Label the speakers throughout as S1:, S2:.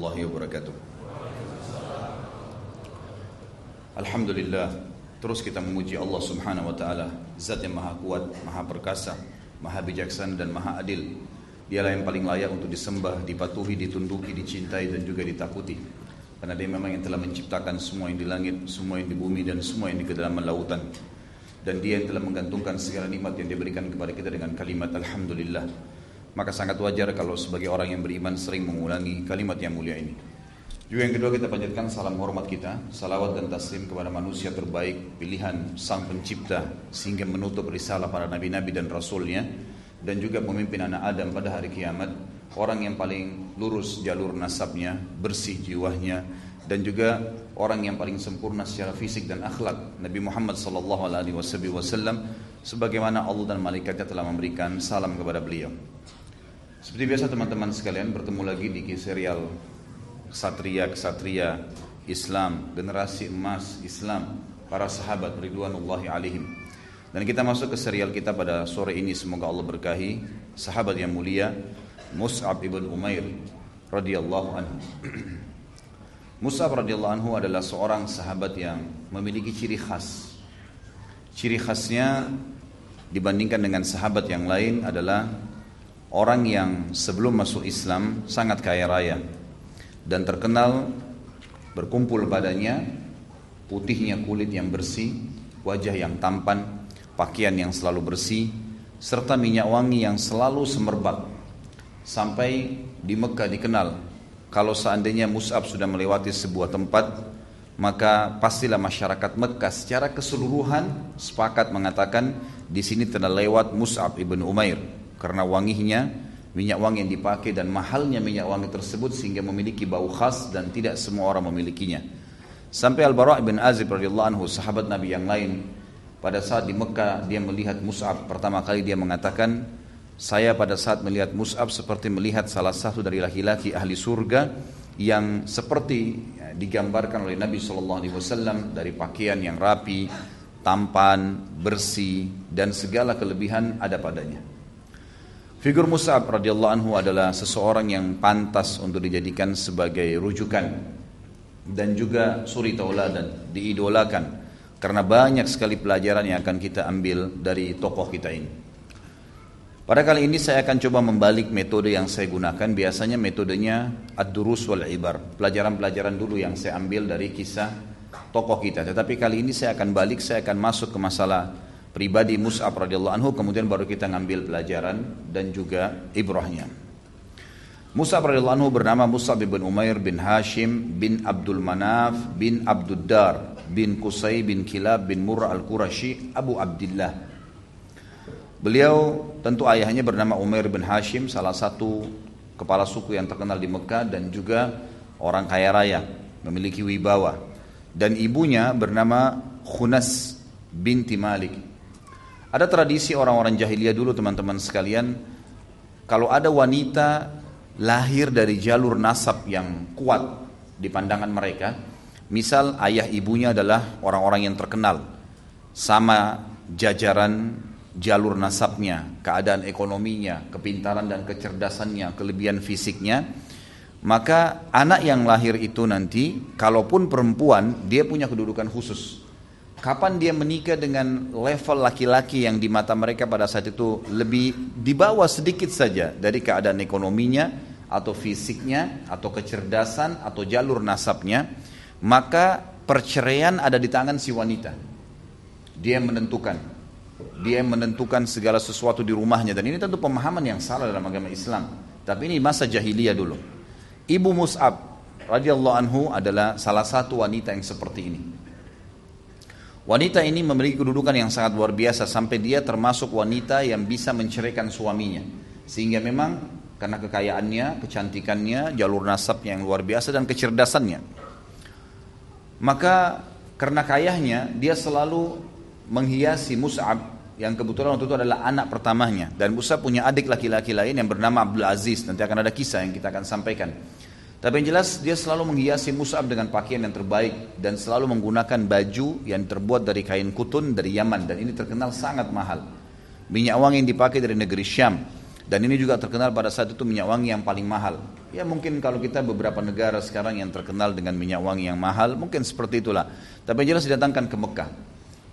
S1: warahmatullahi wabarakatuh. Alhamdulillah, terus kita memuji Allah Subhanahu wa taala, zat yang maha kuat, maha perkasa, maha bijaksana dan maha adil. Dialah yang paling layak untuk disembah, dipatuhi, ditunduki, dicintai dan juga ditakuti. Karena dia memang yang telah menciptakan semua yang di langit, semua yang di bumi dan semua yang di kedalaman lautan. Dan dia yang telah menggantungkan segala nikmat yang diberikan kepada kita dengan kalimat Alhamdulillah. Maka sangat wajar kalau sebagai orang yang beriman sering mengulangi kalimat yang mulia ini. Juga yang kedua kita panjatkan salam hormat kita, salawat dan taslim kepada manusia terbaik, pilihan sang pencipta sehingga menutup risalah para nabi-nabi dan rasulnya dan juga pemimpin anak Adam pada hari kiamat, orang yang paling lurus jalur nasabnya, bersih jiwanya dan juga orang yang paling sempurna secara fisik dan akhlak Nabi Muhammad sallallahu alaihi wasallam sebagaimana Allah dan malaikatnya telah memberikan salam kepada beliau. Seperti biasa teman-teman sekalian bertemu lagi di serial kesatria-kesatria Islam, generasi emas Islam, para sahabat ridwanullahi alaihim. Dan kita masuk ke serial kita pada sore ini semoga Allah berkahi sahabat yang mulia Mus'ab ibn Umair radhiyallahu anhu. Mus'ab radhiyallahu anhu adalah seorang sahabat yang memiliki ciri khas. Ciri khasnya dibandingkan dengan sahabat yang lain adalah orang yang sebelum masuk Islam sangat kaya raya dan terkenal berkumpul padanya putihnya kulit yang bersih, wajah yang tampan, pakaian yang selalu bersih, serta minyak wangi yang selalu semerbak. Sampai di Mekah dikenal kalau seandainya Mus'ab sudah melewati sebuah tempat, maka pastilah masyarakat Mekah secara keseluruhan sepakat mengatakan di sini telah lewat Mus'ab ibn Umair karena wanginya minyak wangi yang dipakai dan mahalnya minyak wangi tersebut sehingga memiliki bau khas dan tidak semua orang memilikinya. Sampai Al-Bara' bin Azib radhiyallahu anhu sahabat Nabi yang lain pada saat di Mekah dia melihat Mus'ab pertama kali dia mengatakan saya pada saat melihat Mus'ab seperti melihat salah satu dari laki-laki ahli surga yang seperti digambarkan oleh Nabi SAW dari pakaian yang rapi, tampan, bersih dan segala kelebihan ada padanya. Figur Mus'ab radhiyallahu anhu adalah seseorang yang pantas untuk dijadikan sebagai rujukan dan juga suri tauladan, diidolakan karena banyak sekali pelajaran yang akan kita ambil dari tokoh kita ini. Pada kali ini saya akan coba membalik metode yang saya gunakan. Biasanya metodenya ad-durus wal ibar. Pelajaran-pelajaran dulu yang saya ambil dari kisah tokoh kita. Tetapi kali ini saya akan balik, saya akan masuk ke masalah pribadi Mus'ab radhiyallahu anhu kemudian baru kita ngambil pelajaran dan juga ibrahnya. Mus'ab radhiyallahu anhu bernama Mus'ab bin Umair bin Hashim bin Abdul Manaf bin Abdul Dar bin Qusay bin Kilab bin Murrah al-Qurashi Abu Abdullah. Beliau tentu ayahnya bernama Umair bin Hashim salah satu kepala suku yang terkenal di Mekah dan juga orang kaya raya memiliki wibawa dan ibunya bernama Khunas binti Malik ada tradisi orang-orang jahiliyah dulu teman-teman sekalian, kalau ada wanita lahir dari jalur nasab yang kuat di pandangan mereka, misal ayah ibunya adalah orang-orang yang terkenal, sama jajaran jalur nasabnya, keadaan ekonominya, kepintaran dan kecerdasannya, kelebihan fisiknya, maka anak yang lahir itu nanti, kalaupun perempuan, dia punya kedudukan khusus. Kapan dia menikah dengan level laki-laki yang di mata mereka pada saat itu lebih di bawah sedikit saja dari keadaan ekonominya atau fisiknya atau kecerdasan atau jalur nasabnya, maka perceraian ada di tangan si wanita. Dia menentukan. Dia menentukan segala sesuatu di rumahnya dan ini tentu pemahaman yang salah dalam agama Islam. Tapi ini masa jahiliyah dulu. Ibu Mus'ab radhiyallahu anhu adalah salah satu wanita yang seperti ini. Wanita ini memiliki kedudukan yang sangat luar biasa sampai dia termasuk wanita yang bisa menceraikan suaminya. Sehingga memang karena kekayaannya, kecantikannya, jalur nasabnya yang luar biasa dan kecerdasannya. Maka karena kayahnya dia selalu menghiasi Mus'ab yang kebetulan waktu itu adalah anak pertamanya dan Mus'ab punya adik laki-laki lain yang bernama Abdul Aziz nanti akan ada kisah yang kita akan sampaikan tapi yang jelas dia selalu menghiasi Mus'ab dengan pakaian yang terbaik dan selalu menggunakan baju yang terbuat dari kain kutun dari Yaman dan ini terkenal sangat mahal. Minyak wangi yang dipakai dari negeri Syam Dan ini juga terkenal pada saat itu minyak wangi yang paling mahal. Ya mungkin kalau kita beberapa negara sekarang yang terkenal dengan minyak wangi yang mahal, mungkin seperti itulah. Tapi jelas didatangkan ke Mekah.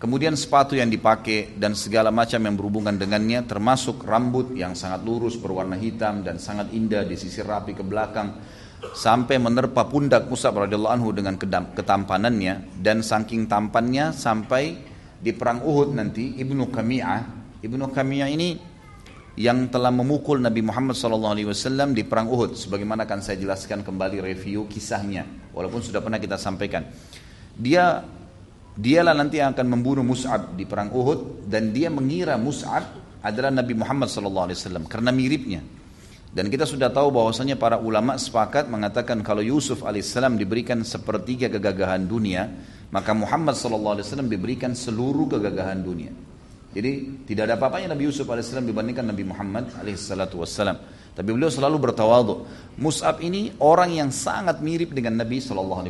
S1: Kemudian sepatu yang dipakai dan segala macam yang berhubungan dengannya termasuk rambut yang sangat lurus berwarna hitam dan sangat indah di sisi rapi ke belakang sampai menerpa pundak Musa radhiyallahu anhu dengan ketampanannya dan saking tampannya sampai di perang Uhud nanti Ibnu Kami'ah Ibnu Kami'ah ini yang telah memukul Nabi Muhammad SAW di perang Uhud. Sebagaimana akan saya jelaskan kembali review kisahnya, walaupun sudah pernah kita sampaikan. Dia dialah nanti yang akan membunuh Mus'ab di perang Uhud dan dia mengira Mus'ab adalah Nabi Muhammad SAW karena miripnya. Dan kita sudah tahu bahwasanya para ulama sepakat mengatakan kalau Yusuf alaihissalam diberikan sepertiga kegagahan dunia, maka Muhammad SAW diberikan seluruh kegagahan dunia. Jadi tidak ada apa-apanya Nabi Yusuf AS dibandingkan Nabi Muhammad AS. Tapi beliau selalu bertawadhu. Mus'ab ini orang yang sangat mirip dengan Nabi SAW.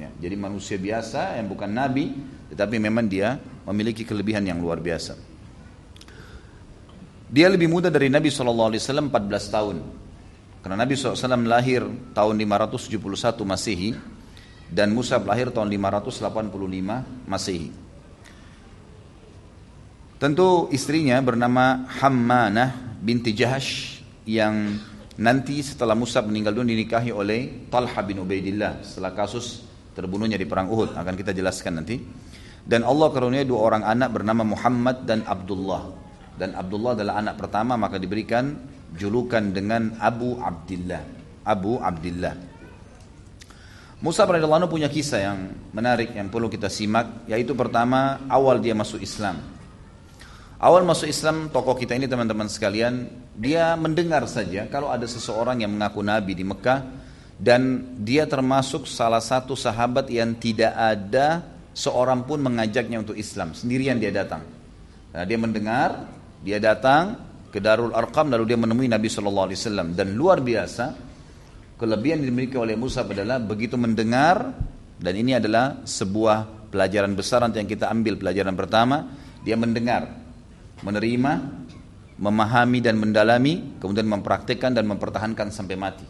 S1: Ya, jadi manusia biasa yang bukan Nabi, tetapi memang dia memiliki kelebihan yang luar biasa. Dia lebih muda dari Nabi SAW 14 tahun. Karena Nabi SAW lahir tahun 571 Masehi dan Mus'ab lahir tahun 585 Masehi. Tentu istrinya bernama Hammanah binti Jahash yang nanti setelah Musa meninggal dunia dinikahi oleh Talha bin Ubaidillah setelah kasus terbunuhnya di perang Uhud akan kita jelaskan nanti. Dan Allah karunia dua orang anak bernama Muhammad dan Abdullah. Dan Abdullah adalah anak pertama maka diberikan julukan dengan Abu Abdullah. Abu Abdullah. Musa radhiyallahu anhu punya kisah yang menarik yang perlu kita simak yaitu pertama awal dia masuk Islam. Awal masuk Islam tokoh kita ini teman-teman sekalian, dia mendengar saja kalau ada seseorang yang mengaku nabi di Mekah dan dia termasuk salah satu sahabat yang tidak ada seorang pun mengajaknya untuk Islam, sendirian dia datang. Nah, dia mendengar, dia datang ke Darul Arqam lalu dia menemui Nabi Shallallahu Alaihi Wasallam dan luar biasa kelebihan yang dimiliki oleh Musa adalah begitu mendengar dan ini adalah sebuah pelajaran besar nanti yang kita ambil pelajaran pertama dia mendengar menerima, memahami dan mendalami, kemudian mempraktikkan dan mempertahankan sampai mati.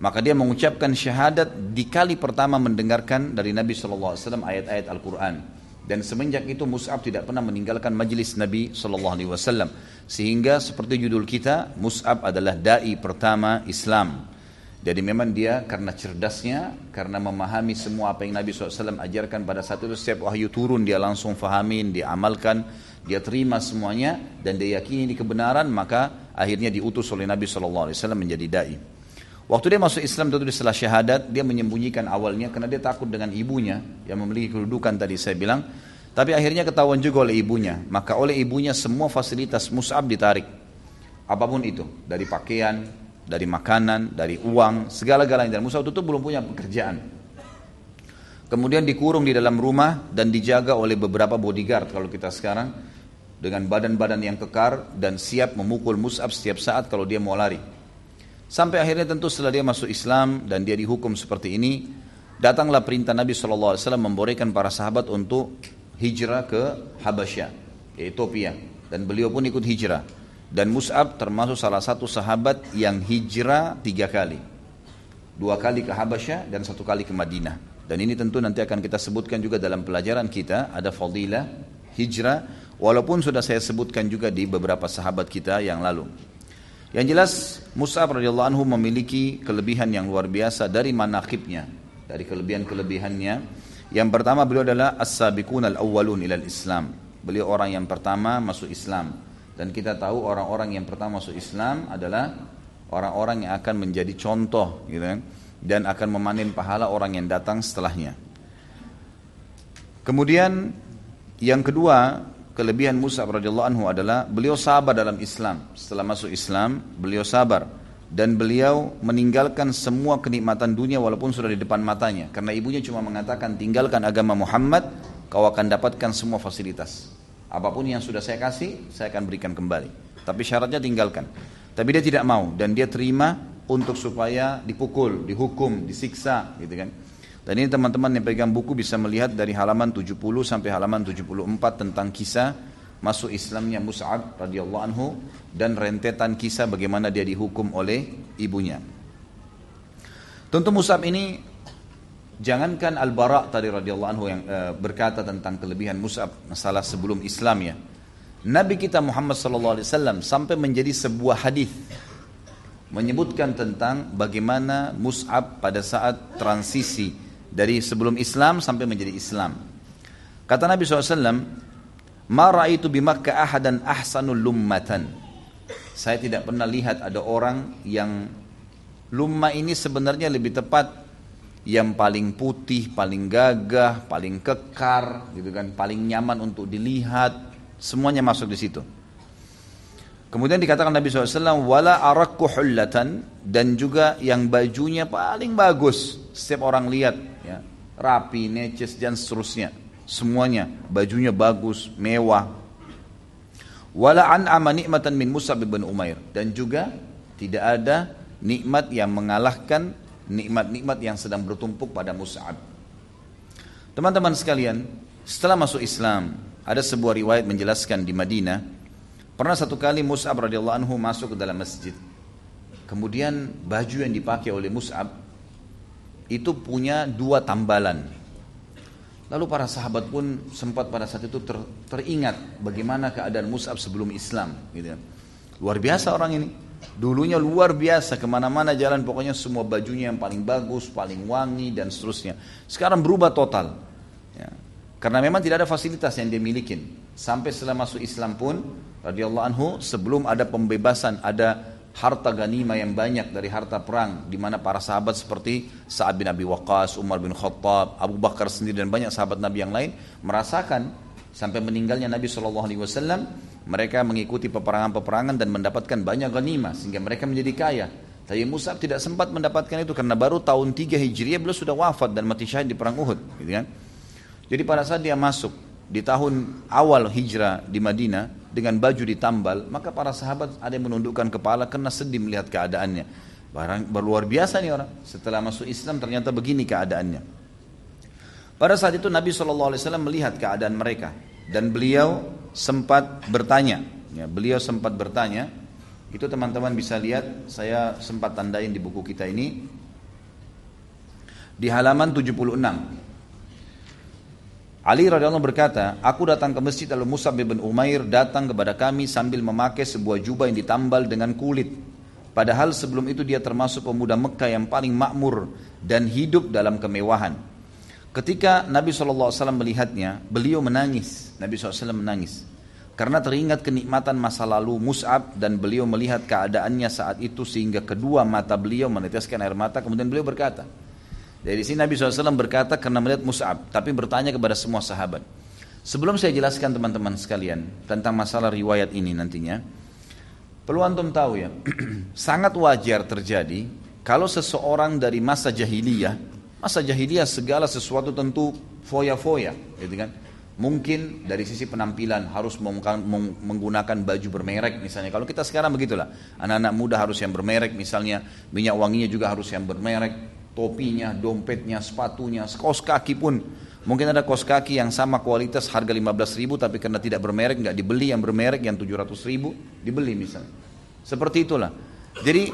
S1: Maka dia mengucapkan syahadat di kali pertama mendengarkan dari Nabi SAW ayat-ayat Al-Quran. Dan semenjak itu Mus'ab tidak pernah meninggalkan majlis Nabi SAW. Sehingga seperti judul kita, Mus'ab adalah da'i pertama Islam. Jadi memang dia karena cerdasnya, karena memahami semua apa yang Nabi SAW ajarkan pada saat itu, setiap wahyu turun dia langsung fahamin, dia amalkan, dia terima semuanya dan dia yakini di kebenaran maka akhirnya diutus oleh Nabi SAW menjadi dai. Waktu dia masuk Islam tentu setelah syahadat dia menyembunyikan awalnya karena dia takut dengan ibunya yang memiliki kedudukan tadi saya bilang. Tapi akhirnya ketahuan juga oleh ibunya. Maka oleh ibunya semua fasilitas Mus'ab ditarik. Apa pun itu. Dari pakaian, dari makanan, dari uang, segala-galanya. Dan Mus'ab itu belum punya pekerjaan. Kemudian dikurung di dalam rumah dan dijaga oleh beberapa bodyguard kalau kita sekarang dengan badan-badan yang kekar dan siap memukul Mus'ab setiap saat kalau dia mau lari. Sampai akhirnya tentu setelah dia masuk Islam dan dia dihukum seperti ini, datanglah perintah Nabi SAW membolehkan para sahabat untuk hijrah ke Habasyah, Ethiopia. Dan beliau pun ikut hijrah. Dan Mus'ab termasuk salah satu sahabat yang hijrah tiga kali. Dua kali ke Habasyah dan satu kali ke Madinah. Dan ini tentu nanti akan kita sebutkan juga dalam pelajaran kita, ada fadilah hijrah Walaupun sudah saya sebutkan juga di beberapa sahabat kita yang lalu. Yang jelas Mus'ab radhiyallahu anhu memiliki kelebihan yang luar biasa dari manakibnya, dari kelebihan-kelebihannya. Yang pertama beliau adalah as-sabiqun al-awwalun ilal Islam. Beliau orang yang pertama masuk Islam. Dan kita tahu orang-orang yang pertama masuk Islam adalah orang-orang yang akan menjadi contoh gitu kan dan akan memanen pahala orang yang datang setelahnya. Kemudian yang kedua kelebihan Musa radhiyallahu anhu adalah beliau sabar dalam Islam. Setelah masuk Islam, beliau sabar. Dan beliau meninggalkan semua kenikmatan dunia walaupun sudah di depan matanya. Karena ibunya cuma mengatakan tinggalkan agama Muhammad kau akan dapatkan semua fasilitas. Apa pun yang sudah saya kasih saya akan berikan kembali. Tapi syaratnya tinggalkan. Tapi dia tidak mau. Dan dia terima untuk supaya dipukul dihukum disiksa gitu kan dan ini teman-teman yang pegang buku bisa melihat dari halaman 70 sampai halaman 74 tentang kisah masuk Islamnya Mus'ab radhiyallahu anhu dan rentetan kisah bagaimana dia dihukum oleh ibunya. Tentu Mus'ab ini jangankan Al-Bara tadi radhiyallahu anhu yang e, berkata tentang kelebihan Mus'ab masalah sebelum Islam ya. Nabi kita Muhammad sallallahu alaihi wasallam sampai menjadi sebuah hadis menyebutkan tentang bagaimana Mus'ab pada saat transisi dari sebelum Islam sampai menjadi Islam. Kata Nabi SAW, Ma ra'aitu bi Makkah ahadan ahsanul lummatan. Saya tidak pernah lihat ada orang yang lumma ini sebenarnya lebih tepat yang paling putih, paling gagah, paling kekar, gitu kan, paling nyaman untuk dilihat, semuanya masuk di situ. Kemudian dikatakan Nabi SAW, wala arakku hullatan dan juga yang bajunya paling bagus. Setiap orang lihat, ya, rapi, neces dan seterusnya. Semuanya bajunya bagus, mewah. Wala an nikmatan min Musa bin Umair dan juga tidak ada nikmat yang mengalahkan nikmat-nikmat yang sedang bertumpuk pada Mus'ab. Teman-teman sekalian, setelah masuk Islam, ada sebuah riwayat menjelaskan di Madinah, pernah satu kali Mus'ab radhiyallahu anhu masuk ke dalam masjid. Kemudian baju yang dipakai oleh Mus'ab itu punya dua tambalan. Lalu para sahabat pun sempat pada saat itu ter, teringat bagaimana keadaan Mus'ab sebelum Islam. Gitu. Kan. Luar biasa orang ini. Dulunya luar biasa, ke mana-mana jalan pokoknya semua bajunya yang paling bagus, paling wangi dan seterusnya. Sekarang berubah total. Ya. Karena memang tidak ada fasilitas yang dia miliki. Sampai setelah masuk Islam pun, radhiyallahu anhu, sebelum ada pembebasan, ada harta ganima yang banyak dari harta perang di mana para sahabat seperti Sa'ad bin Abi Waqqas, Umar bin Khattab, Abu Bakar sendiri dan banyak sahabat Nabi yang lain merasakan sampai meninggalnya Nabi Shallallahu alaihi wasallam mereka mengikuti peperangan-peperangan dan mendapatkan banyak ganima sehingga mereka menjadi kaya. Tapi Musab tidak sempat mendapatkan itu karena baru tahun 3 Hijriah beliau sudah wafat dan mati syahid di perang Uhud, gitu kan. Jadi pada saat dia masuk di tahun awal hijrah di Madinah dengan baju ditambal, maka para sahabat ada yang menundukkan kepala karena sedih melihat keadaannya. Barang luar biasa nih orang. Setelah masuk Islam ternyata begini keadaannya. Pada saat itu Nabi SAW melihat keadaan mereka dan beliau sempat bertanya. Ya, beliau sempat bertanya. Itu teman-teman bisa lihat. Saya sempat tandain di buku kita ini di halaman 76. Ali radhiyallahu berkata, aku datang ke masjid lalu Musa bin Umair datang kepada kami sambil memakai sebuah jubah yang ditambal dengan kulit. Padahal sebelum itu dia termasuk pemuda Mekah yang paling makmur dan hidup dalam kemewahan. Ketika Nabi SAW melihatnya, beliau menangis. Nabi SAW menangis. Karena teringat kenikmatan masa lalu Mus'ab dan beliau melihat keadaannya saat itu sehingga kedua mata beliau meneteskan air mata. Kemudian beliau berkata, dari sini Nabi SAW berkata karena melihat Mus'ab, tapi bertanya kepada semua sahabat. Sebelum saya jelaskan teman-teman sekalian tentang masalah riwayat ini nantinya, perlu antum tahu ya, sangat wajar terjadi kalau seseorang dari masa jahiliyah, masa jahiliyah segala sesuatu tentu foya-foya, gitu kan? Mungkin dari sisi penampilan harus menggunakan baju bermerek misalnya. Kalau kita sekarang begitulah, anak-anak muda harus yang bermerek misalnya, minyak wanginya juga harus yang bermerek, topinya, dompetnya, sepatunya, kaos kaki pun. Mungkin ada kaos kaki yang sama kualitas harga 15 ribu tapi karena tidak bermerek nggak dibeli yang bermerek yang 700 ribu dibeli misalnya. Seperti itulah. Jadi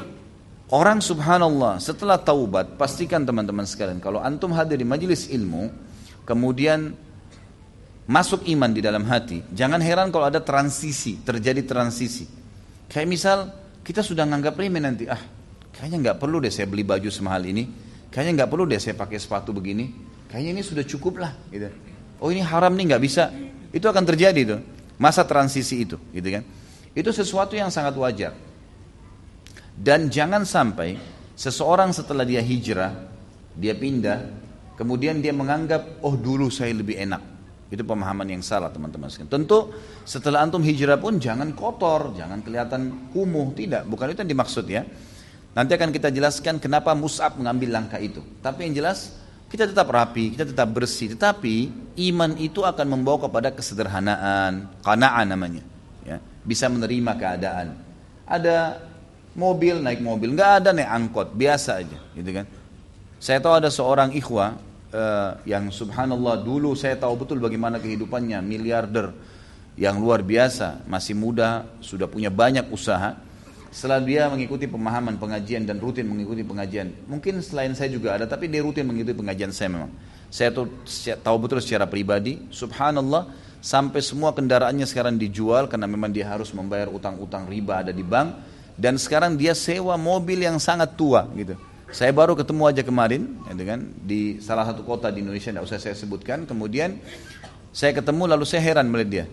S1: orang subhanallah setelah taubat pastikan teman-teman sekalian kalau antum hadir di majelis ilmu kemudian masuk iman di dalam hati jangan heran kalau ada transisi terjadi transisi kayak misal kita sudah nganggap remeh nanti ah kayaknya nggak perlu deh saya beli baju semahal ini Kayaknya nggak perlu deh saya pakai sepatu begini. Kayaknya ini sudah cukup lah. Gitu. Oh ini haram nih nggak bisa. Itu akan terjadi tuh. Masa transisi itu, gitu kan? Itu sesuatu yang sangat wajar. Dan jangan sampai seseorang setelah dia hijrah, dia pindah, kemudian dia menganggap, oh dulu saya lebih enak. Itu pemahaman yang salah teman-teman sekalian. Tentu setelah antum hijrah pun jangan kotor, jangan kelihatan kumuh, tidak. Bukan itu yang dimaksud ya. Nanti akan kita jelaskan kenapa Mus'ab mengambil langkah itu. Tapi yang jelas kita tetap rapi, kita tetap bersih. Tetapi iman itu akan membawa kepada kesederhanaan, kanaan namanya. Ya, bisa menerima keadaan. Ada mobil naik mobil, nggak ada naik angkot, biasa aja, gitu kan. Saya tahu ada seorang ikhwah uh, yang subhanallah dulu saya tahu betul bagaimana kehidupannya, miliarder. yang luar biasa, masih muda, sudah punya banyak usaha. Setelah dia mengikuti pemahaman pengajian dan rutin mengikuti pengajian, mungkin selain saya juga ada, tapi dia rutin mengikuti pengajian saya memang. Saya tahu, tahu betul secara pribadi, subhanallah, sampai semua kendaraannya sekarang dijual karena memang dia harus membayar utang-utang riba ada di bank, dan sekarang dia sewa mobil yang sangat tua gitu. Saya baru ketemu aja kemarin, ya kan, di salah satu kota di Indonesia, tidak usah saya sebutkan. Kemudian saya ketemu lalu saya heran melihat dia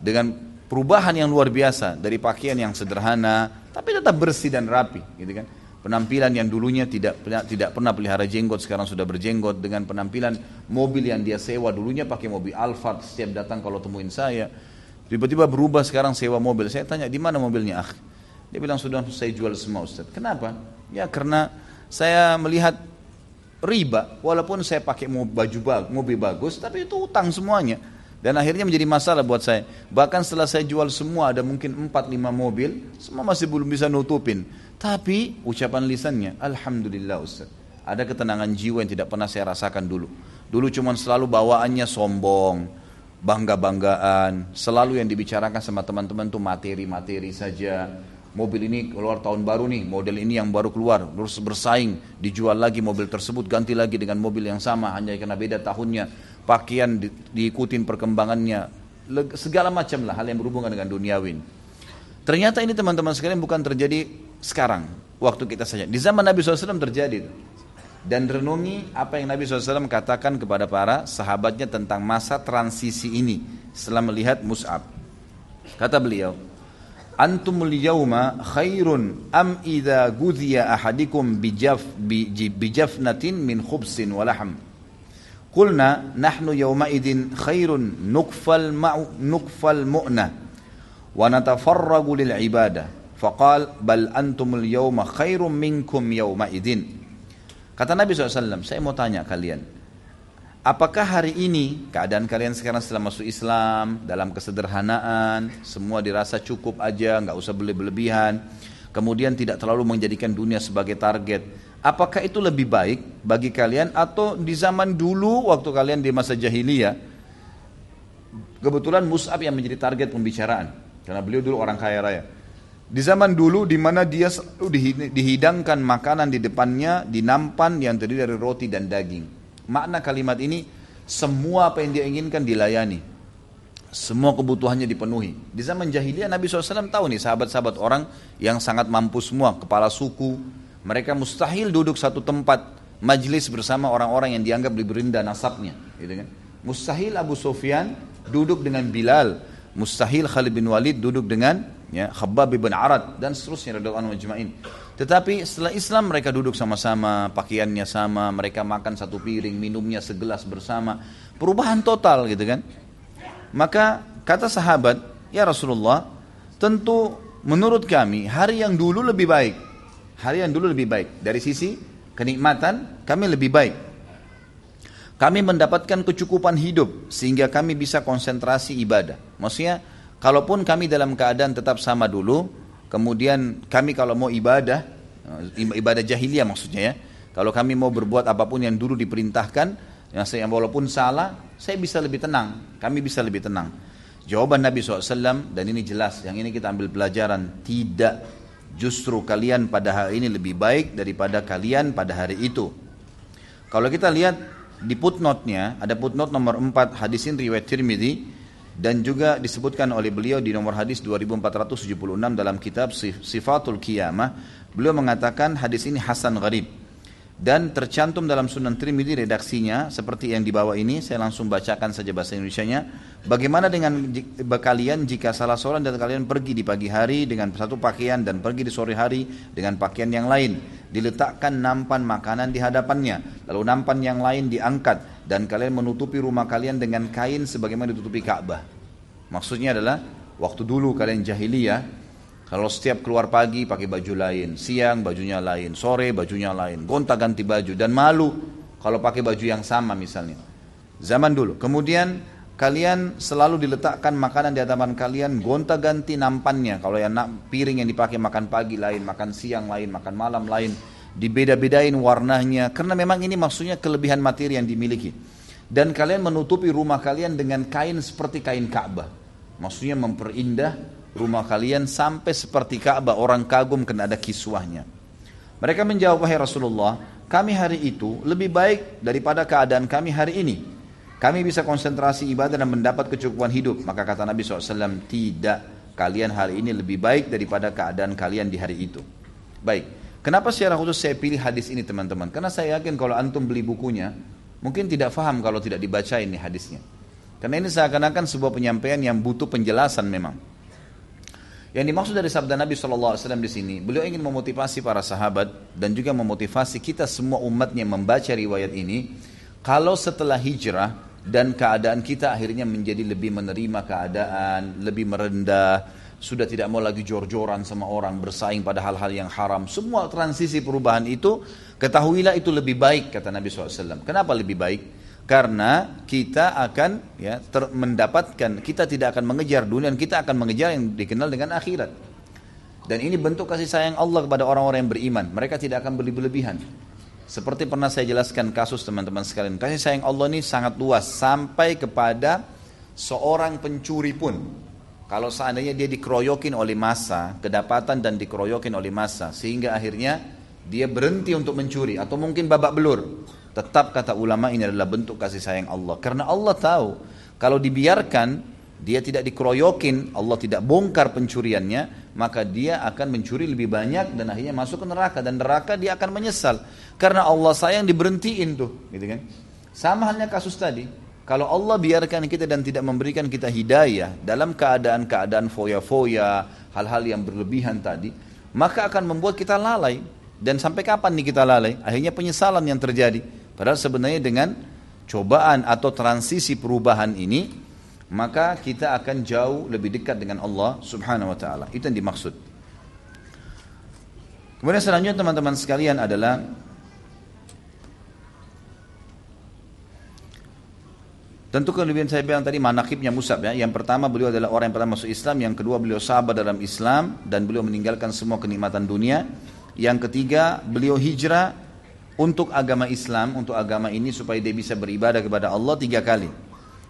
S1: dengan perubahan yang luar biasa dari pakaian yang sederhana tapi tetap bersih dan rapi gitu kan? Penampilan yang dulunya tidak tidak pernah pelihara jenggot sekarang sudah berjenggot. Dengan penampilan mobil yang dia sewa dulunya pakai mobil Alphard setiap datang kalau temuin saya tiba-tiba berubah sekarang sewa mobil. Saya tanya di mana mobilnya ah? Dia bilang sudah saya jual semua Ustaz kenapa? Ya karena saya melihat riba walaupun saya pakai baju mobil bagus tapi itu utang semuanya dan akhirnya menjadi masalah buat saya. Bahkan setelah saya jual semua ada mungkin 4-5 mobil, semua masih belum bisa nutupin. Tapi ucapan lisannya, Alhamdulillah Ustaz. Ada ketenangan jiwa yang tidak pernah saya rasakan dulu. Dulu cuma selalu bawaannya sombong, bangga-banggaan. Selalu yang dibicarakan sama teman-teman tuh materi-materi saja. Mobil ini keluar tahun baru nih, model ini yang baru keluar, terus bersaing, dijual lagi mobil tersebut, ganti lagi dengan mobil yang sama, hanya karena beda tahunnya pakaian di, diikutin perkembangannya, segala macam lah hal yang berhubungan dengan duniawi. Ternyata ini teman-teman sekalian bukan terjadi sekarang, waktu kita saja. Di zaman Nabi SAW terjadi. Dan renungi apa yang Nabi SAW katakan kepada para sahabatnya tentang masa transisi ini setelah melihat Mus'ab. Kata beliau, Antumul yawma khairun am idha gudhiya ahadikum bijaf, bijafnatin min khubsin walaham. Qulna nahnu yawmaidin khairun nukfal ma'u nukfal mu'na wa natafarragu lil ibadah. Faqal bal antumul yawma khairum minkum yawmaidin. Kata Nabi SAW, saya mau tanya kalian, apakah hari ini keadaan kalian sekarang setelah masuk Islam, dalam kesederhanaan, semua dirasa cukup aja, nggak usah berlebihan, kemudian tidak terlalu menjadikan dunia sebagai target, Apakah itu lebih baik bagi kalian atau di zaman dulu waktu kalian di masa jahiliyah kebetulan Mus'ab yang menjadi target pembicaraan karena beliau dulu orang kaya raya. Di zaman dulu di mana dia dihidangkan makanan di depannya di nampan yang terdiri dari roti dan daging. Makna kalimat ini semua apa yang dia inginkan dilayani. Semua kebutuhannya dipenuhi. Di zaman jahiliyah Nabi SAW tahu nih sahabat-sahabat orang yang sangat mampu semua, kepala suku, mereka mustahil duduk satu tempat majlis bersama orang-orang yang dianggap lebih rendah nasabnya. Gitu kan? Mustahil Abu Sufyan duduk dengan Bilal. Mustahil Khalid bin Walid duduk dengan ya, Khabbab bin Arad dan seterusnya radhiyallahu. Tetapi setelah Islam mereka duduk sama-sama, pakaiannya sama, mereka makan satu piring, minumnya segelas bersama. Perubahan total gitu kan. Maka kata sahabat, "Ya Rasulullah, tentu menurut kami hari yang dulu lebih baik hari yang dulu lebih baik. Dari sisi kenikmatan kami lebih baik. Kami mendapatkan kecukupan hidup sehingga kami bisa konsentrasi ibadah. Maksudnya kalaupun kami dalam keadaan tetap sama dulu, kemudian kami kalau mau ibadah, eh, ibadah jahiliyah maksudnya ya, kalau kami mau berbuat apa pun yang dulu diperintahkan, yang walaupun salah, saya bisa lebih tenang, kami bisa lebih tenang. Jawaban Nabi SAW, dan ini jelas, yang ini kita ambil pelajaran, tidak Justru kalian pada hari ini lebih baik daripada kalian pada hari itu. Kalau kita lihat di footnote-nya, ada footnote nomor 4 hadis ini riwayat Tirmidzi dan juga disebutkan oleh beliau di nomor hadis 2476 dalam kitab Sifatul Qiyamah. Beliau mengatakan hadis ini hasan gharib dan tercantum dalam Sunan Trimidi redaksinya seperti yang di bawah ini saya langsung bacakan saja bahasa Indonesia-nya. Bagaimana dengan kalian jika salah seorang dari kalian pergi di pagi hari dengan satu pakaian dan pergi di sore hari dengan pakaian yang lain? Diletakkan nampan makanan di hadapannya lalu nampan yang lain diangkat dan kalian menutupi rumah kalian dengan kain sebagaimana ditutupi Ka'bah. Maksudnya adalah waktu dulu kalian jahiliyah kalau setiap keluar pagi pakai baju lain, siang bajunya lain, sore bajunya lain, gonta ganti baju dan malu kalau pakai baju yang sama misalnya. Zaman dulu. Kemudian kalian selalu diletakkan makanan di hadapan kalian, gonta ganti nampannya. Kalau yang piring yang dipakai makan pagi lain, makan siang lain, makan malam lain, dibeda-bedain warnanya karena memang ini maksudnya kelebihan materi yang dimiliki. Dan kalian menutupi rumah kalian dengan kain seperti kain Ka'bah. Maksudnya memperindah rumah kalian sampai seperti Ka'bah orang kagum kena ada kiswahnya. Mereka menjawab, wahai Rasulullah, kami hari itu lebih baik daripada keadaan kami hari ini. Kami bisa konsentrasi ibadah dan mendapat kecukupan hidup. Maka kata Nabi SAW, tidak. Kalian hari ini lebih baik daripada keadaan kalian di hari itu. Baik. Kenapa secara khusus saya pilih hadis ini teman-teman? Karena saya yakin kalau antum beli bukunya, mungkin tidak faham kalau tidak dibaca ini hadisnya. Karena ini seakan-akan sebuah penyampaian yang butuh penjelasan memang. Yang dimaksud dari sabda Nabi SAW di sini, beliau ingin memotivasi para sahabat dan juga memotivasi kita semua umatnya membaca riwayat ini. Kalau setelah hijrah dan keadaan kita akhirnya menjadi lebih menerima keadaan, lebih merendah, sudah tidak mau lagi jor-joran sama orang, bersaing pada hal-hal yang haram. Semua transisi perubahan itu, ketahuilah itu lebih baik, kata Nabi SAW. Kenapa lebih baik? Karena kita akan ya ter, mendapatkan, kita tidak akan mengejar dunia, dan kita akan mengejar yang dikenal dengan akhirat. Dan ini bentuk kasih sayang Allah kepada orang-orang yang beriman. Mereka tidak akan berlebihan. Seperti pernah saya jelaskan kasus teman-teman sekalian. Kasih sayang Allah ini sangat luas. Sampai kepada seorang pencuri pun kalau seandainya dia dikeroyokin oleh masa, kedapatan dan dikeroyokin oleh masa, sehingga akhirnya dia berhenti untuk mencuri atau mungkin babak belur. Tetap kata ulama ini adalah bentuk kasih sayang Allah. Karena Allah tahu kalau dibiarkan dia tidak dikeroyokin, Allah tidak bongkar pencuriannya, maka dia akan mencuri lebih banyak dan akhirnya masuk ke neraka dan neraka dia akan menyesal. Karena Allah sayang diberhentiin tuh, gitu kan? Sama halnya kasus tadi. Kalau Allah biarkan kita dan tidak memberikan kita hidayah dalam keadaan-keadaan foya-foya, hal-hal yang berlebihan tadi, maka akan membuat kita lalai. Dan sampai kapan nih kita lalai? Akhirnya penyesalan yang terjadi. Padahal sebenarnya dengan cobaan atau transisi perubahan ini, maka kita akan jauh lebih dekat dengan Allah Subhanahu wa taala. Itu yang dimaksud. Kemudian selanjutnya teman-teman sekalian adalah Tentu kelebihan saya bilang tadi manakibnya Musab ya. Yang pertama beliau adalah orang yang pertama masuk Islam, yang kedua beliau sabar dalam Islam dan beliau meninggalkan semua kenikmatan dunia. Yang ketiga beliau hijrah untuk agama Islam, untuk agama ini supaya dia bisa beribadah kepada Allah tiga kali.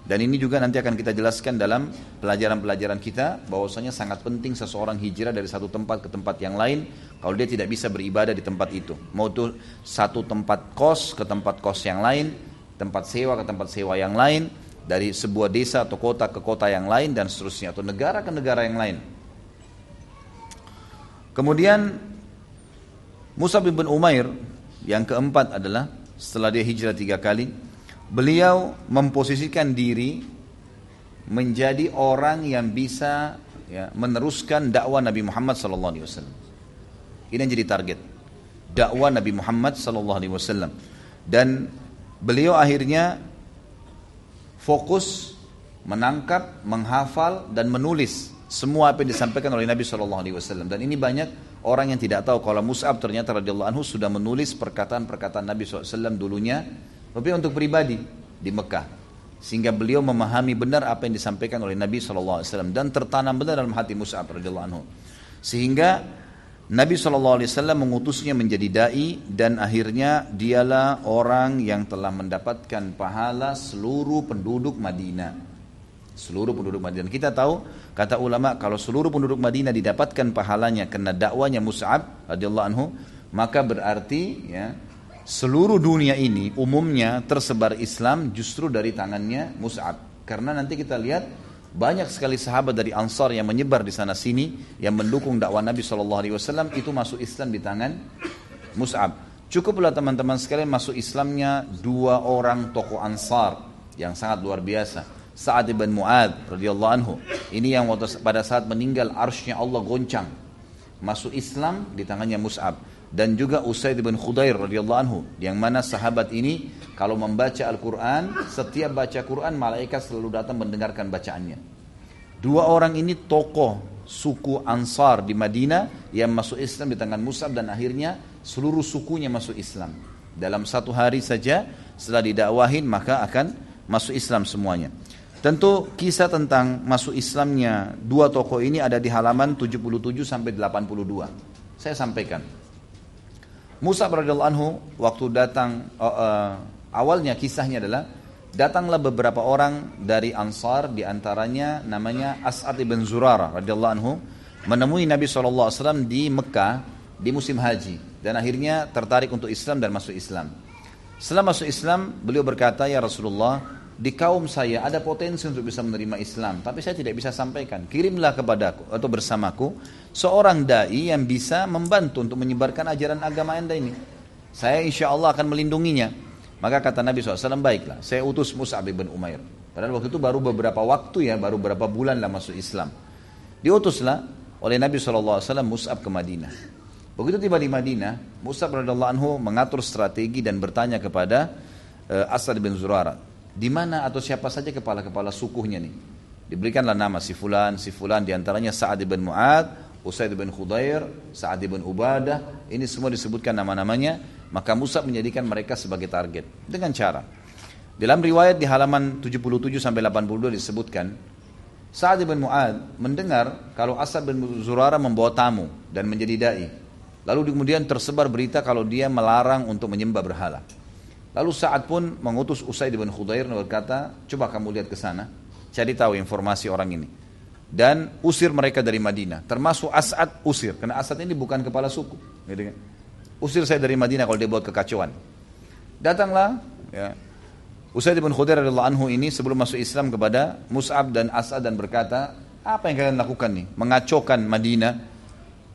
S1: Dan ini juga nanti akan kita jelaskan dalam pelajaran-pelajaran kita bahwasanya sangat penting seseorang hijrah dari satu tempat ke tempat yang lain kalau dia tidak bisa beribadah di tempat itu. Mau itu satu tempat kos ke tempat kos yang lain, tempat sewa ke tempat sewa yang lain, dari sebuah desa atau kota ke kota yang lain dan seterusnya atau negara ke negara yang lain. Kemudian Musa bin Umair yang keempat adalah setelah dia hijrah tiga kali, beliau memposisikan diri menjadi orang yang bisa ya, meneruskan dakwah Nabi Muhammad SAW. Ini yang jadi target dakwah Nabi Muhammad SAW. Dan beliau akhirnya fokus menangkap, menghafal dan menulis semua apa yang disampaikan oleh Nabi Wasallam dan ini banyak orang yang tidak tahu kalau Mus'ab ternyata radhiyallahu anhu sudah menulis perkataan-perkataan Nabi SAW dulunya tapi untuk pribadi di Mekah sehingga beliau memahami benar apa yang disampaikan oleh Nabi SAW dan tertanam benar dalam hati Mus'ab radhiyallahu anhu sehingga Nabi SAW mengutusnya menjadi da'i dan akhirnya dialah orang yang telah mendapatkan pahala seluruh penduduk Madinah. Seluruh penduduk Madinah. Kita tahu kata ulama kalau seluruh penduduk Madinah didapatkan pahalanya karena dakwanya Mus'ab radhiyallahu anhu, maka berarti ya seluruh dunia ini umumnya tersebar Islam justru dari tangannya Mus'ab. Karena nanti kita lihat banyak sekali sahabat dari Ansar yang menyebar di sana sini yang mendukung dakwah Nabi Shallallahu Alaihi Wasallam itu masuk Islam di tangan Mus'ab. Cukuplah teman-teman sekalian masuk Islamnya dua orang tokoh Ansar yang sangat luar biasa. Sa'ad bin Mu'ad radhiyallahu anhu. Ini yang pada saat meninggal arsnya Allah goncang. Masuk Islam di tangannya Mus'ab. Dan juga Usaid bin Khudair radhiyallahu anhu. Yang mana sahabat ini kalau membaca Al-Qur'an setiap baca Quran malaikat selalu datang mendengarkan bacaannya. Dua orang ini tokoh suku Ansar di Madinah yang masuk Islam di tangan Musab dan akhirnya seluruh sukunya masuk Islam. Dalam satu hari saja setelah didakwahin maka akan masuk Islam semuanya Tentu kisah tentang masuk Islamnya dua tokoh ini ada di halaman 77 sampai 82. Saya sampaikan. Musa radhiyallahu anhu waktu datang uh, uh, awalnya kisahnya adalah Datanglah beberapa orang dari Ansar, di antaranya namanya As'ad ibn Zurara radhiyallahu anhu, menemui Nabi SAW di Mekah di musim haji dan akhirnya tertarik untuk Islam dan masuk Islam. Setelah masuk Islam, beliau berkata, "Ya Rasulullah, di kaum saya ada potensi untuk bisa menerima Islam, tapi saya tidak bisa sampaikan. Kirimlah kepadaku atau bersamaku seorang dai yang bisa membantu untuk menyebarkan ajaran agama Anda ini. Saya insya Allah akan melindunginya." Maka kata Nabi SAW, baiklah, saya utus Mus'ab bin Umair. Padahal waktu itu baru beberapa waktu ya, baru beberapa bulan lah masuk Islam. Diutuslah oleh Nabi SAW Mus'ab ke Madinah. Begitu tiba di Madinah, Musa radhiyallahu anhu mengatur strategi dan bertanya kepada uh, Asad bin Zurara, di mana atau siapa saja kepala-kepala sukunya nih. Diberikanlah nama si fulan, si fulan di antaranya Sa'ad bin Mu'ad, Usaid bin Khudair, Sa'ad bin Ubadah, ini semua disebutkan nama-namanya, maka Musa menjadikan mereka sebagai target dengan cara. Dalam riwayat di halaman 77 sampai 82 disebutkan Sa'ad bin Mu'ad mendengar kalau Asad bin Zurara membawa tamu dan menjadi dai. Lalu kemudian tersebar berita kalau dia melarang untuk menyembah berhala. Lalu saat pun mengutus Usaid bin Khudair dan berkata, coba kamu lihat ke sana, cari tahu informasi orang ini. Dan usir mereka dari Madinah, termasuk As'ad usir, karena As'ad ini bukan kepala suku. Gitu kan? Usir saya dari Madinah kalau dia buat kekacauan. Datanglah ya, Usaid bin Khudair radhiyallahu anhu ini sebelum masuk Islam kepada Mus'ab dan As'ad dan berkata, apa yang kalian lakukan nih? Mengacaukan Madinah,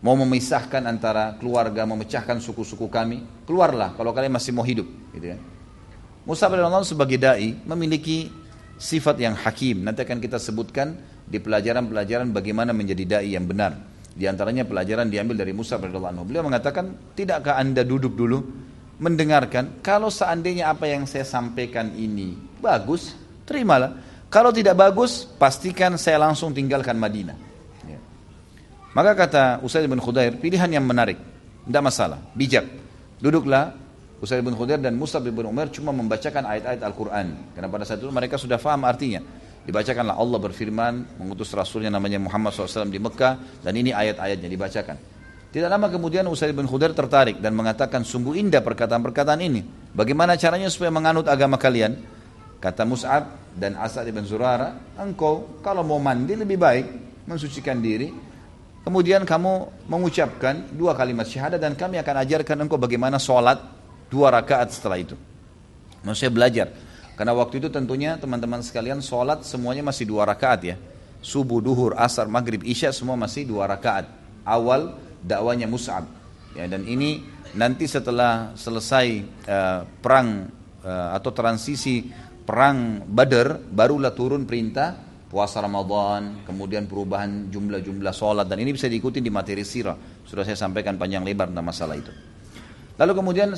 S1: mau memisahkan antara keluarga, memecahkan suku-suku kami, keluarlah kalau kalian masih mau hidup. Gitu ya. Musa bin sebagai dai memiliki sifat yang hakim. Nanti akan kita sebutkan di pelajaran-pelajaran bagaimana menjadi dai yang benar. Di antaranya pelajaran diambil dari Musa bin Beliau mengatakan, tidakkah anda duduk dulu mendengarkan kalau seandainya apa yang saya sampaikan ini bagus, terimalah. Kalau tidak bagus, pastikan saya langsung tinggalkan Madinah. Maka kata Usaid bin Khudair, pilihan yang menarik, tidak masalah, bijak. Duduklah Usaid bin Khudair dan Musa bin Umar cuma membacakan ayat-ayat Al-Quran. Karena pada saat itu mereka sudah faham artinya. Dibacakanlah Allah berfirman, mengutus Rasulnya namanya Muhammad SAW di Mekah, dan ini ayat-ayatnya dibacakan. Tidak lama kemudian Usaid bin Khudair tertarik dan mengatakan, sungguh indah perkataan-perkataan ini. Bagaimana caranya supaya menganut agama kalian? Kata Mus'ab dan Asad bin Zurara, engkau kalau mau mandi lebih baik mensucikan diri, Kemudian kamu mengucapkan dua kalimat syahadat dan kami akan ajarkan engkau bagaimana sholat dua rakaat setelah itu. Maksudnya belajar. Karena waktu itu tentunya teman-teman sekalian sholat semuanya masih dua rakaat ya. Subuh, duhur, asar, maghrib, isya semua masih dua rakaat. Awal dakwanya Mus'ab. Ya, dan ini nanti setelah selesai uh, perang uh, atau transisi perang Badar barulah turun perintah puasa Ramadan, kemudian perubahan jumlah-jumlah sholat dan ini bisa diikuti di materi sirah. Sudah saya sampaikan panjang lebar tentang masalah itu. Lalu kemudian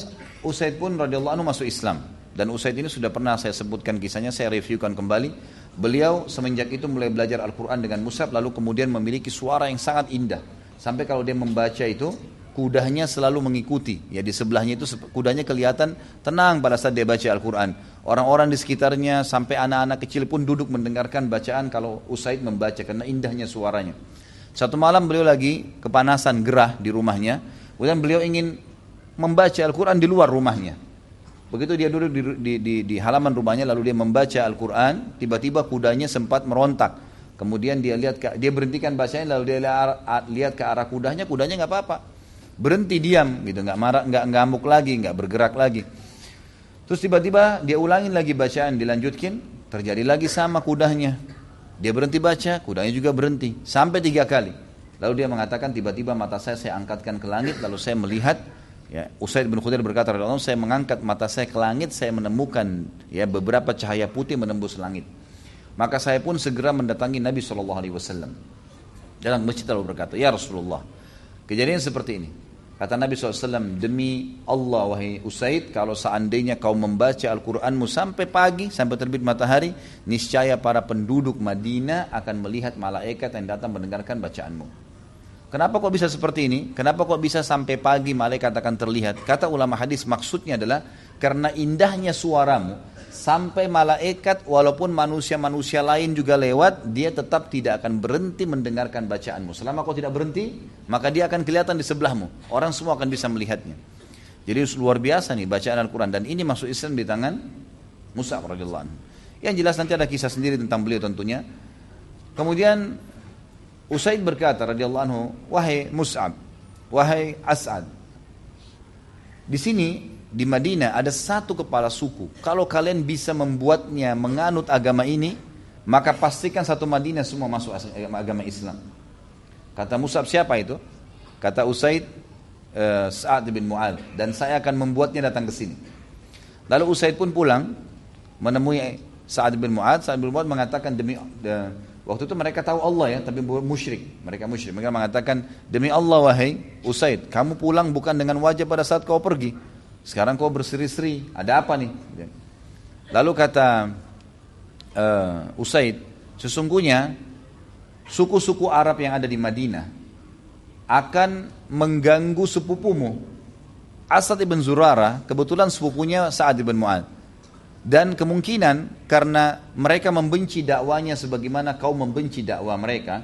S1: Usaid pun radhiyallahu anhu masuk Islam dan Usaid ini sudah pernah saya sebutkan kisahnya, saya reviewkan kembali. Beliau semenjak itu mulai belajar Al-Quran dengan musab lalu kemudian memiliki suara yang sangat indah. Sampai kalau dia membaca itu kudanya selalu mengikuti. Ya di sebelahnya itu kudanya kelihatan tenang pada saat dia baca Al-Quran. Orang-orang di sekitarnya sampai anak-anak kecil pun duduk mendengarkan bacaan kalau Usaid membaca karena indahnya suaranya. Satu malam beliau lagi kepanasan gerah di rumahnya. Kemudian beliau ingin membaca Al-Quran di luar rumahnya. Begitu dia duduk di, di, di, di halaman rumahnya lalu dia membaca Al-Quran, tiba-tiba kudanya sempat merontak. Kemudian dia lihat dia berhentikan bacanya lalu dia lihat ke arah kudanya, kudanya nggak apa-apa. Berhenti diam gitu. Nggak marah nggak ngamuk lagi nggak bergerak lagi. Terus tiba-tiba dia ulangin lagi bacaan dilanjutkin terjadi lagi sama kudanya. Dia berhenti baca kudanya juga berhenti sampai tiga kali. Lalu dia mengatakan tiba-tiba mata saya saya angkatkan ke langit lalu saya melihat ya Usaid bin Khudair berkata saya mengangkat mata saya ke langit saya menemukan ya beberapa cahaya putih menembus langit. Maka saya pun segera mendatangi Nabi Shallallahu Alaihi Wasallam. Dalam masjid lalu berkata ya Rasulullah kejadian seperti ini. Kata Nabi SAW, demi Allah wahai Usaid, kalau seandainya kau membaca Al-Quranmu sampai pagi, sampai terbit matahari, niscaya para penduduk Madinah akan melihat malaikat yang datang mendengarkan bacaanmu. Kenapa kok bisa seperti ini? Kenapa kok bisa sampai pagi malaikat akan terlihat? Kata ulama hadis maksudnya adalah karena indahnya suaramu, sampai malaikat walaupun manusia-manusia lain juga lewat dia tetap tidak akan berhenti mendengarkan bacaanmu selama kau tidak berhenti maka dia akan kelihatan di sebelahmu orang semua akan bisa melihatnya jadi luar biasa nih bacaan Al-Quran dan ini masuk Islam di tangan Mus'ab radhiyallahu. Yang jelas nanti ada kisah sendiri tentang beliau tentunya. Kemudian Usaid berkata radhiyallahu anhu, "Wahai Mus'ab, wahai As'ad, di sini di Madinah ada satu kepala suku. Kalau kalian bisa membuatnya menganut agama ini, maka pastikan satu Madinah semua masuk agama Islam." Kata Mus'ab siapa itu? Kata Usaid uh, Sa'ad bin Mu'ad dan saya akan membuatnya datang ke sini. Lalu Usaid pun pulang menemui Sa'ad bin Mu'ad. Sa'ad bin Mu'ad mengatakan demi uh, Waktu itu mereka tahu Allah ya, tapi musyrik. Mereka musyrik. Mereka mengatakan, demi Allah wahai Usaid, kamu pulang bukan dengan wajah pada saat kau pergi. Sekarang kau berseri-seri. Ada apa nih? Lalu kata uh, Usaid, sesungguhnya suku-suku Arab yang ada di Madinah akan mengganggu sepupumu. Asad ibn Zurara, kebetulan sepupunya Sa'ad ibn Mu'ad. Dan kemungkinan karena mereka membenci dakwanya sebagaimana kau membenci dakwah mereka,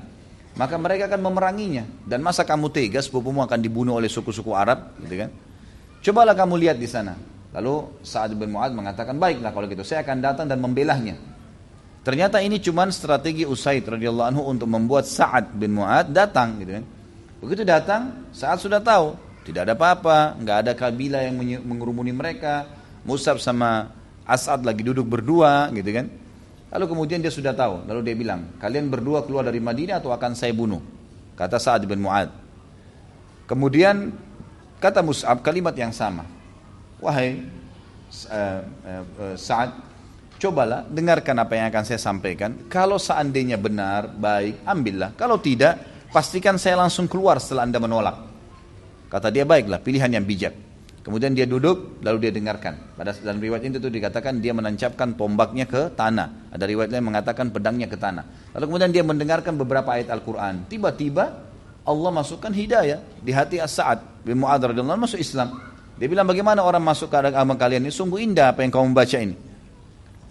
S1: maka mereka akan memeranginya. Dan masa kamu tega sepupumu akan dibunuh oleh suku-suku Arab, gitu kan? Cobalah kamu lihat di sana. Lalu Sa'ad bin Mu'ad mengatakan, baiklah kalau gitu, saya akan datang dan membelahnya. Ternyata ini cuma strategi Usaid radhiyallahu anhu untuk membuat Sa'ad bin Mu'ad datang, gitu kan? Begitu datang, Sa'ad sudah tahu, tidak ada apa-apa, nggak ada kabilah yang mengerumuni mereka. Musab sama As'ad lagi duduk berdua gitu kan. Lalu kemudian dia sudah tahu. Lalu dia bilang, kalian berdua keluar dari Madinah atau akan saya bunuh? Kata Sa'ad bin Mu'ad. Kemudian kata Mus'ab kalimat yang sama. Wahai uh, uh, Sa'ad, cobalah dengarkan apa yang akan saya sampaikan. Kalau seandainya benar, baik, ambillah. Kalau tidak, pastikan saya langsung keluar setelah anda menolak. Kata dia, baiklah, pilihan yang bijak. Kemudian dia duduk, lalu dia dengarkan. Pada dalam riwayat itu dikatakan dia menancapkan tombaknya ke tanah. Ada riwayat lain mengatakan pedangnya ke tanah. Lalu kemudian dia mendengarkan beberapa ayat Al-Quran. Tiba-tiba Allah masukkan hidayah di hati As-Sa'ad bin Mu'adz radhiyallahu masuk Islam. Dia bilang bagaimana orang masuk ke agama kalian ini? Sungguh indah apa yang kamu membaca ini.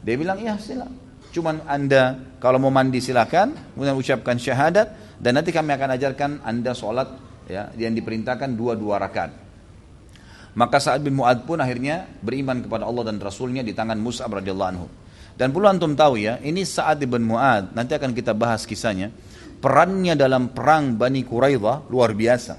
S1: Dia bilang ya silakan. Cuman anda kalau mau mandi silahkan, kemudian ucapkan syahadat dan nanti kami akan ajarkan anda sholat ya yang diperintahkan dua-dua rakaat. Maka Sa'ad bin Mu'ad pun akhirnya beriman kepada Allah dan Rasulnya di tangan Mus'ab radhiyallahu anhu. Dan perlu antum tahu ya, ini Sa'ad bin Mu'ad, nanti akan kita bahas kisahnya. Perannya dalam perang Bani Quraidah luar biasa.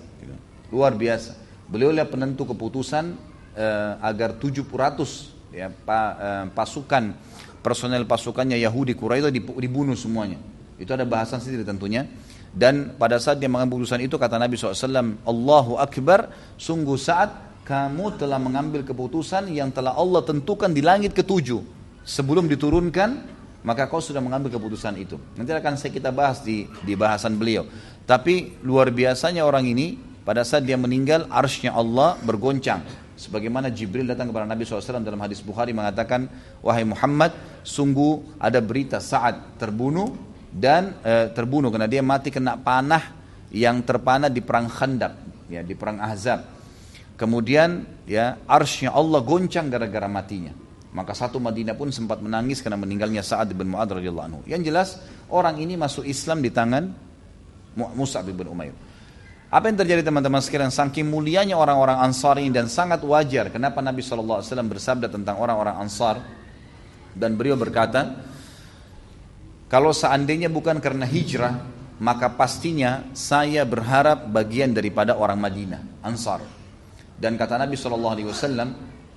S1: Luar biasa. Beliau adalah penentu keputusan uh, agar 700 ya, pa, uh, pasukan personel pasukannya Yahudi Quraidah dibunuh semuanya. Itu ada bahasan sendiri tentunya. Dan pada saat dia mengambil keputusan itu kata Nabi SAW, Allahu Akbar, sungguh saat kamu telah mengambil keputusan yang telah Allah tentukan di langit ketujuh. Sebelum diturunkan, maka kau sudah mengambil keputusan itu. Nanti akan saya kita bahas di, di bahasan beliau. Tapi luar biasanya orang ini, pada saat dia meninggal, arsnya Allah bergoncang. Sebagaimana Jibril datang kepada Nabi SAW dalam hadis Bukhari mengatakan, Wahai Muhammad, sungguh ada berita saat terbunuh dan e, terbunuh karena dia mati kena panah yang terpanah di perang Khandaq, ya di perang Ahzab. Kemudian ya arsnya Allah goncang gara-gara matinya. Maka satu Madinah pun sempat menangis karena meninggalnya Sa'ad bin Mu'ad radhiyallahu anhu. Yang jelas orang ini masuk Islam di tangan Mus'ab bin Umair. Apa yang terjadi teman-teman sekalian? Saking mulianya orang-orang Ansar ini dan sangat wajar kenapa Nabi SAW bersabda tentang orang-orang Ansar dan beliau berkata, kalau seandainya bukan karena hijrah, maka pastinya saya berharap bagian daripada orang Madinah, Ansar. Dan kata Nabi SAW,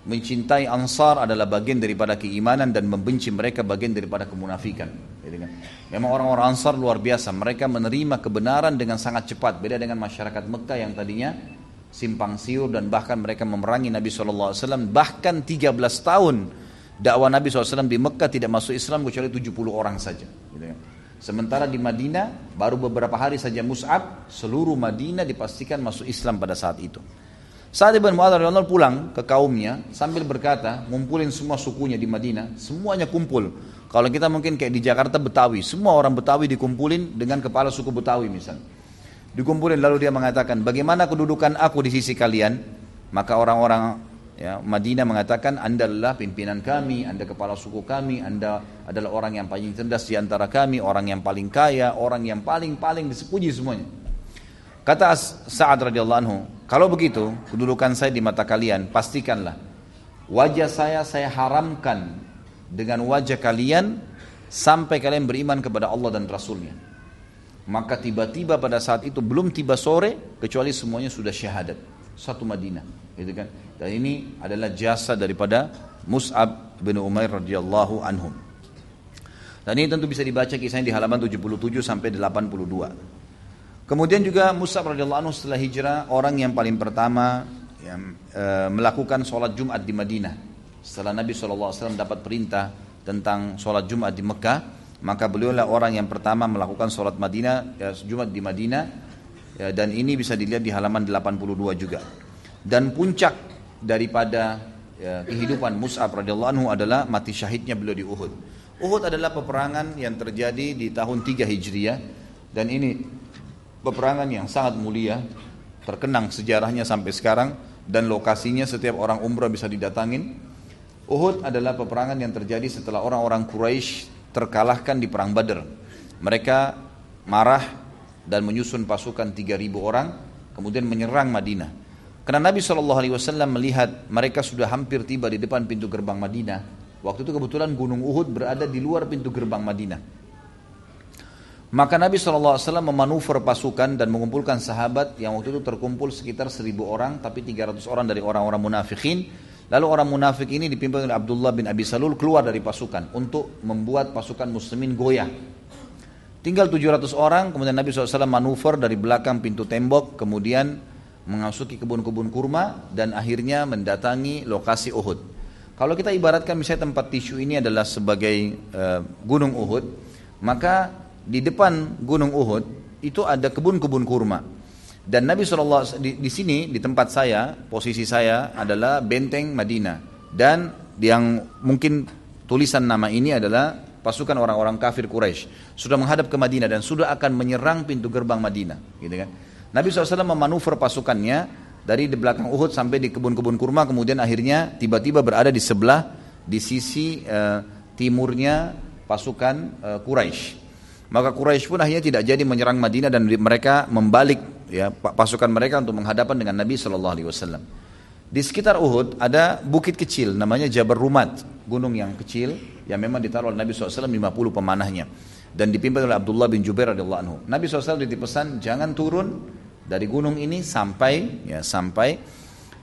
S1: mencintai Ansar adalah bagian daripada keimanan dan membenci mereka bagian daripada kemunafikan. Memang orang-orang Ansar luar biasa, mereka menerima kebenaran dengan sangat cepat. Beda dengan masyarakat Mekah yang tadinya simpang siur dan bahkan mereka memerangi Nabi SAW. Bahkan 13 tahun dakwah Nabi SAW di Mekah tidak masuk Islam kecuali 70 orang saja. Sementara di Madinah baru beberapa hari saja Mus'ab, seluruh Madinah dipastikan masuk Islam pada saat itu. Sa'ad bin Mu'adz radhiyallahu pulang ke kaumnya sambil berkata, ngumpulin semua sukunya di Madinah, semuanya kumpul. Kalau kita mungkin kayak di Jakarta Betawi, semua orang Betawi dikumpulin dengan kepala suku Betawi misalnya. Dikumpulin lalu dia mengatakan, bagaimana kedudukan aku di sisi kalian? Maka orang-orang ya, Madinah mengatakan, Anda adalah pimpinan kami, Anda kepala suku kami, Anda adalah orang yang paling cerdas di antara kami, orang yang paling kaya, orang yang paling-paling disepuji semuanya. Kata Sa'ad radhiyallahu anhu, kalau begitu kedudukan saya di mata kalian, pastikanlah wajah saya saya haramkan dengan wajah kalian sampai kalian beriman kepada Allah dan Rasulnya. Maka tiba-tiba pada saat itu belum tiba sore kecuali semuanya sudah syahadat. Satu Madinah, gitu kan? Dan ini adalah jasa daripada Mus'ab bin Umair radhiyallahu anhum. Dan ini tentu bisa dibaca kisahnya di halaman 77 sampai 82. Kemudian juga Mus'ab radhiyallahu anhu setelah hijrah orang yang paling pertama yang e, melakukan sholat Jumat di Madinah. Setelah Nabi SAW dapat perintah tentang sholat Jumat di Mekah, maka beliau adalah orang yang pertama melakukan sholat Madinah, ya, Jumat di Madinah, ya, dan ini bisa dilihat di halaman 82 juga. Dan puncak daripada ya, kehidupan Mus'ab radhiyallahu anhu adalah mati syahidnya beliau di Uhud. Uhud adalah peperangan yang terjadi di tahun 3 Hijriah dan ini peperangan yang sangat mulia, terkenang sejarahnya sampai sekarang dan lokasinya setiap orang umrah bisa didatangin Uhud adalah peperangan yang terjadi setelah orang-orang Quraisy terkalahkan di perang Badr. Mereka marah dan menyusun pasukan 3000 orang kemudian menyerang Madinah. Karena Nabi SAW melihat mereka sudah hampir tiba di depan pintu gerbang Madinah. Waktu itu kebetulan Gunung Uhud berada di luar pintu gerbang Madinah. Maka Nabi SAW memanuver pasukan dan mengumpulkan sahabat yang waktu itu terkumpul sekitar 1000 orang tapi 300 orang dari orang-orang munafikin Lalu orang munafik ini dipimpin oleh Abdullah bin Abi Salul keluar dari pasukan untuk membuat pasukan muslimin goyah. Tinggal 700 orang, kemudian Nabi SAW manuver dari belakang pintu tembok, kemudian mengasuki kebun-kebun kurma, dan akhirnya mendatangi lokasi Uhud. Kalau kita ibaratkan misalnya tempat tisu ini adalah sebagai uh, gunung Uhud, maka di depan gunung Uhud itu ada kebun-kebun kurma. Dan Nabi SAW di, di sini di tempat saya posisi saya adalah benteng Madinah dan yang mungkin tulisan nama ini adalah pasukan orang-orang kafir Quraisy sudah menghadap ke Madinah dan sudah akan menyerang pintu gerbang Madinah, gitu kan? Nabi SAW memanuver pasukannya dari di belakang Uhud sampai di kebun-kebun kurma, kemudian akhirnya tiba-tiba berada di sebelah di sisi uh, timurnya pasukan uh, Quraisy. Maka Quraisy pun akhirnya tidak jadi menyerang Madinah dan mereka membalik ya pasukan mereka untuk menghadapan dengan Nabi Shallallahu Alaihi Wasallam. Di sekitar Uhud ada bukit kecil namanya Jabal Rumat, gunung yang kecil yang memang ditaruh oleh Nabi SAW 50 pemanahnya dan dipimpin oleh Abdullah bin Jubair radhiyallahu anhu. Nabi SAW dipesan jangan turun dari gunung ini sampai ya sampai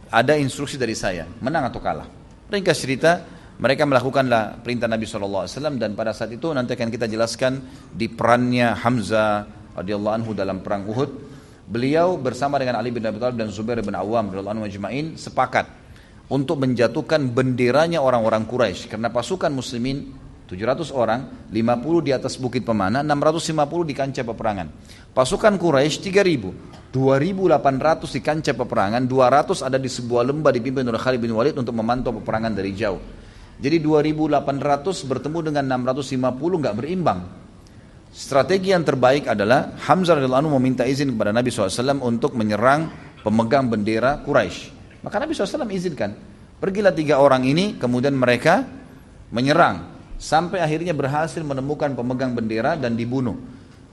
S1: ada instruksi dari saya menang atau kalah. Ringkas cerita mereka melakukanlah perintah Nabi SAW dan pada saat itu nanti akan kita jelaskan di perannya Hamzah radhiyallahu anhu dalam perang Uhud Beliau bersama dengan Ali bin Abi Thalib dan Zubair bin Awam radhiyallahu anhu majma'in sepakat untuk menjatuhkan benderanya orang-orang Quraisy karena pasukan muslimin 700 orang, 50 di atas bukit pemana, 650 di kancah peperangan. Pasukan Quraisy 3000, 2800 di kancah peperangan, 200 ada di sebuah lembah dipimpin oleh Khalid bin Walid untuk memantau peperangan dari jauh. Jadi 2800 bertemu dengan 650 nggak berimbang. Strategi yang terbaik adalah Hamzah radhiyallahu anhu meminta izin kepada Nabi SAW untuk menyerang pemegang bendera Quraisy. Maka Nabi SAW izinkan. Pergilah tiga orang ini, kemudian mereka menyerang. Sampai akhirnya berhasil menemukan pemegang bendera dan dibunuh.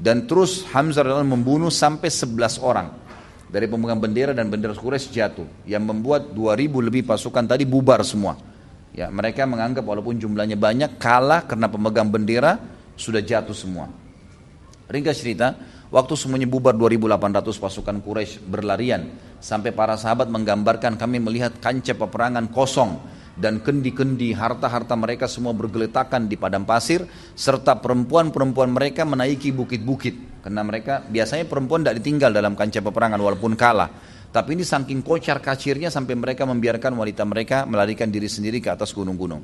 S1: Dan terus Hamzah radhiyallahu membunuh sampai 11 orang. Dari pemegang bendera dan bendera Quraisy jatuh. Yang membuat 2000 lebih pasukan tadi bubar semua. Ya, mereka menganggap walaupun jumlahnya banyak kalah karena pemegang bendera sudah jatuh semua. Ringkas cerita, waktu semuanya bubar 2800 pasukan Quraisy berlarian sampai para sahabat menggambarkan kami melihat kancah peperangan kosong dan kendi-kendi harta-harta mereka semua bergeletakan di padang pasir serta perempuan-perempuan mereka menaiki bukit-bukit karena mereka biasanya perempuan tidak ditinggal dalam kancah peperangan walaupun kalah tapi ini saking kocar kacirnya sampai mereka membiarkan wanita mereka melarikan diri sendiri ke atas gunung-gunung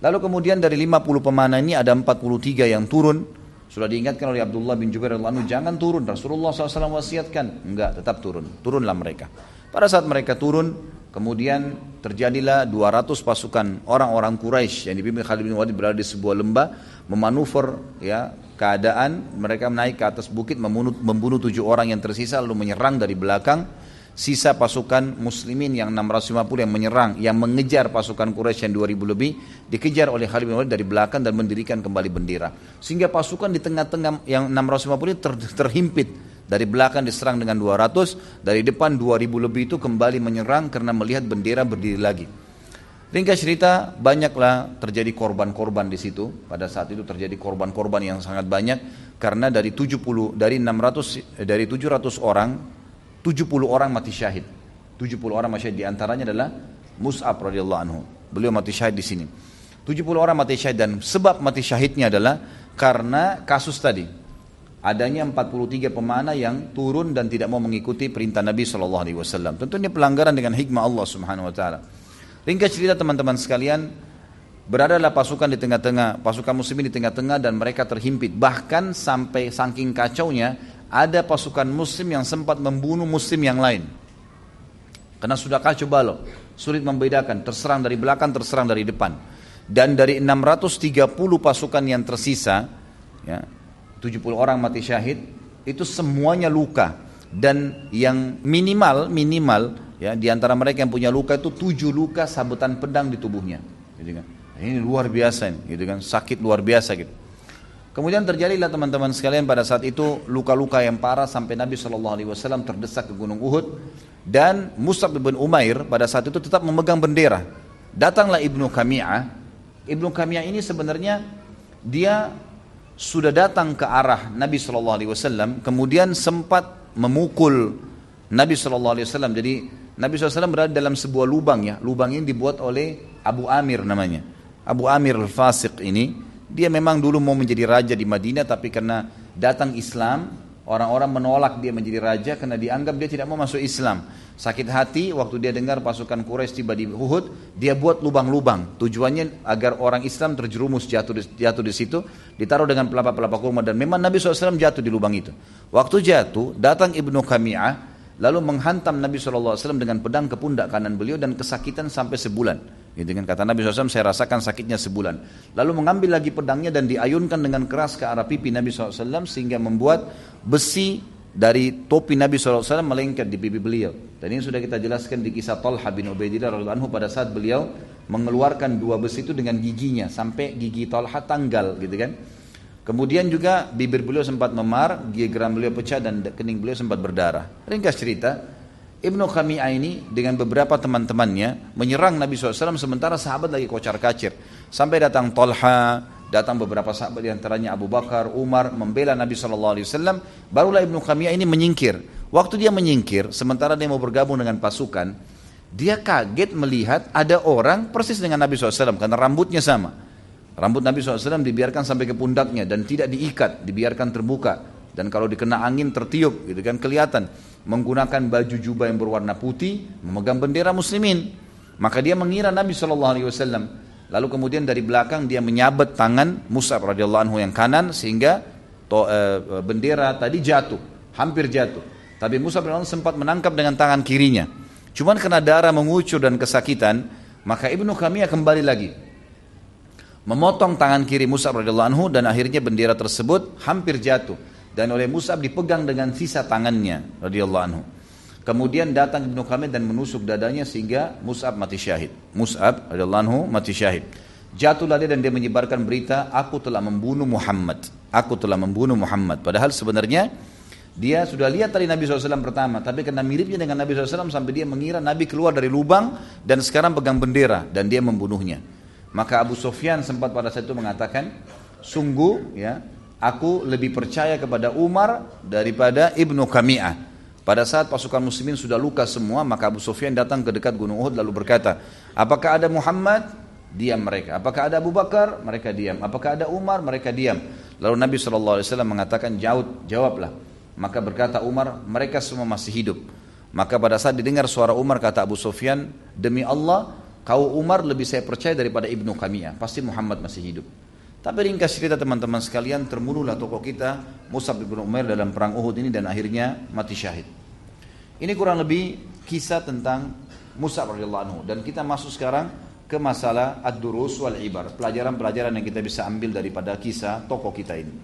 S1: lalu kemudian dari 50 pemanah ini ada 43 yang turun sudah diingatkan oleh Abdullah bin Jubair radhiyallahu jangan turun. Rasulullah SAW wasiatkan, enggak, tetap turun. Turunlah mereka. Pada saat mereka turun, kemudian terjadilah 200 pasukan orang-orang Quraisy yang dipimpin Khalid bin Walid berada di sebuah lembah memanuver ya keadaan mereka naik ke atas bukit membunuh tujuh orang yang tersisa lalu menyerang dari belakang sisa pasukan muslimin yang 650 yang menyerang, yang mengejar pasukan Quraisy yang 2000 lebih, dikejar oleh Khalid bin Walid dari belakang dan mendirikan kembali bendera. Sehingga pasukan di tengah-tengah yang 650 ini ter, terhimpit. Dari belakang diserang dengan 200, dari depan 2000 lebih itu kembali menyerang karena melihat bendera berdiri lagi. Ringkas cerita, banyaklah terjadi korban-korban di situ. Pada saat itu terjadi korban-korban yang sangat banyak karena dari 70 dari 600 dari 700 orang 70 orang mati syahid. 70 orang mati syahid di antaranya adalah Mus'ab radhiyallahu anhu. Beliau mati syahid di sini. 70 orang mati syahid dan sebab mati syahidnya adalah karena kasus tadi. Adanya 43 pemanah yang turun dan tidak mau mengikuti perintah Nabi Shallallahu Alaihi Wasallam. Tentu ini pelanggaran dengan hikmah Allah Subhanahu Wa Taala. Ringkas cerita teman-teman sekalian, beradalah pasukan di tengah-tengah, pasukan muslimin di tengah-tengah dan mereka terhimpit. Bahkan sampai saking kacaunya, ada pasukan muslim yang sempat membunuh muslim yang lain. Karena sudah kacau balau, sulit membedakan, terserang dari belakang, terserang dari depan. Dan dari 630 pasukan yang tersisa, ya, 70 orang mati syahid, itu semuanya luka. Dan yang minimal, minimal Ya, di antara mereka yang punya luka itu tujuh luka sabetan pedang di tubuhnya. Gitu kan. Ini luar biasa ini, gitu kan. Sakit luar biasa gitu. Kemudian terjadilah teman-teman sekalian pada saat itu luka-luka yang parah sampai Nabi Shallallahu Alaihi Wasallam terdesak ke Gunung Uhud dan Musab bin Umair pada saat itu tetap memegang bendera. Datanglah Ibnu Kami'ah. Ibnu Kami'ah ini sebenarnya dia sudah datang ke arah Nabi Shallallahu Alaihi Wasallam, kemudian sempat memukul Nabi Shallallahu Alaihi Wasallam. Jadi Nabi SAW berada dalam sebuah lubang ya. Lubang ini dibuat oleh Abu Amir namanya. Abu Amir al-Fasiq ini, dia memang dulu mau menjadi raja di Madinah tapi karena datang Islam, orang-orang menolak dia menjadi raja karena dianggap dia tidak mau masuk Islam. Sakit hati waktu dia dengar pasukan Quraisy tiba di Uhud, dia buat lubang-lubang. Tujuannya agar orang Islam terjerumus jatuh di, jatuh di situ, ditaruh dengan pelapa-pelapa kurma dan memang Nabi SAW jatuh di lubang itu. Waktu jatuh, datang Ibnu Kami'ah lalu menghantam Nabi SAW dengan pedang ke pundak kanan beliau dan kesakitan sampai sebulan. Gitu kan kata Nabi SAW, saya rasakan sakitnya sebulan. Lalu mengambil lagi pedangnya dan diayunkan dengan keras ke arah pipi Nabi SAW sehingga membuat besi dari topi Nabi SAW melengket di pipi beliau. Dan ini sudah kita jelaskan di kisah Talha bin Ubaidillah anhu pada saat beliau mengeluarkan dua besi itu dengan giginya sampai gigi Talha tanggal gitu kan. Kemudian juga bibir beliau sempat memar, geram beliau pecah dan kening beliau sempat berdarah. Ringkas cerita, Ibnu Khami'ah ini dengan beberapa teman-temannya menyerang Nabi SAW sementara sahabat lagi kocar kacir. Sampai datang Tolha, datang beberapa sahabat di antaranya Abu Bakar, Umar membela Nabi SAW. Barulah Ibnu Khami'ah ini menyingkir. Waktu dia menyingkir, sementara dia mau bergabung dengan pasukan, dia kaget melihat ada orang persis dengan Nabi SAW karena rambutnya sama. Rambut Nabi SAW dibiarkan sampai ke pundaknya dan tidak diikat, dibiarkan terbuka. Dan kalau dikena angin tertiup, gitu kan kelihatan. Menggunakan baju jubah yang berwarna putih, memegang bendera muslimin. Maka dia mengira Nabi SAW. Lalu kemudian dari belakang dia menyabet tangan Mus'ab radhiyallahu anhu yang kanan sehingga to, e, bendera tadi jatuh, hampir jatuh. Tapi Mus'ab radhiyallahu sempat menangkap dengan tangan kirinya. Cuman karena darah mengucur dan kesakitan, maka Ibnu Khamiyah kembali lagi memotong tangan kiri Mus'ab radhiyallahu anhu dan akhirnya bendera tersebut hampir jatuh dan oleh Mus'ab dipegang dengan sisa tangannya radhiyallahu anhu. Kemudian datang Ibnu Khamid dan menusuk dadanya sehingga Mus'ab mati syahid. Mus'ab radhiyallahu anhu mati syahid. Jatuhlah dia dan dia menyebarkan berita, aku telah membunuh Muhammad. Aku telah membunuh Muhammad. Padahal sebenarnya dia sudah lihat tadi Nabi SAW pertama, tapi karena miripnya dengan Nabi SAW sampai dia mengira Nabi keluar dari lubang dan sekarang pegang bendera dan dia membunuhnya. Maka Abu Sofyan sempat pada saat itu mengatakan, sungguh ya, aku lebih percaya kepada Umar daripada Ibnu Kami'ah. Pada saat pasukan muslimin sudah luka semua, maka Abu Sufyan datang ke dekat Gunung Uhud lalu berkata, apakah ada Muhammad? Diam mereka. Apakah ada Abu Bakar? Mereka diam. Apakah ada Umar? Mereka diam. Lalu Nabi SAW mengatakan, jawab, jawablah. Maka berkata Umar, mereka semua masih hidup. Maka pada saat didengar suara Umar kata Abu Sufyan, demi Allah, Kau Umar lebih saya percaya daripada Ibnu Kamiyah. Pasti Muhammad masih hidup. Tapi ringkas cerita teman-teman sekalian, terbunuhlah tokoh kita Musab bin Umar dalam perang Uhud ini dan akhirnya mati syahid. Ini kurang lebih kisah tentang Musab radhiyallahu anhu dan kita masuk sekarang ke masalah ad-durus wal ibar, pelajaran-pelajaran yang kita bisa ambil daripada kisah tokoh kita ini.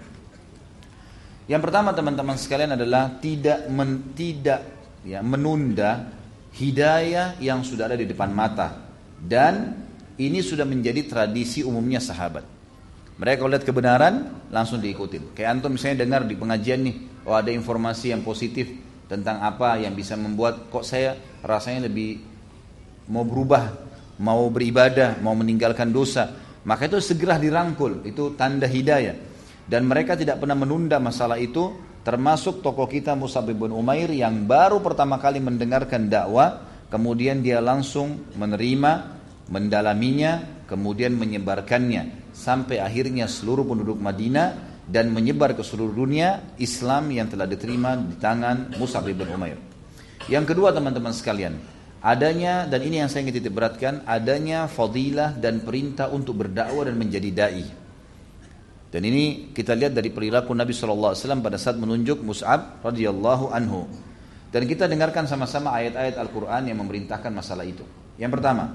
S1: Yang pertama teman-teman sekalian adalah tidak men, tidak ya, menunda hidayah yang sudah ada di depan mata dan ini sudah menjadi tradisi umumnya sahabat. Mereka kalau lihat kebenaran langsung diikutin. Kayak antum misalnya dengar di pengajian nih, oh ada informasi yang positif tentang apa yang bisa membuat kok saya rasanya lebih mau berubah mau beribadah, mau meninggalkan dosa, maka itu segera dirangkul, itu tanda hidayah. Dan mereka tidak pernah menunda masalah itu, termasuk tokoh kita Musa bin Umair yang baru pertama kali mendengarkan dakwah, kemudian dia langsung menerima, mendalaminya, kemudian menyebarkannya sampai akhirnya seluruh penduduk Madinah dan menyebar ke seluruh dunia Islam yang telah diterima di tangan Musa bin Umair. Yang kedua teman-teman sekalian, adanya dan ini yang saya ingin titik beratkan, adanya fadilah dan perintah untuk berdakwah dan menjadi dai. Dan ini kita lihat dari perilaku Nabi SAW pada saat menunjuk Mus'ab radhiyallahu anhu. Dan kita dengarkan sama-sama ayat-ayat Al-Quran yang memerintahkan masalah itu. Yang pertama,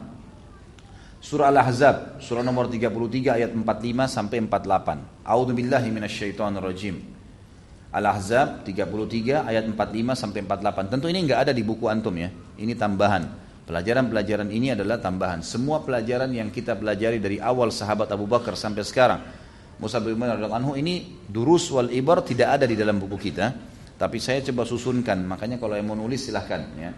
S1: surah Al-Ahzab, surah nomor 33 ayat 45 sampai 48. A'udzu billahi rajim. Al-Ahzab 33 ayat 45 sampai 48. Tentu ini nggak ada di buku antum ya. Ini tambahan. Pelajaran-pelajaran ini adalah tambahan. Semua pelajaran yang kita pelajari dari awal sahabat Abu Bakar sampai sekarang. Musa bin Umar anhu ini durus wal ibar tidak ada di dalam buku kita. Tapi saya coba susunkan. Makanya kalau yang mau nulis silahkan ya.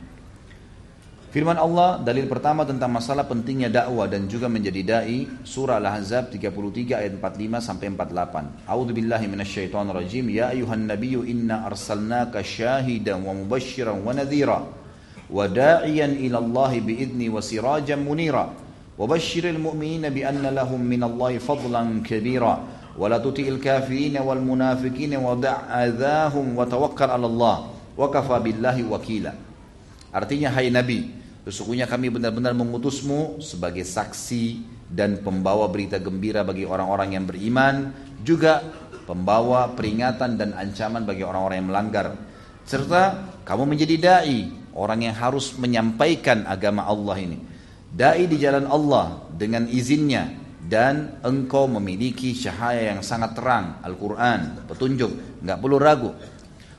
S1: Firman Allah dalil pertama tentang masalah pentingnya dakwah dan juga menjadi dai surah Al-Ahzab 33 ayat 45 sampai 48. A'udzu billahi minasyaitonir rajim. Ya ayuhan nabiyyu inna arsalnaka syahidan wa mubasysyiran wa nadhira wa da'iyan ila Allah biidni wa sirajan munira. Wa basyiril mu'minina bi anna lahum minallahi fadlan kabira. Wa la tuti'il kafirin wal munafiqin wa da'adhahum wa tawakkal 'ala Allah. Wa kafa billahi wakila. Artinya hai Nabi, Sesungguhnya kami benar-benar mengutusmu sebagai saksi dan pembawa berita gembira bagi orang-orang yang beriman, juga pembawa peringatan dan ancaman bagi orang-orang yang melanggar. Serta kamu menjadi dai, orang yang harus menyampaikan agama Allah ini. Dai di jalan Allah dengan izinnya dan engkau memiliki cahaya yang sangat terang, Al-Quran, petunjuk, nggak perlu ragu.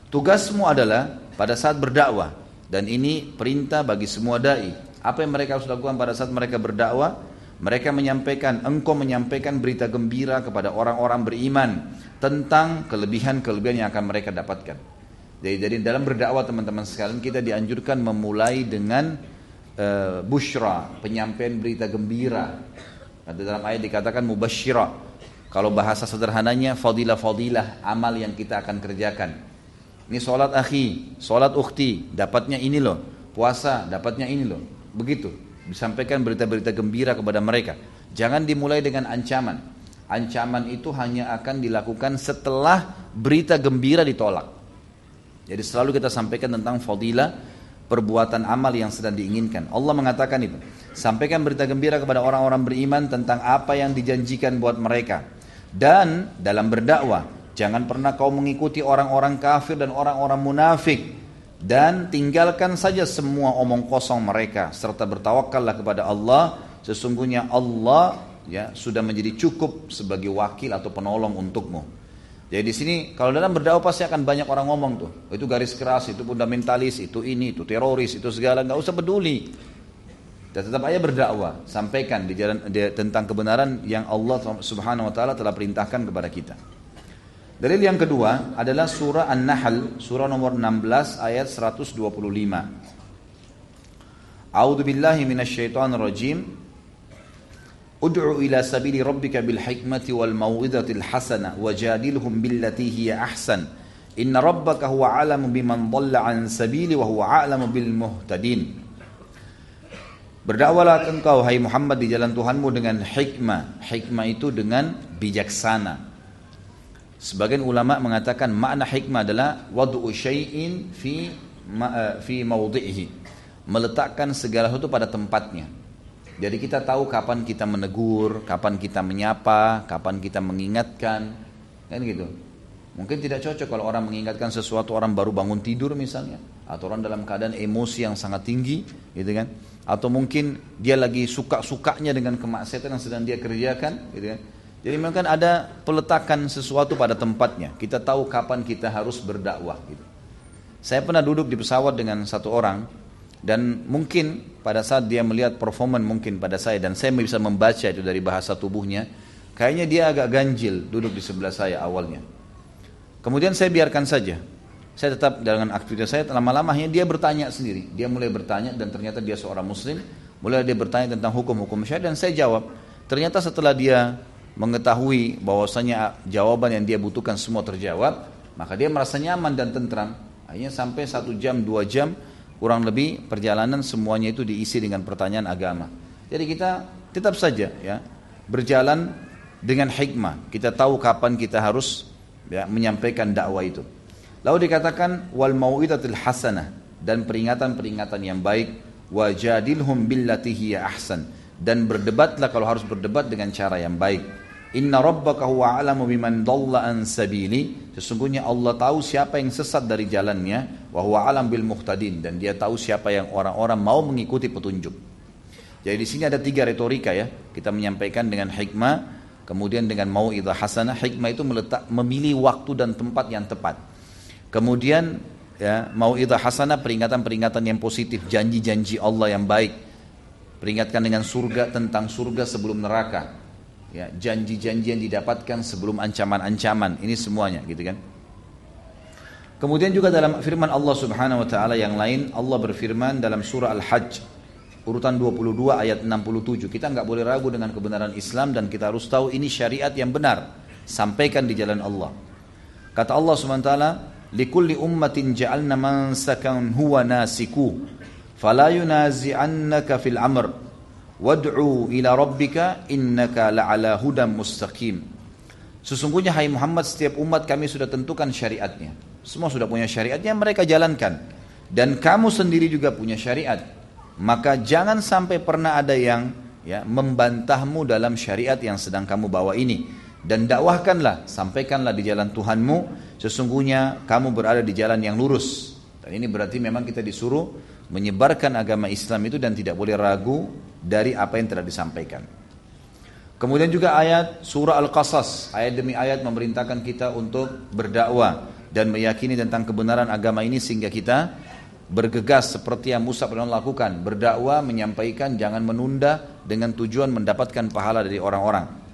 S1: Tugasmu adalah pada saat berdakwah, dan ini perintah bagi semua dai. Apa yang mereka harus lakukan pada saat mereka berdakwah? Mereka menyampaikan, engkau menyampaikan berita gembira kepada orang-orang beriman tentang kelebihan-kelebihan yang akan mereka dapatkan. Jadi, jadi dalam berdakwah teman-teman sekalian kita dianjurkan memulai dengan uh, bushra, penyampaian berita gembira. Ada dalam ayat dikatakan mubasyira. Kalau bahasa sederhananya fadilah-fadilah amal yang kita akan kerjakan. Ini sholat akhi, sholat ukhti, dapatnya ini loh. Puasa, dapatnya ini loh. Begitu. Disampaikan berita-berita gembira kepada mereka. Jangan dimulai dengan ancaman. Ancaman itu hanya akan dilakukan setelah berita gembira ditolak. Jadi selalu kita sampaikan tentang fadilah perbuatan amal yang sedang diinginkan. Allah mengatakan itu. Sampaikan berita gembira kepada orang-orang beriman tentang apa yang dijanjikan buat mereka. Dan dalam berdakwah, Jangan pernah kau mengikuti orang-orang kafir dan orang-orang munafik dan tinggalkan saja semua omong kosong mereka serta bertawakallah kepada Allah. Sesungguhnya Allah ya sudah menjadi cukup sebagai wakil atau penolong untukmu. Jadi di sini kalau dalam berdakwah pasti akan banyak orang ngomong tuh. Itu garis keras, itu fundamentalis, itu ini, itu teroris, itu segala nggak usah peduli. Dan tetap aja berdakwah, sampaikan di jalan di, tentang kebenaran yang Allah Subhanahu wa taala telah perintahkan kepada kita. Dalil yang kedua adalah surah An-Nahl, surah nomor 16 ayat 125. A'udzu billahi minasyaitonir rajim. Ud'u ila sabili rabbika bil hikmati wal mau'izatil hasanah wajadilhum billati hiya ahsan. Inna rabbaka huwa a'lamu biman dhalla an sabili wa huwa a'lamu bil muhtadin. Berdakwalah engkau hai Muhammad di jalan Tuhanmu dengan hikmah. Hikmah itu dengan bijaksana Sebagian ulama mengatakan makna hikmah adalah wad'u syai'in fi ma, eh, fi mawdi'ihi. Meletakkan segala sesuatu pada tempatnya. Jadi kita tahu kapan kita menegur, kapan kita menyapa, kapan kita mengingatkan, kan gitu. Mungkin tidak cocok kalau orang mengingatkan sesuatu orang baru bangun tidur misalnya, atau orang dalam keadaan emosi yang sangat tinggi, gitu kan? Atau mungkin dia lagi suka-sukanya dengan kemaksiatan yang sedang dia kerjakan, gitu kan? Jadi memang ada peletakan sesuatu pada tempatnya. Kita tahu kapan kita harus berdakwah. Gitu. Saya pernah duduk di pesawat dengan satu orang dan mungkin pada saat dia melihat performan mungkin pada saya dan saya bisa membaca itu dari bahasa tubuhnya, kayaknya dia agak ganjil duduk di sebelah saya awalnya. Kemudian saya biarkan saja. Saya tetap dengan aktivitas saya lama-lamanya dia bertanya sendiri. Dia mulai bertanya dan ternyata dia seorang muslim. Mulai dia bertanya tentang hukum-hukum syariat dan saya jawab. Ternyata setelah dia mengetahui bahwasanya jawaban yang dia butuhkan semua terjawab, maka dia merasa nyaman dan tentram. Akhirnya sampai satu jam, dua jam, kurang lebih perjalanan semuanya itu diisi dengan pertanyaan agama. Jadi kita tetap saja ya berjalan dengan hikmah. Kita tahu kapan kita harus ya, menyampaikan dakwah itu. Lalu dikatakan wal mau'idatil hasanah dan peringatan-peringatan yang baik wajadilhum billati hiya ahsan dan berdebatlah kalau harus berdebat dengan cara yang baik. Inna rabbaka huwa a'lamu biman dhalla an sabili. Sesungguhnya Allah tahu siapa yang sesat dari jalannya wa huwa alam bil muhtadin dan dia tahu siapa yang orang-orang mau mengikuti petunjuk. Jadi di sini ada tiga retorika ya. Kita menyampaikan dengan hikmah, kemudian dengan mau itu hasanah. Hikmah itu meletak memilih waktu dan tempat yang tepat. Kemudian ya mau itu hasanah peringatan-peringatan yang positif, janji-janji Allah yang baik. Peringatkan dengan surga tentang surga sebelum neraka. Ya, janji-janji yang didapatkan sebelum ancaman-ancaman. Ini semuanya gitu kan. Kemudian juga dalam firman Allah Subhanahu wa taala yang lain, Allah berfirman dalam surah Al-Hajj urutan 22 ayat 67. Kita nggak boleh ragu dengan kebenaran Islam dan kita harus tahu ini syariat yang benar. Sampaikan di jalan Allah. Kata Allah Subhanahu wa taala, likulli ummatin ja'alna mansakan huwa nasiku fala yunazi'annaka fil amr wad'u ila rabbika innaka la'ala hudam mustaqim Sesungguhnya hai Muhammad setiap umat kami sudah tentukan syariatnya. Semua sudah punya syariatnya mereka jalankan. Dan kamu sendiri juga punya syariat. Maka jangan sampai pernah ada yang ya membantahmu dalam syariat yang sedang kamu bawa ini dan dakwahkanlah, sampaikanlah di jalan Tuhanmu, sesungguhnya kamu berada di jalan yang lurus. Dan ini berarti memang kita disuruh menyebarkan agama Islam itu dan tidak boleh ragu dari apa yang telah disampaikan. Kemudian juga ayat surah Al-Qasas, ayat demi ayat memerintahkan kita untuk berdakwah dan meyakini tentang kebenaran agama ini sehingga kita bergegas seperti yang Musa pernah lakukan, berdakwah, menyampaikan, jangan menunda dengan tujuan mendapatkan pahala dari orang-orang.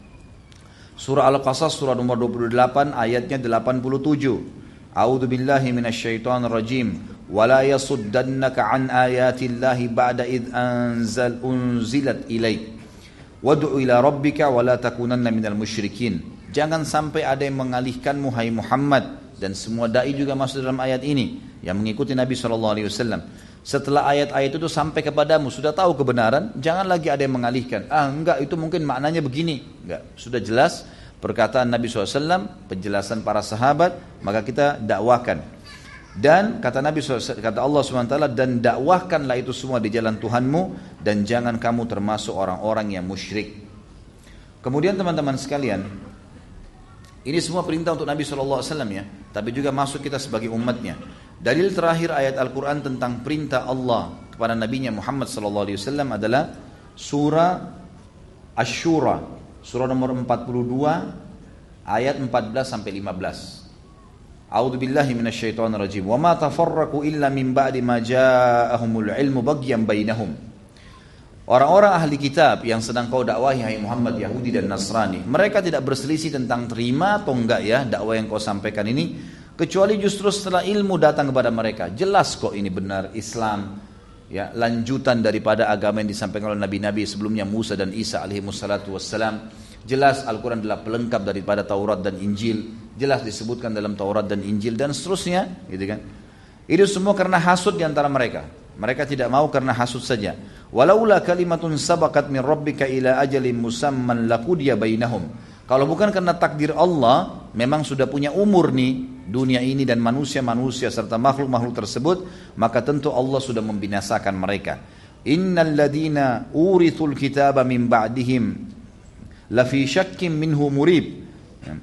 S1: Surah Al-Qasas surah nomor 28 ayatnya 87. A'udzu billahi minasyaitonir rajim. Wala yasuddannaka an ayatillahi ba'da id anzal unzilat ilaik. Wad'u ila rabbika wa la takunanna minal musyrikin. Jangan sampai ada yang mengalihkanmu hai Muhammad dan semua dai juga masuk dalam ayat ini yang mengikuti Nabi sallallahu alaihi wasallam setelah ayat-ayat itu sampai kepadamu sudah tahu kebenaran, jangan lagi ada yang mengalihkan. Ah enggak itu mungkin maknanya begini. Enggak, sudah jelas perkataan Nabi SAW, penjelasan para sahabat, maka kita dakwakan. Dan kata Nabi SAW, kata Allah SWT, dan dakwahkanlah itu semua di jalan Tuhanmu, dan jangan kamu termasuk orang-orang yang musyrik. Kemudian teman-teman sekalian, ini semua perintah untuk Nabi SAW ya, tapi juga masuk kita sebagai umatnya. Dalil terakhir ayat Al-Quran tentang perintah Allah kepada Nabi Muhammad SAW adalah surah Ash-Shura, surah nomor 42 ayat 14 sampai 15. A'udzu billahi minasyaitonir rajim. Wa ma tafarraqu illa min ba'di ma ja'ahumul ilmu baghyan bainahum. Orang-orang ahli kitab yang sedang kau dakwahi hai Muhammad Yahudi dan Nasrani, mereka tidak berselisih tentang terima atau enggak ya dakwah yang kau sampaikan ini kecuali justru setelah ilmu datang kepada mereka. Jelas kok ini benar Islam. Ya lanjutan daripada agama yang disampaikan oleh nabi-nabi sebelumnya Musa dan Isa alaihi wassalam. Jelas Al-Quran adalah pelengkap daripada Taurat dan Injil. Jelas disebutkan dalam Taurat dan Injil dan seterusnya gitu kan? Itu semua karena hasud di antara mereka. Mereka tidak mau karena hasud saja. Walaula kalimatun sabakat min rabbika ila ajalin musamman laqudiya bainahum. Kalau bukan karena takdir Allah, memang sudah punya umur nih dunia ini dan manusia-manusia serta makhluk-makhluk tersebut, maka tentu Allah sudah membinasakan mereka. Innal ladina urithul kitaba min ba'dihim lafi syakkim minhu murib. Ya.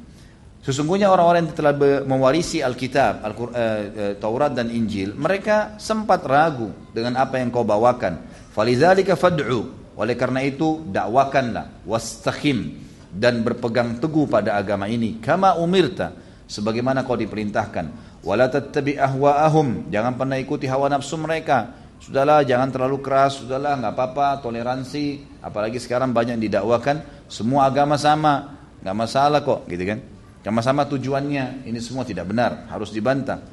S1: Sesungguhnya orang-orang yang telah mewarisi Alkitab, Al uh, uh, Taurat dan Injil, mereka sempat ragu dengan apa yang kau bawakan. Falidzalika fad'u. Oleh karena itu, dakwakanlah, wastakhim dan berpegang teguh pada agama ini kama umirta sebagaimana kau diperintahkan. Wala tattabi ahwaahum. Jangan pernah ikuti hawa nafsu mereka. Sudahlah jangan terlalu keras. Sudahlah nggak apa-apa. Toleransi. Apalagi sekarang banyak yang didakwakan. Semua agama sama. Nggak masalah kok gitu kan? Sama-sama tujuannya. Ini semua tidak benar. Harus dibantah.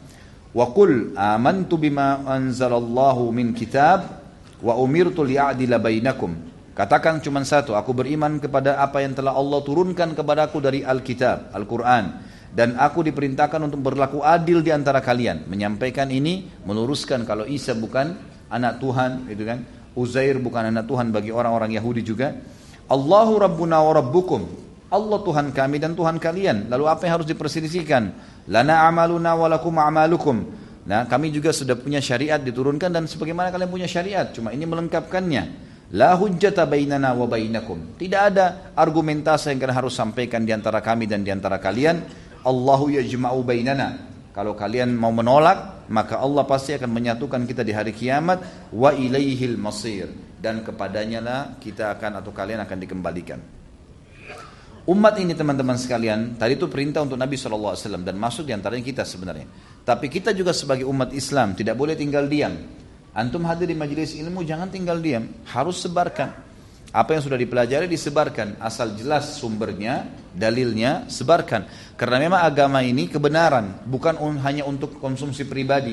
S1: Wa qul amantu bima anzalallahu min kitab Wa umirtu li'adila bainakum. Katakan cuma satu, aku beriman kepada apa yang telah Allah turunkan kepadaku dari Alkitab, Al-Quran. Dan aku diperintahkan untuk berlaku adil di antara kalian. Menyampaikan ini, meluruskan kalau Isa bukan anak Tuhan, gitu kan. Uzair bukan anak Tuhan bagi orang-orang Yahudi juga. Allahu Rabbuna wa Rabbukum. Allah Tuhan kami dan Tuhan kalian. Lalu apa yang harus diperselisihkan? Lana amaluna walakum amalukum. Nah, kami juga sudah punya syariat diturunkan dan sebagaimana kalian punya syariat, cuma ini melengkapkannya. La hujjata bainana wa bainakum. Tidak ada argumentasi yang kalian harus sampaikan di antara kami dan di antara kalian. Allahu yajma'u bainana. Kalau kalian mau menolak, maka Allah pasti akan menyatukan kita di hari kiamat wa ilaihil masir dan kepadanya lah kita akan atau kalian akan dikembalikan. Umat ini teman-teman sekalian, tadi itu perintah untuk Nabi SAW dan masuk di antaranya kita sebenarnya. Tapi kita juga sebagai umat Islam tidak boleh tinggal diam. Antum hadir di majelis ilmu jangan tinggal diam, harus sebarkan. Apa yang sudah dipelajari disebarkan, asal jelas sumbernya, dalilnya, sebarkan. Karena memang agama ini kebenaran, bukan un, hanya untuk konsumsi pribadi.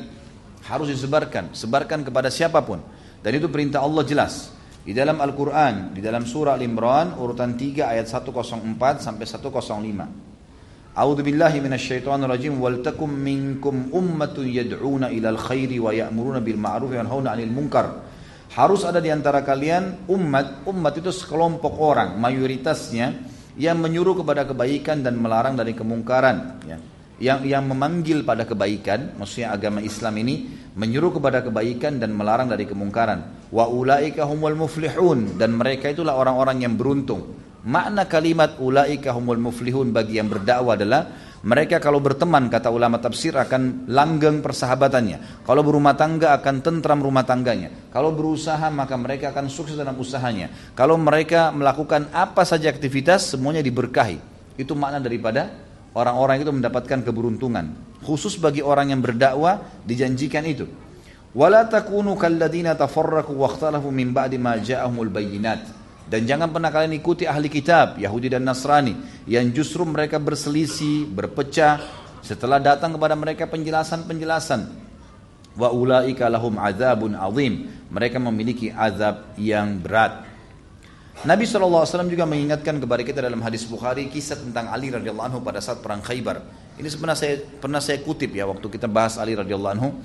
S1: Harus disebarkan, sebarkan kepada siapa pun. Dan itu perintah Allah jelas. Di dalam Al-Quran, di dalam surah Al-Imran, urutan 3 ayat 104 sampai 105. A'udzu billahi minasyaitonir rajim wal takum minkum ummatun yad'una ilal khairi wa ya'muruna bil ma'ruf wa yanhauna 'anil munkar. Harus ada di antara kalian umat, umat itu sekelompok orang, mayoritasnya yang menyuruh kepada kebaikan dan melarang dari kemungkaran, ya. Yang yang memanggil pada kebaikan, maksudnya agama Islam ini menyuruh kepada kebaikan dan melarang dari kemungkaran. Wa ulaika humul muflihun dan mereka itulah orang-orang yang beruntung. Makna kalimat ulaika humul muflihun bagi yang berdakwah adalah mereka kalau berteman kata ulama tafsir akan langgeng persahabatannya. Kalau berumah tangga akan tentram rumah tangganya. Kalau berusaha maka mereka akan sukses dalam usahanya. Kalau mereka melakukan apa saja aktivitas semuanya diberkahi. Itu makna daripada orang-orang itu mendapatkan keberuntungan. Khusus bagi orang yang berdakwah dijanjikan itu. Wala takunu kalladina tafarraqu wakhtalafu min ba'di ma ja'ahumul bayyinat. Dan jangan pernah kalian ikuti ahli kitab, Yahudi dan Nasrani, yang justru mereka berselisih, berpecah, setelah datang kepada mereka penjelasan-penjelasan. Wa ulaika lahum azabun azim. Mereka memiliki azab yang berat. Nabi SAW juga mengingatkan kepada kita dalam hadis Bukhari kisah tentang Ali radhiyallahu anhu pada saat perang Khaybar. Ini sebenarnya saya pernah saya kutip ya waktu kita bahas Ali radhiyallahu anhu.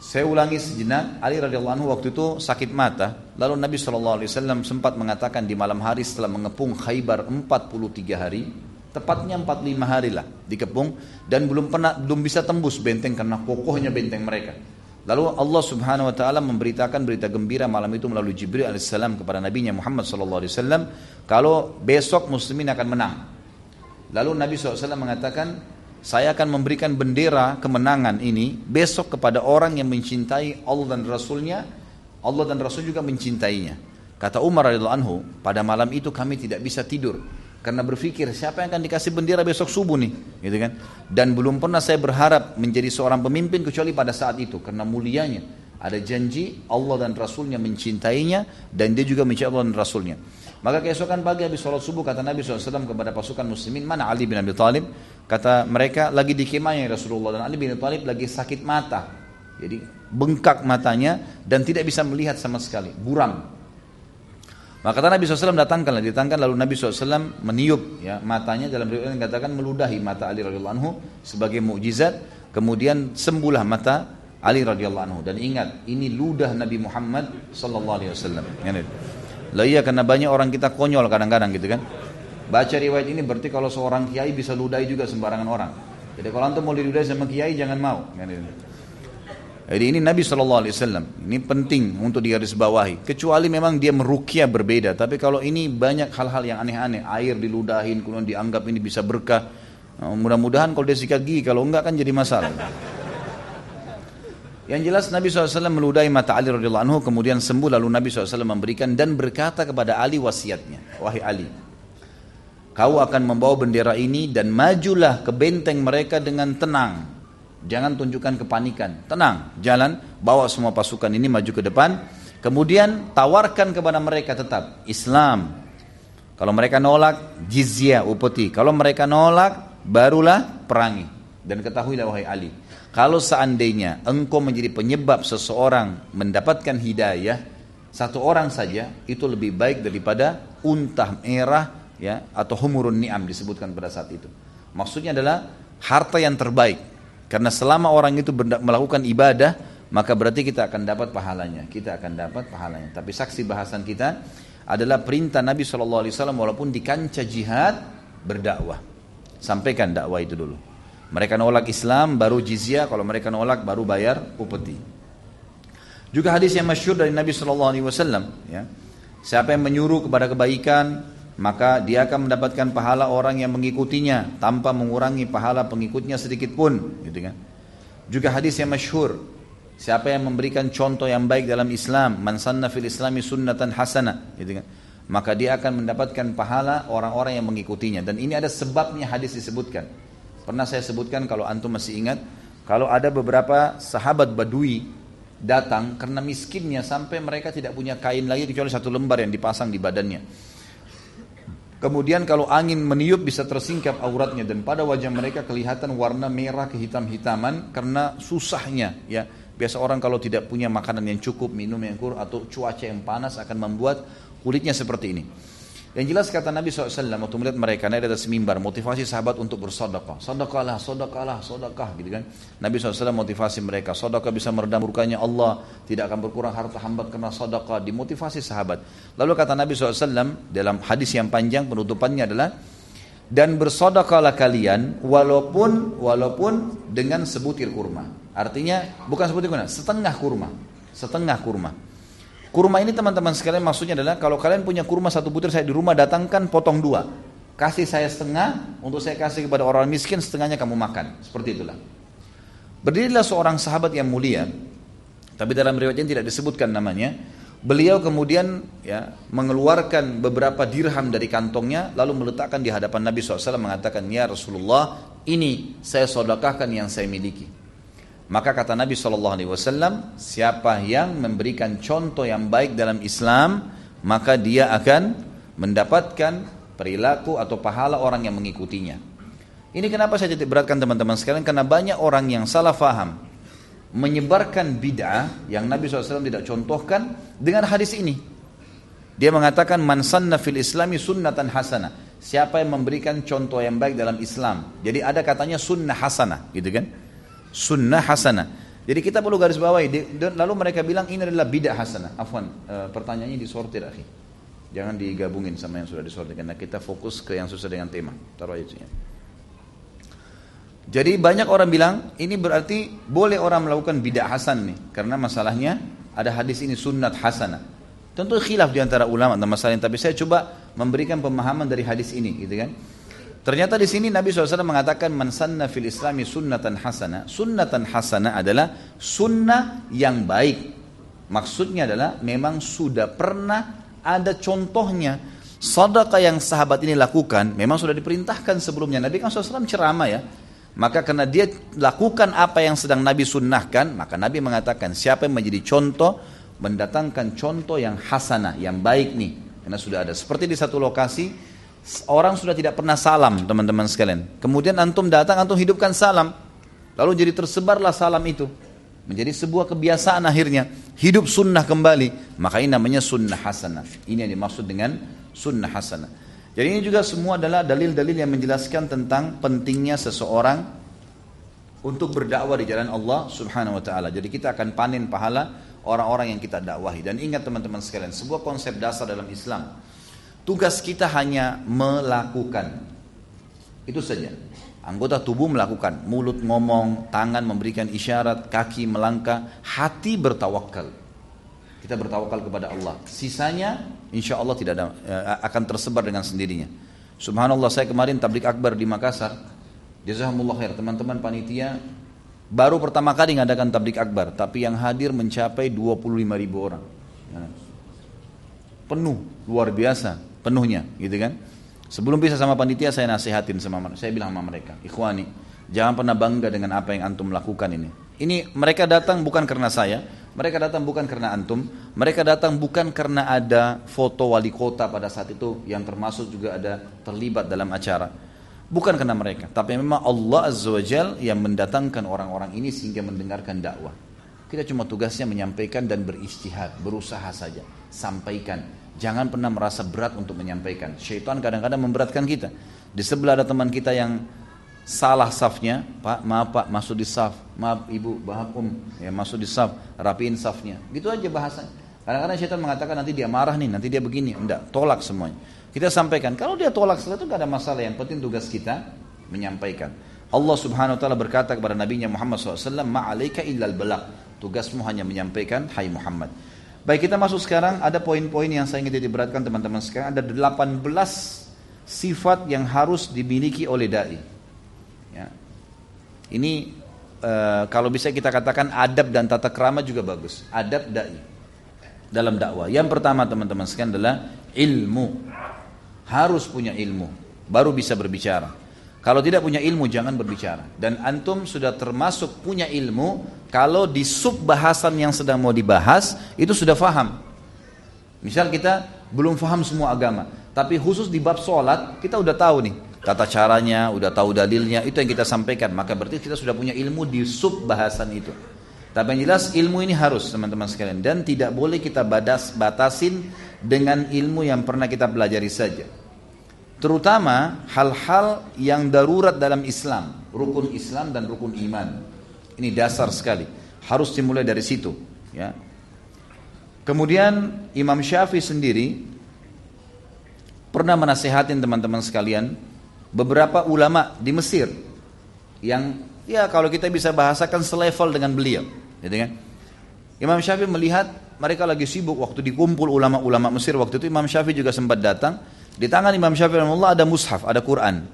S1: Saya ulangi sejenak, Ali radhiyallahu anhu waktu itu sakit mata. Lalu Nabi SAW sempat mengatakan di malam hari setelah mengepung Khaybar 43 hari, tepatnya 45 hari lah dikepung dan belum pernah belum bisa tembus benteng karena kokohnya benteng mereka. Lalu Allah Subhanahu wa taala memberitakan berita gembira malam itu melalui Jibril alaihissalam kepada Nabi Muhammad sallallahu alaihi wasallam kalau besok muslimin akan menang. Lalu Nabi SAW mengatakan saya akan memberikan bendera kemenangan ini besok kepada orang yang mencintai Allah dan Rasulnya. Allah dan Rasul juga mencintainya. Kata Umar radhiyallahu anhu pada malam itu kami tidak bisa tidur karena berpikir siapa yang akan dikasih bendera besok subuh nih? Gitu kan? Dan belum pernah saya berharap menjadi seorang pemimpin kecuali pada saat itu karena mulianya. Ada janji Allah dan Rasulnya mencintainya dan dia juga mencintai Allah dan Rasulnya. Maka keesokan pagi habis sholat subuh kata Nabi SAW kepada pasukan muslimin mana Ali bin Abi Thalib Kata mereka lagi di kemahnya Rasulullah dan Ali bin Thalib lagi sakit mata. Jadi bengkak matanya dan tidak bisa melihat sama sekali, buram. Maka kata Nabi SAW datangkanlah, datangkan lalu Nabi SAW meniup ya matanya dalam riwayat yang katakan meludahi mata Ali radhiyallahu sebagai mukjizat, kemudian sembuhlah mata Ali radhiyallahu dan ingat ini ludah Nabi Muhammad sallallahu alaihi wasallam. Lah iya karena banyak orang kita konyol kadang-kadang gitu kan. Baca riwayat ini berarti kalau seorang kiai bisa ludahi juga sembarangan orang. Jadi kalau antum mau diludahi sama kiai jangan mau. Jadi ini Nabi SAW, ini penting untuk digarisbawahi. Kecuali memang dia merukia berbeda. Tapi kalau ini banyak hal-hal yang aneh-aneh. Air diludahin, kemudian dianggap ini bisa berkah. Nah, mudah-mudahan kalau dia sikat gigi, kalau enggak kan jadi masalah. Yang jelas Nabi SAW meludahi mata Ali radhiyallahu anhu kemudian sembuh lalu Nabi SAW memberikan dan berkata kepada Ali wasiatnya, wahai Ali, Kau akan membawa bendera ini dan majulah ke benteng mereka dengan tenang. Jangan tunjukkan kepanikan. Tenang, jalan, bawa semua pasukan ini maju ke depan. Kemudian tawarkan kepada mereka tetap Islam. Kalau mereka nolak, jizya upeti. Kalau mereka nolak, barulah perangi. Dan ketahuilah wahai Ali, Kalau seandainya engkau menjadi penyebab seseorang mendapatkan hidayah, satu orang saja itu lebih baik daripada unta merah ya atau humurun ni'am disebutkan pada saat itu. Maksudnya adalah harta yang terbaik. Karena selama orang itu melakukan ibadah, maka berarti kita akan dapat pahalanya. Kita akan dapat pahalanya. Tapi saksi bahasan kita adalah perintah Nabi SAW walaupun di kancah jihad berdakwah. Sampaikan dakwah itu dulu. Mereka nolak Islam baru jizyah, kalau mereka nolak baru bayar upeti. Juga hadis yang masyhur dari Nabi Shallallahu Alaihi Wasallam, ya, siapa yang menyuruh kepada kebaikan, maka dia akan mendapatkan pahala orang yang mengikutinya tanpa mengurangi pahala pengikutnya sedikit pun, gitu kan. Juga hadis yang masyhur, siapa yang memberikan contoh yang baik dalam Islam, man sanna fil islami sunnatan hasanah, gitu kan. Maka dia akan mendapatkan pahala orang-orang yang mengikutinya dan ini ada sebabnya hadis disebutkan. Pernah saya sebutkan kalau antum masih ingat, kalau ada beberapa sahabat badui datang karena miskinnya sampai mereka tidak punya kain lagi kecuali satu lembar yang dipasang di badannya. Kemudian kalau angin meniup bisa tersingkap auratnya dan pada wajah mereka kelihatan warna merah kehitam-hitaman karena susahnya ya. Biasa orang kalau tidak punya makanan yang cukup, minum yang kurang atau cuaca yang panas akan membuat kulitnya seperti ini. Yang jelas kata Nabi SAW waktu melihat mereka naik atas mimbar motivasi sahabat untuk bersodakah. Sodakalah, sodakalah, sodakah gitu kan. Nabi SAW motivasi mereka. Sodakah bisa meredam murkanya Allah. Tidak akan berkurang harta hamba karena sodakah. Dimotivasi sahabat. Lalu kata Nabi SAW dalam hadis yang panjang penutupannya adalah dan bersodakahlah kalian walaupun walaupun dengan sebutir kurma. Artinya bukan sebutir kurma, setengah kurma. Setengah kurma. Kurma ini teman-teman sekalian maksudnya adalah kalau kalian punya kurma satu butir saya di rumah datangkan potong dua. Kasih saya setengah untuk saya kasih kepada orang miskin setengahnya kamu makan. Seperti itulah. Berdirilah seorang sahabat yang mulia. Tapi dalam riwayat ini tidak disebutkan namanya. Beliau kemudian ya mengeluarkan beberapa dirham dari kantongnya lalu meletakkan di hadapan Nabi SAW mengatakan ya Rasulullah ini saya sodakahkan yang saya miliki. Maka kata Nabi Shallallahu Alaihi Wasallam, siapa yang memberikan contoh yang baik dalam Islam, maka dia akan mendapatkan perilaku atau pahala orang yang mengikutinya. Ini kenapa saya titik beratkan teman-teman sekalian, karena banyak orang yang salah faham, menyebarkan bid'ah yang Nabi SAW tidak contohkan dengan hadis ini. Dia mengatakan man sanna fil islami sunnatan hasanah. Siapa yang memberikan contoh yang baik dalam Islam. Jadi ada katanya sunnah hasanah, gitu kan? Sunnah hasanah. Jadi kita perlu garis bawahi. Lalu mereka bilang ini adalah bidah hasanah. Afwan, e, pertanyaannya disortir akhi. Jangan digabungin sama yang sudah disortir karena kita fokus ke yang susah dengan tema. Taruh aja ya. Jadi banyak orang bilang ini berarti boleh orang melakukan bidah hasan nih karena masalahnya ada hadis ini sunnat hasanah. Tentu khilaf di antara ulama tentang masalah ini, tapi saya coba memberikan pemahaman dari hadis ini gitu kan. Ternyata di sini Nabi SAW mengatakan man sanna fil islami sunnatan hasana. Sunnatan hasana adalah sunnah yang baik. Maksudnya adalah memang sudah pernah ada contohnya. Sadaqah yang sahabat ini lakukan memang sudah diperintahkan sebelumnya. Nabi kan SAW ceramah ya. Maka karena dia lakukan apa yang sedang Nabi sunnahkan, maka Nabi mengatakan siapa yang menjadi contoh, mendatangkan contoh yang hasanah, yang baik nih. Karena sudah ada. Seperti di satu lokasi, Orang sudah tidak pernah salam teman-teman sekalian. Kemudian antum datang, antum hidupkan salam. Lalu jadi tersebarlah salam itu. Menjadi sebuah kebiasaan akhirnya. Hidup sunnah kembali. Maka ini namanya sunnah hasanah. Ini yang dimaksud dengan sunnah hasanah. Jadi ini juga semua adalah dalil-dalil yang menjelaskan tentang pentingnya seseorang untuk berdakwah di jalan Allah Subhanahu wa taala. Jadi kita akan panen pahala orang-orang yang kita dakwahi. Dan ingat teman-teman sekalian, sebuah konsep dasar dalam Islam Tugas kita hanya melakukan. Itu saja. Anggota tubuh melakukan, mulut ngomong, tangan memberikan isyarat, kaki melangkah, hati bertawakal. Kita bertawakal kepada Allah. Sisanya insya Allah tidak ada, eh, akan tersebar dengan sendirinya. Subhanallah saya kemarin tablik akbar di Makassar. Jazakumullah khair teman-teman panitia baru pertama kali ngadakan tablik akbar, tapi yang hadir mencapai 25 ribu orang. Penuh, luar biasa penuhnya gitu kan sebelum bisa sama panitia saya nasihatin sama mereka saya bilang sama mereka ikhwani jangan pernah bangga dengan apa yang antum lakukan ini ini mereka datang bukan karena saya mereka datang bukan karena antum mereka datang bukan karena ada foto wali kota pada saat itu yang termasuk juga ada terlibat dalam acara Bukan karena mereka, tapi memang Allah Azza wa Jal yang mendatangkan orang-orang ini sehingga mendengarkan dakwah. Kita cuma tugasnya menyampaikan dan beristihad, berusaha saja. Sampaikan. Jangan pernah merasa berat untuk menyampaikan. Syaitan kadang-kadang memberatkan kita. Di sebelah ada teman kita yang salah safnya, Pak, maaf Pak, masuk di saf. Maaf Ibu, maaf Um, ya masuk di saf, rapiin safnya. Gitu aja bahasanya. Kadang-kadang syaitan mengatakan nanti dia marah nih, nanti dia begini. Enggak, tolak semuanya. Kita sampaikan. Kalau dia tolak setelah itu gak ada masalah. Yang penting tugas kita menyampaikan. Allah subhanahu wa ta'ala berkata kepada Nabi Muhammad SAW, Ma'alaika illal balak. Tugasmu hanya menyampaikan, hai Muhammad. Baik kita masuk sekarang, ada poin-poin yang saya ingin diberatkan teman-teman sekarang. Ada 18 sifat yang harus dimiliki oleh da'i. Ya. Ini uh, kalau bisa kita katakan adab dan tata kerama juga bagus. Adab da'i dalam dakwah. Yang pertama teman-teman sekalian adalah ilmu harus punya ilmu baru bisa berbicara. Kalau tidak punya ilmu jangan berbicara. Dan antum sudah termasuk punya ilmu kalau di sub bahasan yang sedang mau dibahas itu sudah faham. Misal kita belum faham semua agama, tapi khusus di bab sholat kita udah tahu nih tata caranya, udah tahu dalilnya, itu yang kita sampaikan. Maka berarti kita sudah punya ilmu di sub bahasan itu. Tapi yang jelas ilmu ini harus teman-teman sekalian dan tidak boleh kita batas batasin dengan ilmu yang pernah kita pelajari saja terutama hal-hal yang darurat dalam Islam, rukun Islam dan rukun iman. Ini dasar sekali. Harus dimulai dari situ, ya. Kemudian Imam Syafi'i sendiri pernah menasehatin teman-teman sekalian beberapa ulama di Mesir yang ya kalau kita bisa bahasakan selevel dengan beliau, gitu kan. Imam Syafi'i melihat mereka lagi sibuk waktu dikumpul ulama-ulama Mesir waktu itu Imam Syafi'i juga sempat datang di tangan Imam Syafi'i rahimahullah ada mushaf, ada Quran.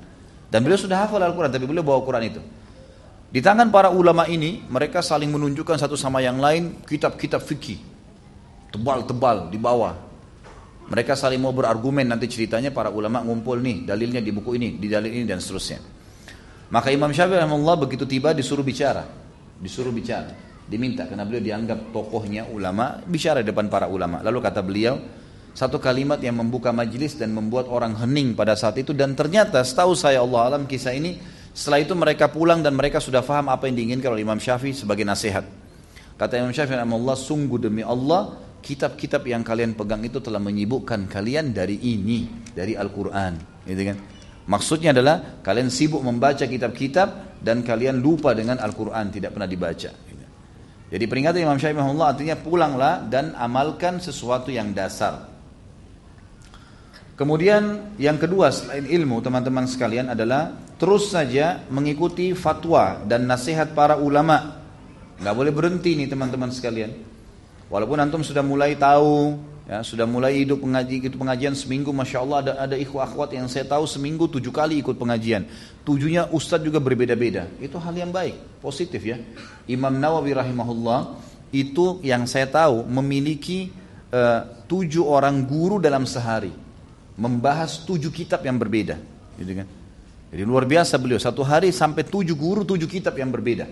S1: Dan beliau sudah hafal Al-Quran, tapi beliau bawa Quran itu. Di tangan para ulama ini, mereka saling menunjukkan satu sama yang lain kitab-kitab fikih. Tebal-tebal di bawah. Mereka saling mau berargumen nanti ceritanya para ulama ngumpul nih, dalilnya di buku ini, di dalil ini dan seterusnya. Maka Imam Syafi'i rahimahullah begitu tiba disuruh bicara. Disuruh bicara. Diminta karena beliau dianggap tokohnya ulama, bicara di depan para ulama. Lalu kata beliau, satu kalimat yang membuka majelis dan membuat orang hening pada saat itu dan ternyata setahu saya Allah alam kisah ini setelah itu mereka pulang dan mereka sudah faham apa yang diinginkan oleh Imam Syafi'i sebagai nasihat. Kata Imam Syafi'i Allah sungguh demi Allah kitab-kitab yang kalian pegang itu telah menyibukkan kalian dari ini, dari Al-Quran. Gitu kan? Maksudnya adalah kalian sibuk membaca kitab-kitab dan kalian lupa dengan Al-Quran, tidak pernah dibaca. Jadi peringatan Imam Syafi'i Allah artinya pulanglah dan amalkan sesuatu yang dasar. Kemudian yang kedua selain ilmu teman-teman sekalian adalah terus saja mengikuti fatwa dan nasihat para ulama. Nggak boleh berhenti nih teman-teman sekalian. Walaupun antum sudah mulai tahu, ya sudah mulai hidup pengaji itu pengajian seminggu, masya Allah ada ada ikhwah akhwat yang saya tahu seminggu tujuh kali ikut pengajian. Tujuhnya ustadz juga berbeda-beda. Itu hal yang baik, positif ya. Imam Nawawi rahimahullah itu yang saya tahu memiliki uh, tujuh orang guru dalam sehari membahas tujuh kitab yang berbeda, gitu kan? Jadi luar biasa beliau satu hari sampai tujuh guru tujuh kitab yang berbeda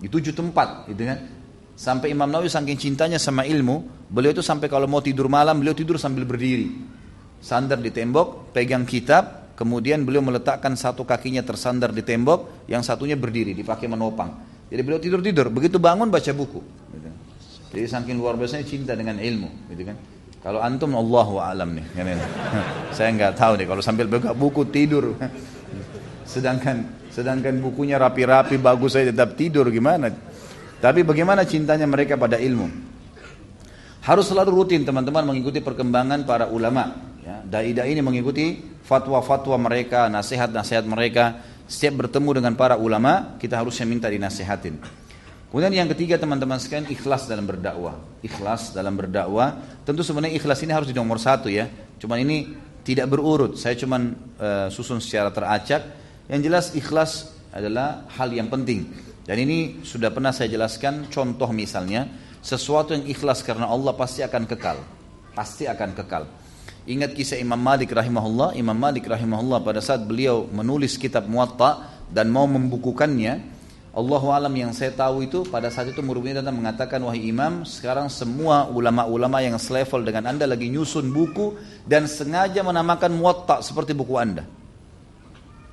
S1: di tujuh tempat, gitu kan? Sampai Imam Nawawi saking cintanya sama ilmu, beliau itu sampai kalau mau tidur malam beliau tidur sambil berdiri, sandar di tembok, pegang kitab, kemudian beliau meletakkan satu kakinya tersandar di tembok, yang satunya berdiri dipakai menopang. Jadi beliau tidur tidur, begitu bangun baca buku. Gitu. Jadi saking luar biasanya cinta dengan ilmu, gitu kan? Kalau antum Allah alam nih. Saya nggak tahu nih kalau sambil buka buku tidur. Sedangkan sedangkan bukunya rapi-rapi bagus saya tetap tidur gimana? Tapi bagaimana cintanya mereka pada ilmu? Harus selalu rutin teman-teman mengikuti perkembangan para ulama. Ya, Dai-dai ini mengikuti fatwa-fatwa mereka, nasihat-nasihat mereka. Setiap bertemu dengan para ulama, kita harusnya minta dinasihatin. Kemudian yang ketiga teman-teman sekalian ikhlas dalam berdakwah. Ikhlas dalam berdakwah. Tentu sebenarnya ikhlas ini harus di nomor satu ya. Cuman ini tidak berurut. Saya cuman uh, susun secara teracak. Yang jelas ikhlas adalah hal yang penting. Dan ini sudah pernah saya jelaskan contoh misalnya sesuatu yang ikhlas karena Allah pasti akan kekal. Pasti akan kekal. Ingat kisah Imam Malik rahimahullah. Imam Malik rahimahullah pada saat beliau menulis kitab Muwatta dan mau membukukannya, Allahu alam yang saya tahu itu pada saat itu Murubini datang mengatakan wahai imam sekarang semua ulama-ulama yang selevel dengan anda lagi nyusun buku dan sengaja menamakan muwatta seperti buku anda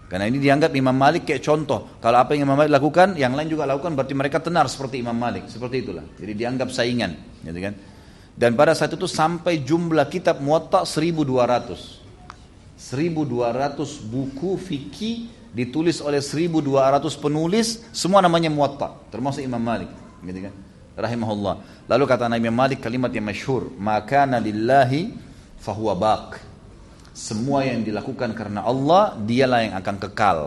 S1: Karena ini dianggap Imam Malik kayak contoh. Kalau apa yang Imam Malik lakukan, yang lain juga lakukan berarti mereka tenar seperti Imam Malik. Seperti itulah. Jadi dianggap saingan, gitu kan? Dan pada saat itu sampai jumlah kitab Muwatta 1200. 1200 buku fikih ditulis oleh 1200 penulis, semua namanya Muwatta, termasuk Imam Malik, gitu kan? Rahimahullah. Lalu kata Nabi Malik kalimat yang masyhur, "Maka lillahi fahuwa baq." semua yang dilakukan karena Allah dialah yang akan kekal.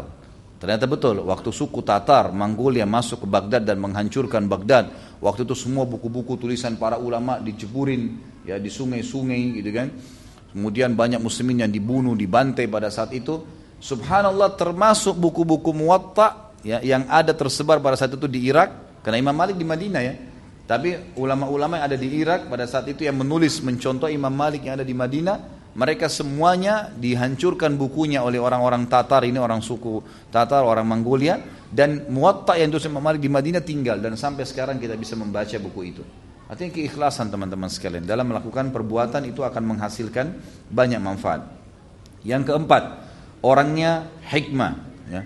S1: Ternyata betul, waktu suku Tatar, Mongolia masuk ke Baghdad dan menghancurkan Baghdad, waktu itu semua buku-buku tulisan para ulama diceburin ya di sungai-sungai gitu kan. Kemudian banyak muslimin yang dibunuh, dibantai pada saat itu. Subhanallah termasuk buku-buku muwatta ya, yang ada tersebar pada saat itu di Irak, karena Imam Malik di Madinah ya. Tapi ulama-ulama yang ada di Irak pada saat itu yang menulis mencontoh Imam Malik yang ada di Madinah mereka semuanya dihancurkan bukunya oleh orang-orang Tatar. Ini orang suku Tatar orang Mongolia. Dan muwatta yang itu Malik di Madinah tinggal. Dan sampai sekarang kita bisa membaca buku itu. Artinya keikhlasan teman-teman sekalian. Dalam melakukan perbuatan itu akan menghasilkan banyak manfaat. Yang keempat orangnya hikmah ya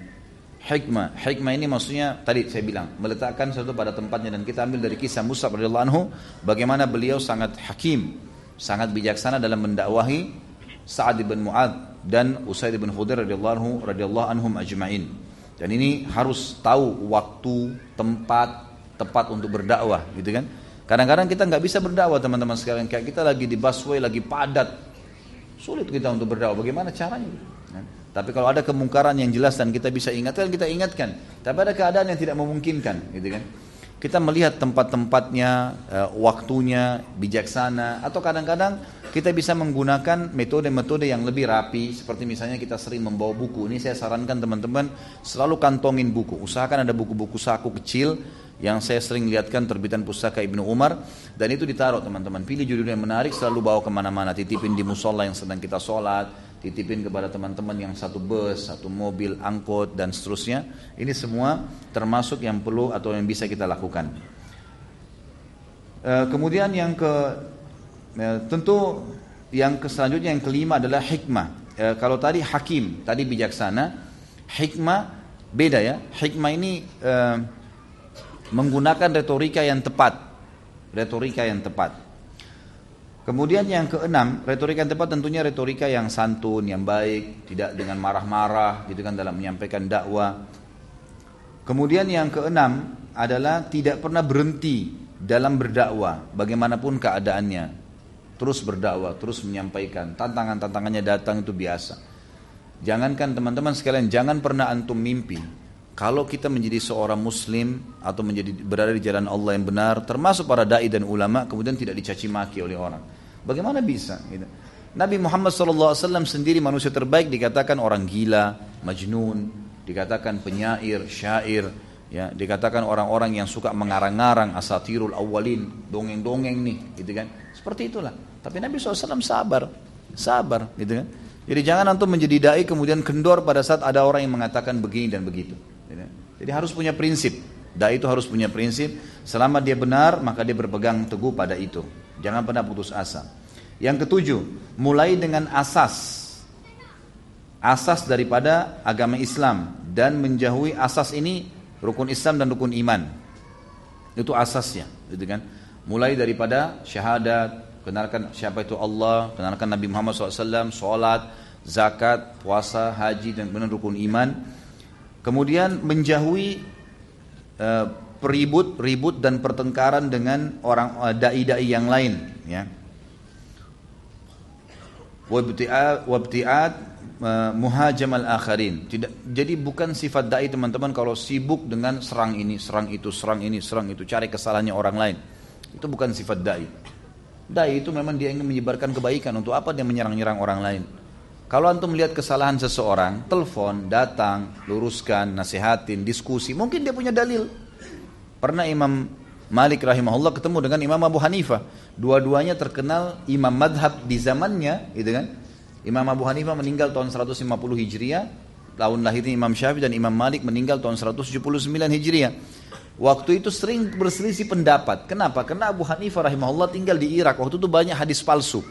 S1: hikmah hikmah ini maksudnya tadi saya bilang meletakkan sesuatu pada tempatnya dan kita ambil dari kisah Musa radhiyallahu anhu bagaimana beliau sangat hakim sangat bijaksana dalam mendakwahi Sa'ad bin Mu'ad dan Usaid bin Khudair radhiyallahu radhiyallahu anhum ajma'in. Dan ini harus tahu waktu, tempat tepat untuk berdakwah, gitu kan? Kadang-kadang kita nggak bisa berdakwah teman-teman sekalian kayak kita lagi di busway lagi padat. Sulit kita untuk berdakwah. Bagaimana caranya? Tapi kalau ada kemungkaran yang jelas dan kita bisa ingatkan, kita ingatkan. Tapi ada keadaan yang tidak memungkinkan, gitu kan? kita melihat tempat-tempatnya, eh, waktunya, bijaksana, atau kadang-kadang kita bisa menggunakan metode-metode yang lebih rapi, seperti misalnya kita sering membawa buku. Ini saya sarankan teman-teman selalu kantongin buku. Usahakan ada buku-buku saku kecil yang saya sering lihatkan terbitan pustaka Ibnu Umar dan itu ditaruh teman-teman. Pilih judul yang menarik, selalu bawa ke mana-mana, titipin di musola yang sedang kita sholat, titipin kepada teman-teman yang satu bus, satu mobil, angkot dan seterusnya. Ini semua termasuk yang perlu atau yang bisa kita lakukan. E, kemudian yang ke e, tentu yang selanjutnya yang kelima adalah hikmah. E, kalau tadi hakim, tadi bijaksana, hikmah beda ya. Hikmah ini menggunakan retorika yang tepat. Retorika yang tepat. Kemudian yang keenam, retorika yang tepat tentunya retorika yang santun, yang baik, tidak dengan marah-marah gitu kan dalam menyampaikan dakwah. Kemudian yang keenam adalah tidak pernah berhenti dalam berdakwah, bagaimanapun keadaannya. Terus berdakwah, terus menyampaikan. Tantangan-tantangannya datang itu biasa. Jangankan teman-teman sekalian, jangan pernah antum mimpi kalau kita menjadi seorang muslim atau menjadi berada di jalan Allah yang benar, termasuk para dai dan ulama, kemudian tidak dicaci maki oleh orang. Bagaimana bisa? Gitu. Nabi Muhammad SAW sendiri manusia terbaik dikatakan orang gila, majnun, dikatakan penyair, syair, ya, dikatakan orang-orang yang suka mengarang-arang asatirul awalin, dongeng-dongeng nih, gitu kan? Seperti itulah. Tapi Nabi SAW sabar, sabar, gitu kan? Jadi jangan antum menjadi dai kemudian kendor pada saat ada orang yang mengatakan begini dan begitu. Jadi harus punya prinsip. Dai itu harus punya prinsip. Selama dia benar, maka dia berpegang teguh pada itu. Jangan pernah putus asa. Yang ketujuh, mulai dengan asas. Asas daripada agama Islam dan menjauhi asas ini rukun Islam dan rukun iman. Itu asasnya, gitu kan? Mulai daripada syahadat, kenalkan siapa itu Allah, kenalkan Nabi Muhammad SAW, sholat, zakat, puasa, haji dan benar rukun iman Kemudian menjauhi uh, peribut, ribut dan pertengkaran dengan orang uh, dai-dai yang lain, ya. Wabti'at uh, muhajam al-akharin. Jadi bukan sifat dai teman-teman kalau sibuk dengan serang ini, serang itu, serang ini, serang itu, cari kesalahannya orang lain. Itu bukan sifat dai. Dai itu memang dia ingin menyebarkan kebaikan. Untuk apa dia menyerang-nyerang orang lain? Kalau antum melihat kesalahan seseorang, telepon, datang, luruskan, nasihatin, diskusi, mungkin dia punya dalil. Pernah Imam Malik rahimahullah ketemu dengan Imam Abu Hanifah. Dua-duanya terkenal imam madhab di zamannya, gitu kan? Imam Abu Hanifah meninggal tahun 150 Hijriah, tahun lahirnya Imam Syafi'i dan Imam Malik meninggal tahun 179 Hijriah. Waktu itu sering berselisih pendapat. Kenapa? Karena Abu Hanifah rahimahullah tinggal di Irak. Waktu itu banyak hadis palsu.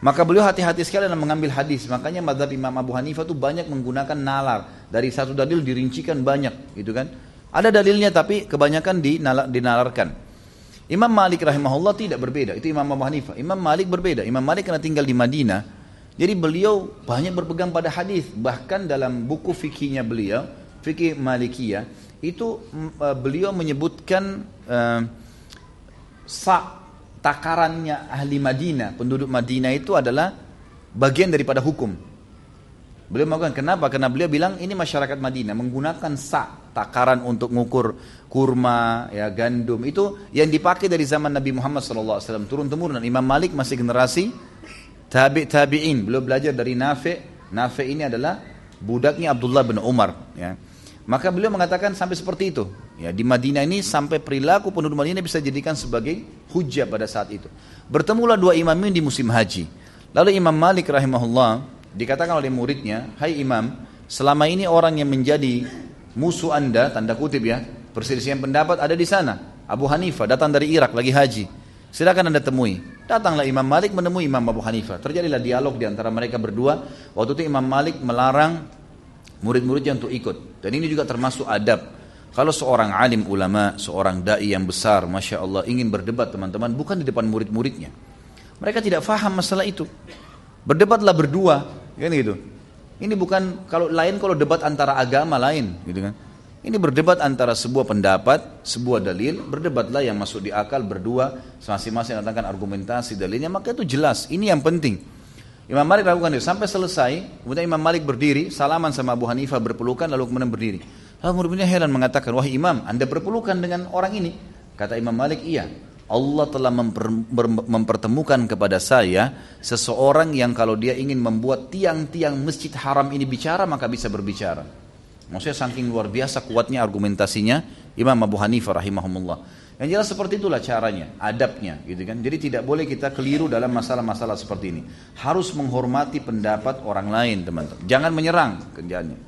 S1: Maka beliau hati-hati sekali dalam mengambil hadis. Makanya madhab Imam Abu Hanifah itu banyak menggunakan nalar. Dari satu dalil dirincikan banyak, gitu kan? Ada dalilnya tapi kebanyakan dinalarkan. Imam Malik rahimahullah tidak berbeda. Itu Imam Abu Hanifah. Imam Malik berbeda. Imam Malik karena tinggal di Madinah, jadi beliau banyak berpegang pada hadis. Bahkan dalam buku fikihnya beliau, fikih Malikiyah, itu uh, beliau menyebutkan uh, sa takarannya ahli Madinah, penduduk Madinah itu adalah bagian daripada hukum. Beliau mengatakan kenapa? Karena beliau bilang ini masyarakat Madinah menggunakan sa takaran untuk mengukur kurma, ya gandum itu yang dipakai dari zaman Nabi Muhammad SAW turun temurun. Imam Malik masih generasi tabi tabiin. Beliau belajar dari Nafi. Nafi ini adalah budaknya Abdullah bin Umar. Ya. Maka beliau mengatakan sampai seperti itu. Ya, di Madinah ini sampai perilaku penduduk Madinah bisa dijadikan sebagai hujah pada saat itu. Bertemulah dua imam ini di musim haji. Lalu Imam Malik rahimahullah Dikatakan oleh muridnya, Hai Imam, selama ini orang yang menjadi musuh anda, tanda kutip ya, perselisihan pendapat ada di sana. Abu Hanifah datang dari Irak lagi haji. Silakan anda temui. Datanglah Imam Malik menemui Imam Abu Hanifah. Terjadilah dialog di antara mereka berdua. Waktu itu Imam Malik melarang murid-muridnya untuk ikut. Dan ini juga termasuk adab. Kalau seorang alim ulama, seorang da'i yang besar, Masya Allah, ingin berdebat teman-teman, bukan di depan murid-muridnya. Mereka tidak faham masalah itu. Berdebatlah berdua, kan gitu. Ini bukan kalau lain kalau debat antara agama lain, gitu kan. Ini berdebat antara sebuah pendapat, sebuah dalil, berdebatlah yang masuk di akal berdua, masing-masing datangkan argumentasi dalilnya, maka itu jelas. Ini yang penting. Imam Malik lakukan itu sampai selesai, kemudian Imam Malik berdiri, salaman sama Abu Hanifah berpelukan lalu kemudian berdiri. Lalu murid-muridnya heran mengatakan, "Wahai Imam, Anda berpelukan dengan orang ini?" Kata Imam Malik, "Iya." Allah telah memper, mempertemukan kepada saya seseorang yang kalau dia ingin membuat tiang-tiang masjid haram ini bicara maka bisa berbicara. Maksudnya saking luar biasa kuatnya argumentasinya Imam Abu Hanifah rahimahumullah. Yang jelas seperti itulah caranya, adabnya gitu kan. Jadi tidak boleh kita keliru dalam masalah-masalah seperti ini. Harus menghormati pendapat orang lain, teman-teman. Jangan menyerang kerjaannya.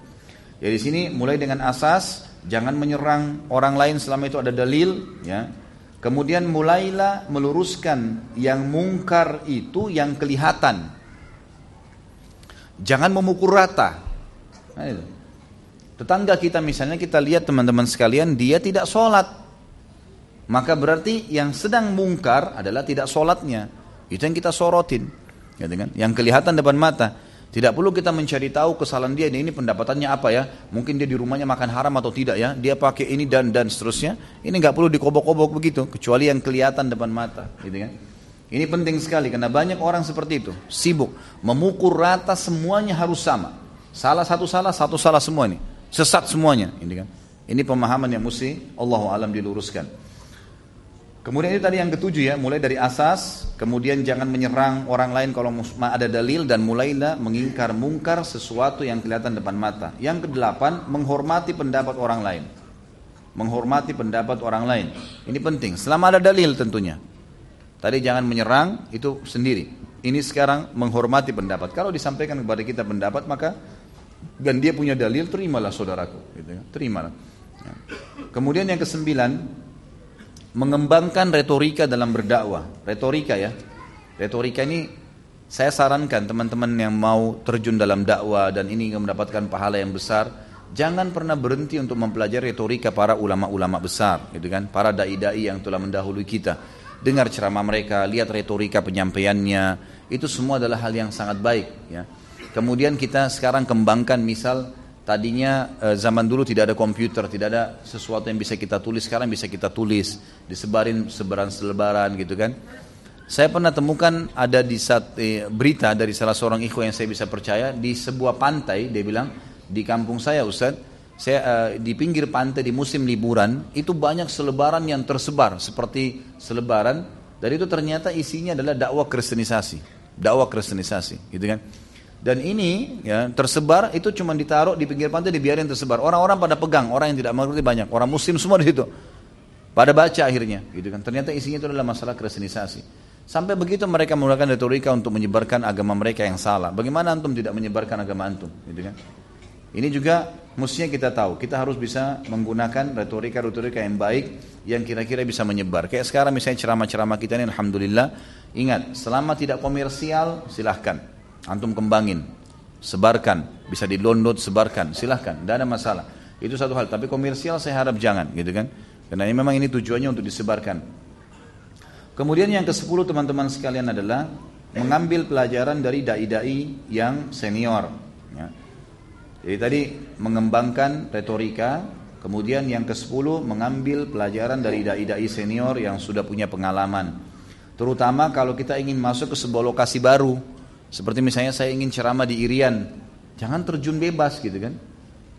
S1: Jadi sini mulai dengan asas jangan menyerang orang lain selama itu ada dalil, ya Kemudian mulailah meluruskan yang mungkar itu yang kelihatan. Jangan memukul rata. Nah. Tetangga kita misalnya kita lihat teman-teman sekalian dia tidak sholat. Maka berarti yang sedang mungkar adalah tidak sholatnya. Itu yang kita sorotin. Kan? Yang kelihatan depan mata. Tidak perlu kita mencari tahu kesalahan dia ini pendapatannya apa ya. Mungkin dia di rumahnya makan haram atau tidak ya. Dia pakai ini dan dan seterusnya. Ini nggak perlu dikobok-kobok begitu. Kecuali yang kelihatan depan mata. Gitu kan. Ini penting sekali karena banyak orang seperti itu. Sibuk. Memukul rata semuanya harus sama. Salah satu salah, satu salah semua ini. Sesat semuanya. Ini kan. Ini pemahaman yang mesti Allah alam diluruskan. Kemudian itu tadi yang ketujuh ya, mulai dari asas, kemudian jangan menyerang orang lain kalau ada dalil dan mulailah mengingkar mungkar sesuatu yang kelihatan depan mata. Yang kedelapan, menghormati pendapat orang lain. Menghormati pendapat orang lain. Ini penting, selama ada dalil tentunya. Tadi jangan menyerang, itu sendiri. Ini sekarang menghormati pendapat. Kalau disampaikan kepada kita pendapat, maka dan dia punya dalil, terimalah saudaraku. Gitu ya. Terimalah. Ya. Kemudian yang kesembilan, mengembangkan retorika dalam berdakwah. Retorika ya. Retorika ini saya sarankan teman-teman yang mau terjun dalam dakwah dan ini mendapatkan pahala yang besar, jangan pernah berhenti untuk mempelajari retorika para ulama-ulama besar, gitu kan? Para dai-dai yang telah mendahului kita. Dengar ceramah mereka, lihat retorika penyampaiannya, itu semua adalah hal yang sangat baik, ya. Kemudian kita sekarang kembangkan misal Tadinya eh, zaman dulu tidak ada komputer, tidak ada sesuatu yang bisa kita tulis, sekarang bisa kita tulis, disebarin sebaran selebaran gitu kan. Saya pernah temukan ada di saat, eh, berita dari salah seorang ikhwan yang saya bisa percaya di sebuah pantai, dia bilang di kampung saya Ustaz, saya eh, di pinggir pantai di musim liburan itu banyak selebaran yang tersebar seperti selebaran dan itu ternyata isinya adalah dakwah kristenisasi, dakwah kristenisasi, gitu kan. Dan ini ya tersebar itu cuma ditaruh di pinggir pantai dibiarin tersebar. Orang-orang pada pegang, orang yang tidak mengerti banyak, orang muslim semua di situ. Pada baca akhirnya, gitu kan. Ternyata isinya itu adalah masalah kristenisasi. Sampai begitu mereka menggunakan retorika untuk menyebarkan agama mereka yang salah. Bagaimana antum tidak menyebarkan agama antum, gitu kan? Ini juga mestinya kita tahu, kita harus bisa menggunakan retorika-retorika yang baik yang kira-kira bisa menyebar. Kayak sekarang misalnya ceramah-ceramah kita ini alhamdulillah, ingat, selama tidak komersial silahkan Antum kembangin. sebarkan. Bisa di download, sebarkan. Silahkan, tidak ada masalah. Itu satu hal. Tapi komersial saya harap jangan, gitu kan? Karena ini memang ini tujuannya untuk disebarkan. Kemudian yang ke sepuluh teman-teman sekalian adalah mengambil pelajaran dari dai-dai yang senior. Ya. Jadi tadi mengembangkan retorika, kemudian yang ke sepuluh mengambil pelajaran dari dai-dai senior yang sudah punya pengalaman. Terutama kalau kita ingin masuk ke sebuah lokasi baru. Seperti misalnya saya ingin ceramah di Irian. Jangan terjun bebas gitu kan.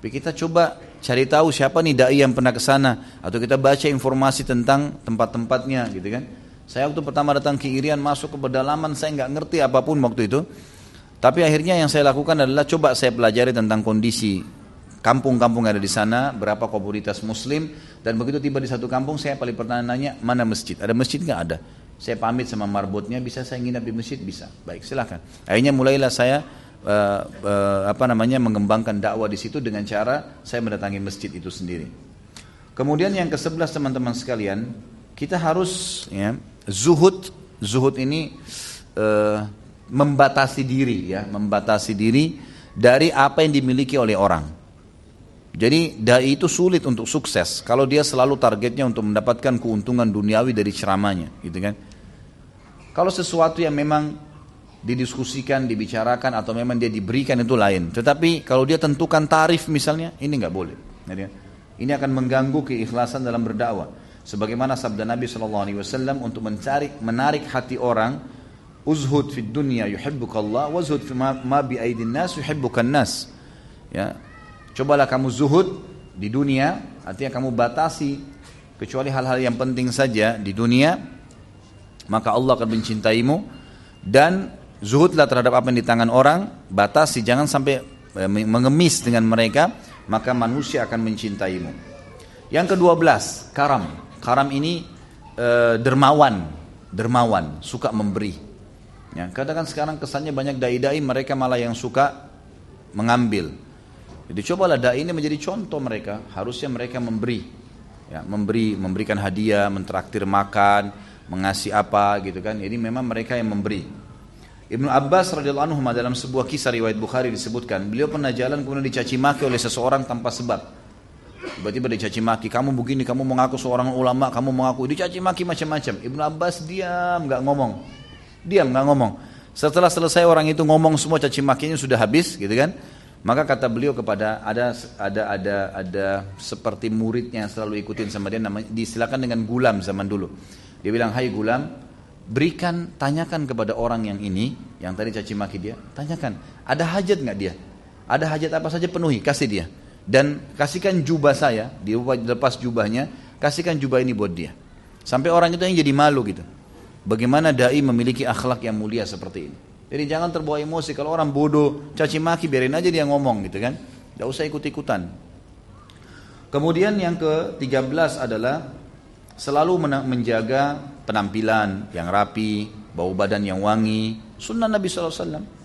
S1: Tapi kita coba cari tahu siapa nih dai yang pernah ke sana atau kita baca informasi tentang tempat-tempatnya gitu kan. Saya waktu pertama datang ke Irian masuk ke pedalaman saya nggak ngerti apa pun waktu itu. Tapi akhirnya yang saya lakukan adalah coba saya pelajari tentang kondisi kampung-kampung ada di sana, berapa komunitas muslim dan begitu tiba di satu kampung saya paling pertama nanya mana masjid. Ada masjid nggak ada? Saya pamit sama marbotnya, bisa saya nginap di masjid? Bisa. Baik, silahkan. Akhirnya mulailah saya uh, uh, apa namanya mengembangkan dakwah di situ dengan cara saya mendatangi masjid itu sendiri. Kemudian yang ke-11 teman-teman sekalian, kita harus ya, zuhud, zuhud ini uh, membatasi diri ya, membatasi diri dari apa yang dimiliki oleh orang. Jadi dai itu sulit untuk sukses kalau dia selalu targetnya untuk mendapatkan keuntungan duniawi dari ceramahnya, gitu kan? Kalau sesuatu yang memang didiskusikan, dibicarakan atau memang dia diberikan itu lain. Tetapi kalau dia tentukan tarif misalnya, ini nggak boleh. Ini akan mengganggu keikhlasan dalam berdakwah. Sebagaimana sabda Nabi SAW untuk mencari, menarik hati orang, uzhud fid dunya yuhibbukallah, wazhud fi ma, ma bi aidin nas yuhibbukan nas. Ya. Cobalah kamu zuhud di dunia, artinya kamu batasi kecuali hal-hal yang penting saja di dunia, maka Allah akan mencintaimu dan zuhudlah terhadap apa yang di tangan orang, batasi jangan sampai eh, mengemis dengan mereka, maka manusia akan mencintaimu. Yang kedua belas, karam. Karam ini e, dermawan, dermawan, suka memberi. Ya, katakan sekarang kesannya banyak dai-dai mereka malah yang suka mengambil. Jadi cobalah dai ini menjadi contoh mereka, harusnya mereka memberi. Ya, memberi, memberikan hadiah, mentraktir makan, mengasih apa gitu kan. Ini memang mereka yang memberi. Ibnu Abbas radhiyallahu anhu dalam sebuah kisah riwayat Bukhari disebutkan, beliau pernah jalan kemudian dicaci maki oleh seseorang tanpa sebab. Tiba-tiba dicaci maki, kamu begini, kamu mengaku seorang ulama, kamu mengaku dicaci maki macam-macam. Ibnu Abbas diam, nggak ngomong. Diam, nggak ngomong. Setelah selesai orang itu ngomong semua caci makinya sudah habis, gitu kan? Maka kata beliau kepada ada ada ada ada seperti muridnya yang selalu ikutin sama dia namanya disilakan dengan gulam zaman dulu. Dia bilang, hai gulam, berikan, tanyakan kepada orang yang ini, yang tadi caci maki dia, tanyakan, ada hajat nggak dia? Ada hajat apa saja penuhi, kasih dia. Dan kasihkan jubah saya, dia lepas jubahnya, kasihkan jubah ini buat dia. Sampai orang itu yang jadi malu gitu. Bagaimana dai memiliki akhlak yang mulia seperti ini. Jadi jangan terbawa emosi kalau orang bodoh, caci maki biarin aja dia ngomong gitu kan. Tidak usah ikut-ikutan. Kemudian yang ke-13 adalah selalu menjaga penampilan yang rapi, bau badan yang wangi, sunnah Nabi SAW.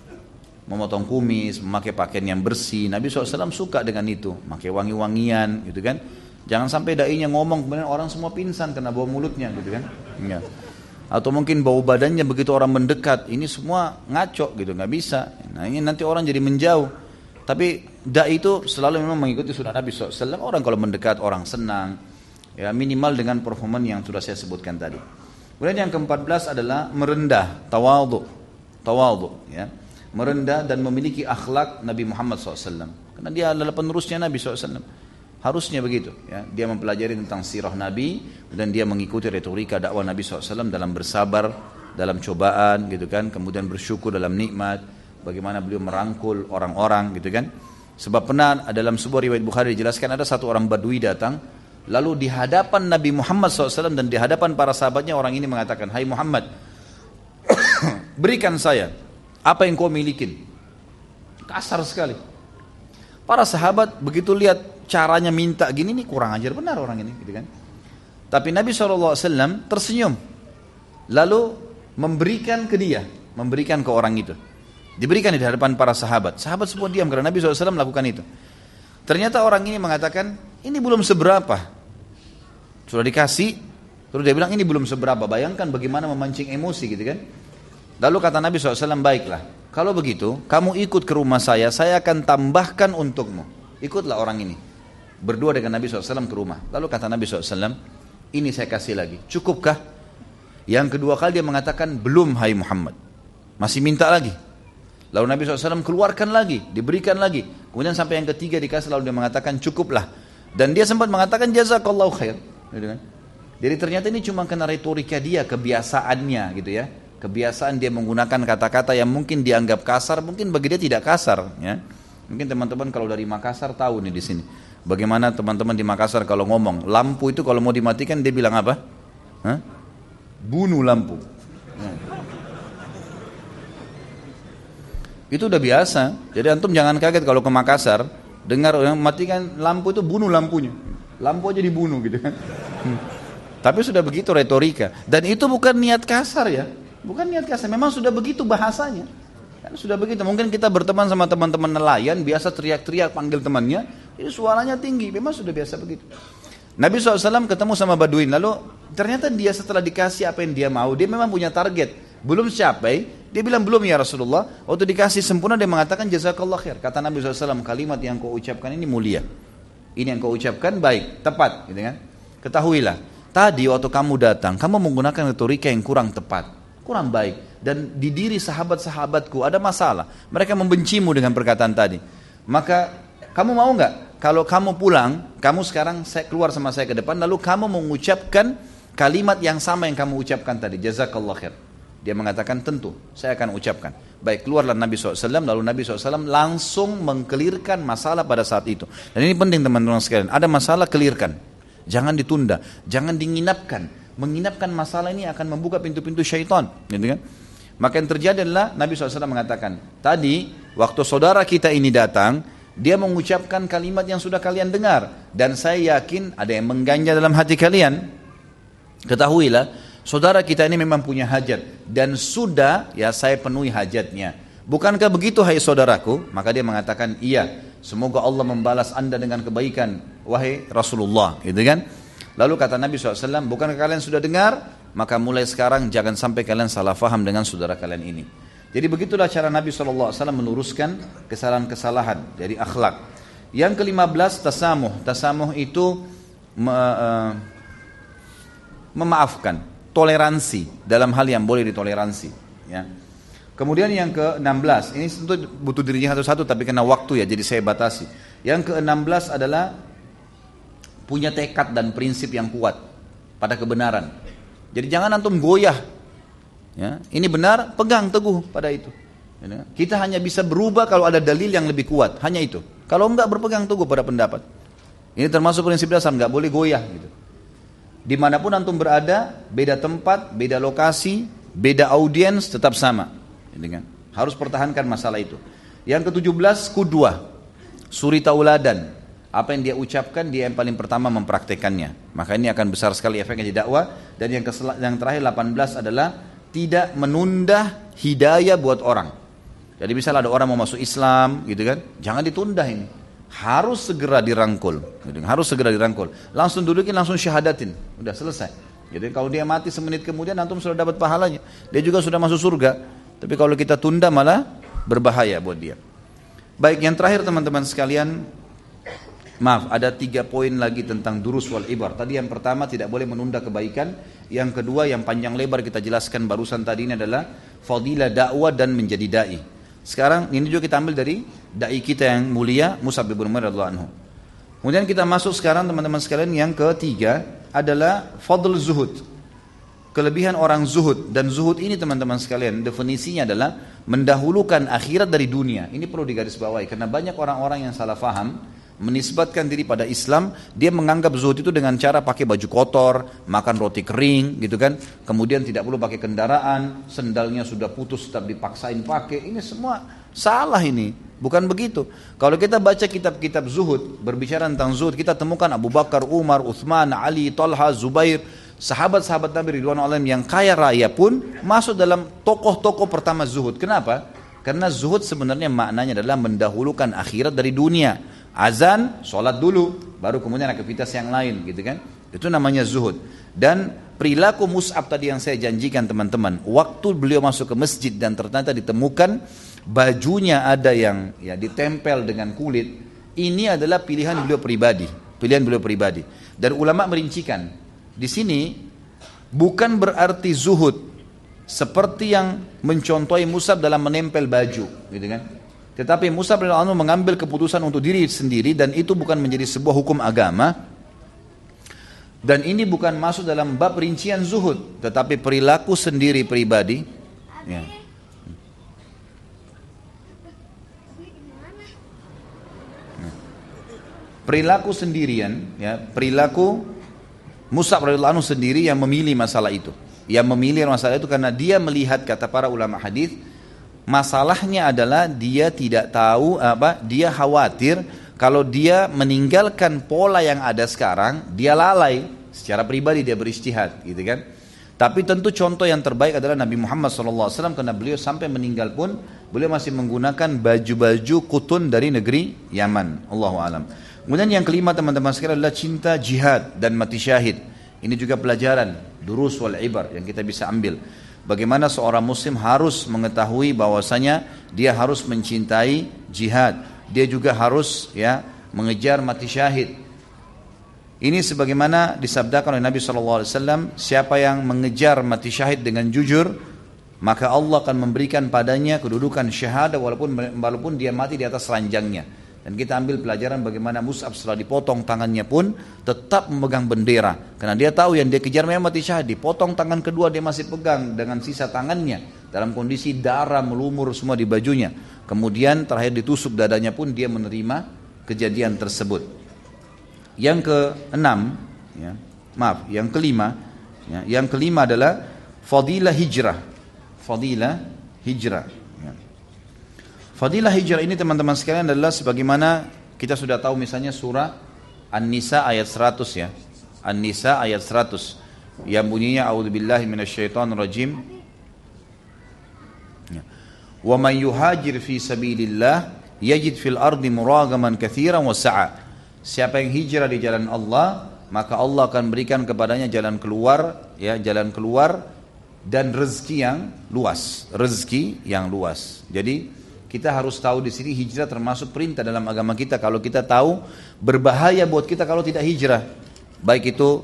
S1: Memotong kumis, memakai pakaian yang bersih, Nabi SAW suka dengan itu, pakai wangi-wangian gitu kan. Jangan sampai dainya ngomong kemudian orang semua pingsan karena bau mulutnya gitu kan. Ya. Atau mungkin bau badannya begitu orang mendekat, ini semua ngaco gitu, nggak bisa. Nah ini nanti orang jadi menjauh. Tapi dai itu selalu memang mengikuti sunnah Nabi SAW. Orang kalau mendekat orang senang, ya minimal dengan performan yang sudah saya sebutkan tadi. Kemudian yang keempat adalah merendah, tawadhu, tawadhu, ya, merendah dan memiliki akhlak Nabi Muhammad SAW. Karena dia adalah penerusnya Nabi SAW. Harusnya begitu. Ya. Dia mempelajari tentang sirah Nabi dan dia mengikuti retorika dakwah Nabi SAW dalam bersabar, dalam cobaan, gitu kan. Kemudian bersyukur dalam nikmat. Bagaimana beliau merangkul orang-orang, gitu kan. Sebab pernah dalam sebuah riwayat Bukhari dijelaskan ada satu orang Badui datang Lalu di hadapan Nabi Muhammad SAW dan di hadapan para sahabatnya orang ini mengatakan, Hai Muhammad, berikan saya apa yang kau milikin. Kasar sekali. Para sahabat begitu lihat caranya minta gini nih kurang ajar benar orang ini, gitu kan? Tapi Nabi SAW tersenyum, lalu memberikan ke dia, memberikan ke orang itu. Diberikan di hadapan para sahabat. Sahabat semua diam karena Nabi SAW melakukan itu. Ternyata orang ini mengatakan, ini belum seberapa. Sudah dikasih, terus dia bilang ini belum seberapa. Bayangkan bagaimana memancing emosi gitu kan. Lalu kata Nabi SAW, baiklah. kalau begitu kamu ikut ke rumah saya, saya akan tambahkan untukmu. Ikutlah orang ini. Berdua dengan Nabi SAW ke rumah. Lalu kata Nabi SAW, ini saya kasih lagi. Cukupkah? Yang kedua kali dia mengatakan, belum hai Muhammad. Masih minta lagi. Lalu Nabi SAW keluarkan lagi, diberikan lagi. Kemudian sampai yang ketiga dikasih lalu dia mengatakan cukuplah. Dan dia sempat mengatakan jazakallahu khair. Gitu kan? Jadi ternyata ini cuma kena retorika dia, kebiasaannya gitu ya. Kebiasaan dia menggunakan kata-kata yang mungkin dianggap kasar, mungkin bagi dia tidak kasar. Ya. Mungkin teman-teman kalau dari Makassar tahu nih di sini. Bagaimana teman-teman di Makassar kalau ngomong, lampu itu kalau mau dimatikan dia bilang apa? Hah? Bunuh lampu. Ya. Itu udah biasa. Jadi antum jangan kaget kalau ke Makassar dengar orang matikan lampu itu bunuh lampunya. Lampu aja dibunuh gitu kan. Hmm. Tapi sudah begitu retorika dan itu bukan niat kasar ya. Bukan niat kasar, memang sudah begitu bahasanya. Kan sudah begitu. Mungkin kita berteman sama teman-teman nelayan biasa teriak-teriak panggil temannya, itu suaranya tinggi. Memang sudah biasa begitu. Nabi SAW ketemu sama Baduin, lalu ternyata dia setelah dikasih apa yang dia mau, dia memang punya target. Belum capai, dia bilang belum ya Rasulullah. Waktu dikasih sempurna dia mengatakan jazakallah khair. Kata Nabi SAW kalimat yang kau ucapkan ini mulia. Ini yang kau ucapkan baik, tepat. Gitu kan? Ketahuilah. Tadi waktu kamu datang, kamu menggunakan retorika yang kurang tepat. Kurang baik. Dan di diri sahabat-sahabatku ada masalah. Mereka membencimu dengan perkataan tadi. Maka kamu mau nggak? Kalau kamu pulang, kamu sekarang saya keluar sama saya ke depan, lalu kamu mengucapkan kalimat yang sama yang kamu ucapkan tadi. Jazakallah khair. Dia mengatakan tentu saya akan ucapkan. Baik keluarlah Nabi SAW lalu Nabi SAW langsung mengkelirkan masalah pada saat itu. Dan ini penting teman-teman sekalian. Ada masalah kelirkan. Jangan ditunda. Jangan dinginapkan. Menginapkan masalah ini akan membuka pintu-pintu syaitan. Gitu kan? Maka yang terjadi adalah Nabi SAW mengatakan. Tadi waktu saudara kita ini datang. Dia mengucapkan kalimat yang sudah kalian dengar. Dan saya yakin ada yang mengganja dalam hati kalian. Ketahuilah saudara kita ini memang punya hajat dan sudah ya saya penuhi hajatnya. Bukankah begitu hai saudaraku? Maka dia mengatakan iya. Semoga Allah membalas anda dengan kebaikan wahai Rasulullah, gitu kan? Lalu kata Nabi SAW, bukankah kalian sudah dengar? Maka mulai sekarang jangan sampai kalian salah faham dengan saudara kalian ini. Jadi begitulah cara Nabi SAW meluruskan kesalahan-kesalahan dari akhlak. Yang kelima belas tasamuh. Tasamuh itu me, uh, memaafkan toleransi dalam hal yang boleh ditoleransi. Ya. Kemudian yang ke-16, ini tentu butuh dirinya satu-satu tapi kena waktu ya, jadi saya batasi. Yang ke-16 adalah punya tekad dan prinsip yang kuat pada kebenaran. Jadi jangan antum goyah. Ya, ini benar, pegang teguh pada itu. Ya, kita hanya bisa berubah kalau ada dalil yang lebih kuat, hanya itu. Kalau enggak berpegang teguh pada pendapat. Ini termasuk prinsip dasar, enggak boleh goyah gitu. Di mana pun antum berada, beda tempat, beda lokasi, beda audiens, tetap sama. Dengan harus pertahankan masalah itu. Yang ke-17 kudua, suri tauladan. Apa yang dia ucapkan, dia yang paling pertama mempraktekannya. Maka ini akan besar sekali efeknya di dakwah. Dan yang, yang terakhir 18 adalah tidak menunda hidayah buat orang. Jadi misalnya ada orang mau masuk Islam gitu kan, jangan ditunda ini harus segera dirangkul. Harus segera dirangkul. Langsung dudukin, langsung syahadatin. Udah selesai. Jadi kalau dia mati semenit kemudian antum sudah dapat pahalanya. Dia juga sudah masuk surga. Tapi kalau kita tunda malah berbahaya buat dia. Baik, yang terakhir teman-teman sekalian, maaf, ada tiga poin lagi tentang durus wal ibar. Tadi yang pertama tidak boleh menunda kebaikan. Yang kedua yang panjang lebar kita jelaskan barusan tadi ini adalah fadilah dakwah dan menjadi dai. Sekarang ini juga kita ambil dari dai kita yang mulia Musa bin Umar anhu. Kemudian kita masuk sekarang teman-teman sekalian yang ketiga adalah fadl zuhud. Kelebihan orang zuhud dan zuhud ini teman-teman sekalian definisinya adalah mendahulukan akhirat dari dunia. Ini perlu digarisbawahi karena banyak orang-orang yang salah faham menisbatkan diri pada Islam, dia menganggap zuhud itu dengan cara pakai baju kotor, makan roti kering, gitu kan. Kemudian tidak perlu pakai kendaraan, sendalnya sudah putus tetap dipaksain pakai. Ini semua salah ini. Bukan begitu. Kalau kita baca kitab-kitab zuhud, berbicara tentang zuhud, kita temukan Abu Bakar, Umar, Uthman, Ali, Talha, Zubair, sahabat-sahabat Nabi Ridwan Alam yang kaya raya pun masuk dalam tokoh-tokoh pertama zuhud. Kenapa? Karena zuhud sebenarnya maknanya adalah mendahulukan akhirat dari dunia azan, sholat dulu, baru kemudian aktivitas yang lain gitu kan. Itu namanya zuhud. Dan perilaku Mus'ab tadi yang saya janjikan teman-teman, waktu beliau masuk ke masjid dan ternyata ditemukan bajunya ada yang ya ditempel dengan kulit, ini adalah pilihan beliau pribadi, pilihan beliau pribadi. Dan ulama merincikan, di sini bukan berarti zuhud seperti yang mencontohi Musab dalam menempel baju, gitu kan? Tetapi Musa bin Anu mengambil keputusan untuk diri sendiri dan itu bukan menjadi sebuah hukum agama. Dan ini bukan masuk dalam bab rincian zuhud, tetapi perilaku sendiri pribadi. Ya. Perilaku sendirian, ya, perilaku Musa bin Anu sendiri yang memilih masalah itu. Yang memilih masalah itu karena dia melihat kata para ulama hadis Masalahnya adalah dia tidak tahu apa, dia khawatir kalau dia meninggalkan pola yang ada sekarang, dia lalai. Secara pribadi dia beristihad, gitu kan? Tapi tentu contoh yang terbaik adalah Nabi Muhammad SAW karena beliau sampai meninggal pun beliau masih menggunakan baju-baju kutun dari negeri Yaman. Allah alam. Kemudian yang kelima teman-teman sekalian adalah cinta jihad dan mati syahid. Ini juga pelajaran durus wal ibar yang kita bisa ambil. Bagaimana seorang muslim harus mengetahui bahwasanya dia harus mencintai jihad. Dia juga harus ya mengejar mati syahid. Ini sebagaimana disabdakan oleh Nabi SAW, siapa yang mengejar mati syahid dengan jujur, maka Allah akan memberikan padanya kedudukan syahadah walaupun walaupun dia mati di atas ranjangnya. Dan kita ambil pelajaran bagaimana Mus'ab setelah dipotong tangannya pun tetap memegang bendera. Karena dia tahu yang dia kejar memang mati syahid. Dipotong tangan kedua dia masih pegang dengan sisa tangannya. Dalam kondisi darah melumur semua di bajunya. Kemudian terakhir ditusuk dadanya pun dia menerima kejadian tersebut. Yang keenam, ya, maaf, yang kelima, ya, yang kelima adalah fadilah hijrah. Fadilah hijrah. Fadilah hijrah ini teman-teman sekalian adalah sebagaimana kita sudah tahu misalnya surah An-Nisa ayat 100 ya. An-Nisa ayat 100 yang bunyinya a'udzubillahi minasyaitonirrajim. Ya. Wa man yuhajir fi sabilillah yajid fil ardi muragaman katsiran wa sa'a. Siapa yang hijrah di jalan Allah, maka Allah akan berikan kepadanya jalan keluar, ya, jalan keluar dan rezeki yang luas, rezeki yang luas. Jadi kita harus tahu di sini hijrah termasuk perintah dalam agama kita. Kalau kita tahu berbahaya buat kita kalau tidak hijrah. Baik itu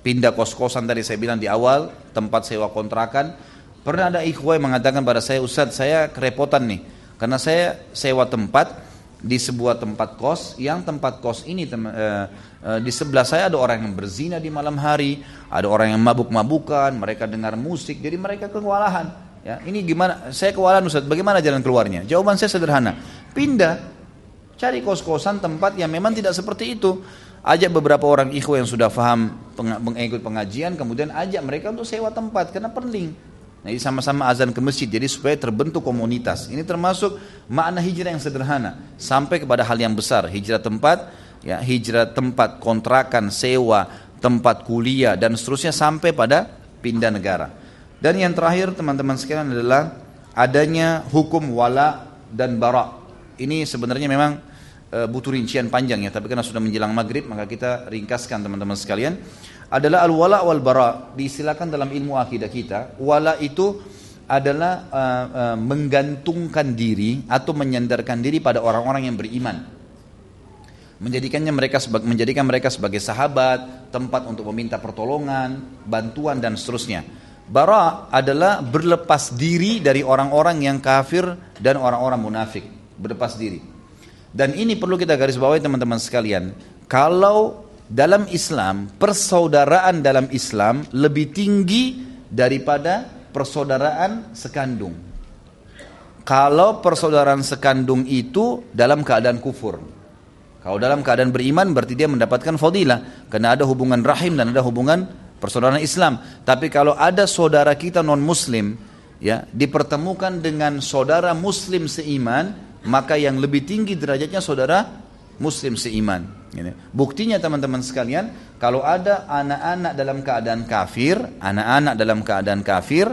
S1: pindah kos-kosan tadi saya bilang di awal, tempat sewa kontrakan. Pernah ada ikhwah yang mengatakan pada saya, Ustadz saya kerepotan nih. Karena saya sewa tempat di sebuah tempat kos yang tempat kos ini tem, eh, eh, di sebelah saya ada orang yang berzina di malam hari, ada orang yang mabuk-mabukan, mereka dengar musik, jadi mereka kewalahan. Ya, ini gimana? Saya kewalahan Ustaz, bagaimana jalan keluarnya? Jawaban saya sederhana. Pindah. Cari kos-kosan tempat yang memang tidak seperti itu. Ajak beberapa orang ikhwa yang sudah paham mengikut pengajian, kemudian ajak mereka untuk sewa tempat karena penting. Nah, ini sama-sama azan ke masjid, jadi supaya terbentuk komunitas. Ini termasuk makna hijrah yang sederhana sampai kepada hal yang besar. Hijrah tempat, ya hijrah tempat kontrakan, sewa, tempat kuliah dan seterusnya sampai pada pindah negara. Dan yang terakhir teman-teman sekalian adalah adanya hukum wala dan bara. Ini sebenarnya memang e, butuh rincian panjang ya, tapi karena sudah menjelang maghrib maka kita ringkaskan teman-teman sekalian. Adalah al-wala wal bara. Diistilahkan dalam ilmu akidah kita, wala itu adalah e, e, menggantungkan diri atau menyandarkan diri pada orang-orang yang beriman. Menjadikannya mereka menjadikan mereka sebagai sahabat, tempat untuk meminta pertolongan, bantuan dan seterusnya. Bara adalah berlepas diri dari orang-orang yang kafir dan orang-orang munafik. Berlepas diri. Dan ini perlu kita garis bawahi teman-teman sekalian. Kalau dalam Islam, persaudaraan dalam Islam lebih tinggi daripada persaudaraan sekandung. Kalau persaudaraan sekandung itu dalam keadaan kufur. Kalau dalam keadaan beriman berarti dia mendapatkan fadilah. Karena ada hubungan rahim dan ada hubungan persaudaraan Islam. Tapi kalau ada saudara kita non muslim ya dipertemukan dengan saudara muslim seiman, maka yang lebih tinggi derajatnya saudara muslim seiman. Buktinya teman-teman sekalian, kalau ada anak-anak dalam keadaan kafir, anak-anak dalam keadaan kafir,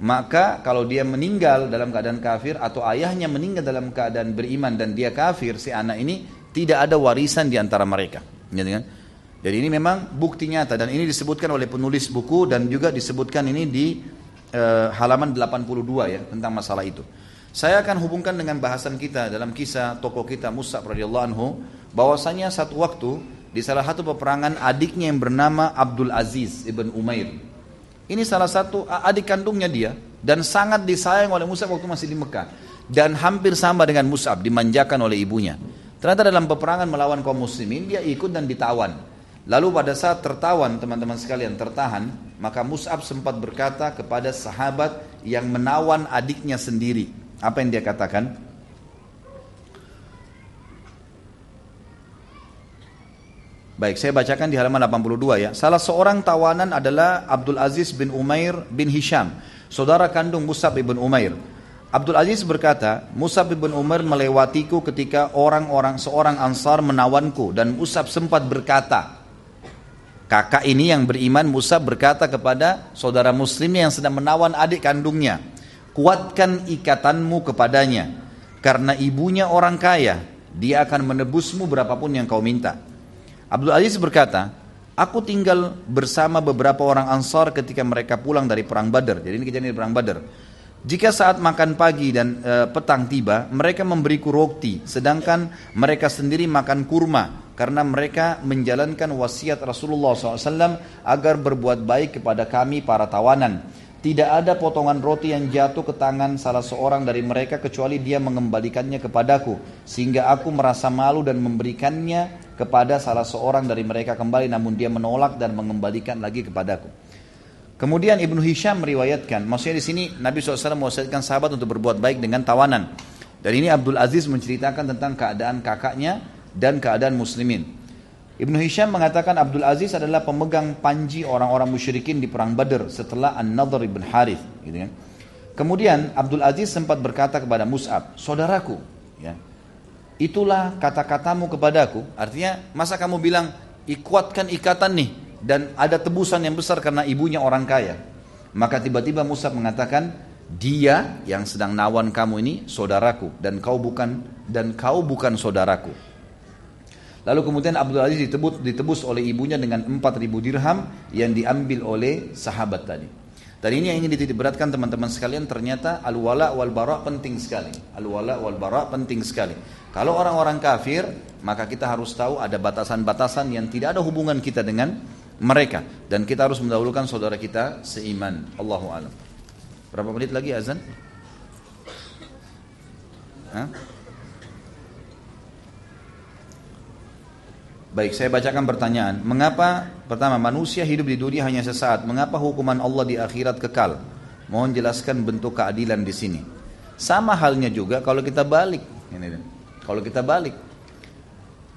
S1: maka kalau dia meninggal dalam keadaan kafir atau ayahnya meninggal dalam keadaan beriman dan dia kafir, si anak ini tidak ada warisan di antara mereka. Gitu kan? Jadi ini memang bukti nyata dan ini disebutkan oleh penulis buku dan juga disebutkan ini di uh, halaman 82 ya tentang masalah itu. Saya akan hubungkan dengan bahasan kita dalam kisah tokoh kita Mus'ab radhiyallahu anhu bahwasanya satu waktu di salah satu peperangan adiknya yang bernama Abdul Aziz ibn Umair. Ini salah satu adik kandungnya dia dan sangat disayang oleh Mus'ab waktu masih di Mekah dan hampir sama dengan Mus'ab dimanjakan oleh ibunya. Ternyata dalam peperangan melawan kaum muslimin dia ikut dan ditawan. Lalu pada saat tertawan teman-teman sekalian tertahan, maka Mus'ab sempat berkata kepada sahabat yang menawan adiknya sendiri. Apa yang dia katakan? Baik, saya bacakan di halaman 82 ya. Salah seorang tawanan adalah Abdul Aziz bin Umair bin Hisham, saudara kandung Musab bin Umair. Abdul Aziz berkata, Musab bin Umair melewatiku ketika orang-orang seorang ansar menawanku dan Musab sempat berkata, kakak ini yang beriman Musab berkata kepada saudara muslimnya yang sedang menawan adik kandungnya, kuatkan ikatanmu kepadanya, karena ibunya orang kaya, dia akan menebusmu berapapun yang kau minta. Abdul Aziz berkata, Aku tinggal bersama beberapa orang Ansar ketika mereka pulang dari perang Badar. Jadi ini kejadian di perang Badar. Jika saat makan pagi dan e, petang tiba, mereka memberiku roti, sedangkan mereka sendiri makan kurma karena mereka menjalankan wasiat Rasulullah SAW agar berbuat baik kepada kami para tawanan. Tidak ada potongan roti yang jatuh ke tangan salah seorang dari mereka kecuali dia mengembalikannya kepadaku, sehingga aku merasa malu dan memberikannya kepada salah seorang dari mereka kembali namun dia menolak dan mengembalikan lagi kepadaku. Kemudian Ibnu Hisham meriwayatkan, maksudnya di sini Nabi SAW mewasiatkan sahabat untuk berbuat baik dengan tawanan. Dan ini Abdul Aziz menceritakan tentang keadaan kakaknya dan keadaan muslimin. Ibnu Hisham mengatakan Abdul Aziz adalah pemegang panji orang-orang musyrikin di perang Badr setelah An-Nadhr ibn Harith. Gitu kan. Kemudian Abdul Aziz sempat berkata kepada Mus'ab, saudaraku, ya, itulah kata-katamu kepadaku. Artinya, masa kamu bilang, ikuatkan ikatan nih, dan ada tebusan yang besar karena ibunya orang kaya. Maka tiba-tiba Musa mengatakan, dia yang sedang nawan kamu ini saudaraku dan kau bukan dan kau bukan saudaraku. Lalu kemudian Abdul Aziz ditebus, ditebus oleh ibunya dengan 4000 dirham yang diambil oleh sahabat tadi. Dan ini yang ingin dititik beratkan teman-teman sekalian ternyata al-wala wal bara penting sekali. Al-wala wal bara penting sekali. Kalau orang-orang kafir, maka kita harus tahu ada batasan-batasan yang tidak ada hubungan kita dengan mereka dan kita harus mendahulukan saudara kita seiman. Allahu alam. Berapa menit lagi azan? Hah? Baik, saya bacakan pertanyaan. Mengapa pertama manusia hidup di dunia hanya sesaat? Mengapa hukuman Allah di akhirat kekal? Mohon jelaskan bentuk keadilan di sini. Sama halnya juga kalau kita balik. Kalau kita balik,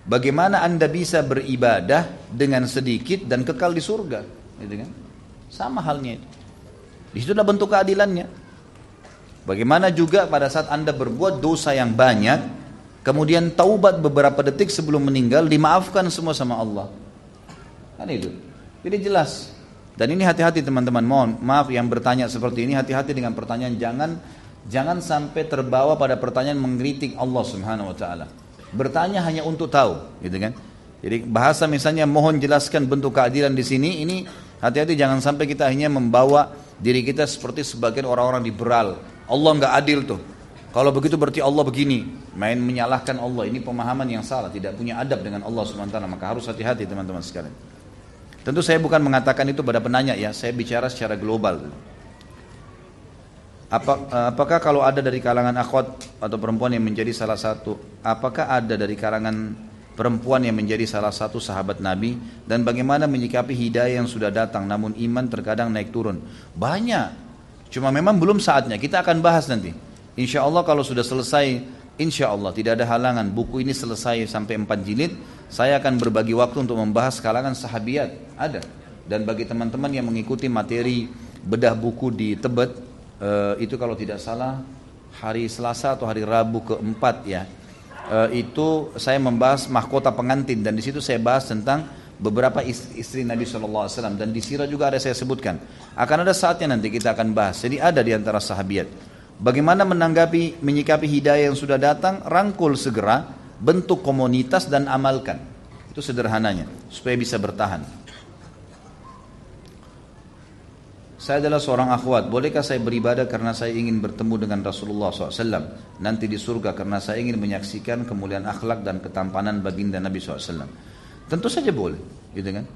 S1: bagaimana anda bisa beribadah dengan sedikit dan kekal di surga? Gitu kan? Sama halnya itu. Di situ adalah bentuk keadilannya. Bagaimana juga pada saat anda berbuat dosa yang banyak, Kemudian taubat beberapa detik sebelum meninggal dimaafkan semua sama Allah. Kan itu. Jadi jelas. Dan ini hati-hati teman-teman. Mohon maaf yang bertanya seperti ini hati-hati dengan pertanyaan jangan jangan sampai terbawa pada pertanyaan mengkritik Allah Subhanahu wa taala. Bertanya hanya untuk tahu, gitu kan? Jadi bahasa misalnya mohon jelaskan bentuk keadilan di sini ini hati-hati jangan sampai kita hanya membawa diri kita seperti sebagian orang-orang liberal. Allah nggak adil tuh. Kalau begitu berarti Allah begini, main menyalahkan Allah. Ini pemahaman yang salah, tidak punya adab dengan Allah SWT. Maka harus hati-hati teman-teman sekalian. Tentu saya bukan mengatakan itu pada penanya ya, saya bicara secara global. Apa, apakah kalau ada dari kalangan akhwat atau perempuan yang menjadi salah satu, apakah ada dari kalangan perempuan yang menjadi salah satu sahabat Nabi dan bagaimana menyikapi hidayah yang sudah datang namun iman terkadang naik turun? Banyak. Cuma memang belum saatnya. Kita akan bahas nanti. Insya Allah kalau sudah selesai, insya Allah tidak ada halangan buku ini selesai sampai empat jilid, saya akan berbagi waktu untuk membahas kalangan sahabiat. Ada. Dan bagi teman-teman yang mengikuti materi bedah buku di Tebet, eh, itu kalau tidak salah hari Selasa atau hari Rabu keempat ya, eh, itu saya membahas mahkota pengantin dan di situ saya bahas tentang beberapa istri, istri Nabi SAW dan di sirah juga ada saya sebutkan. Akan ada saatnya nanti kita akan bahas. Jadi ada di antara sahabiat. Bagaimana menanggapi, menyikapi hidayah yang sudah datang, rangkul segera, bentuk komunitas dan amalkan. Itu sederhananya, supaya bisa bertahan. Saya adalah seorang akhwat, bolehkah saya beribadah karena saya ingin bertemu dengan Rasulullah SAW nanti di surga karena saya ingin menyaksikan kemuliaan akhlak dan ketampanan baginda Nabi SAW. Tentu saja boleh, gitu kan?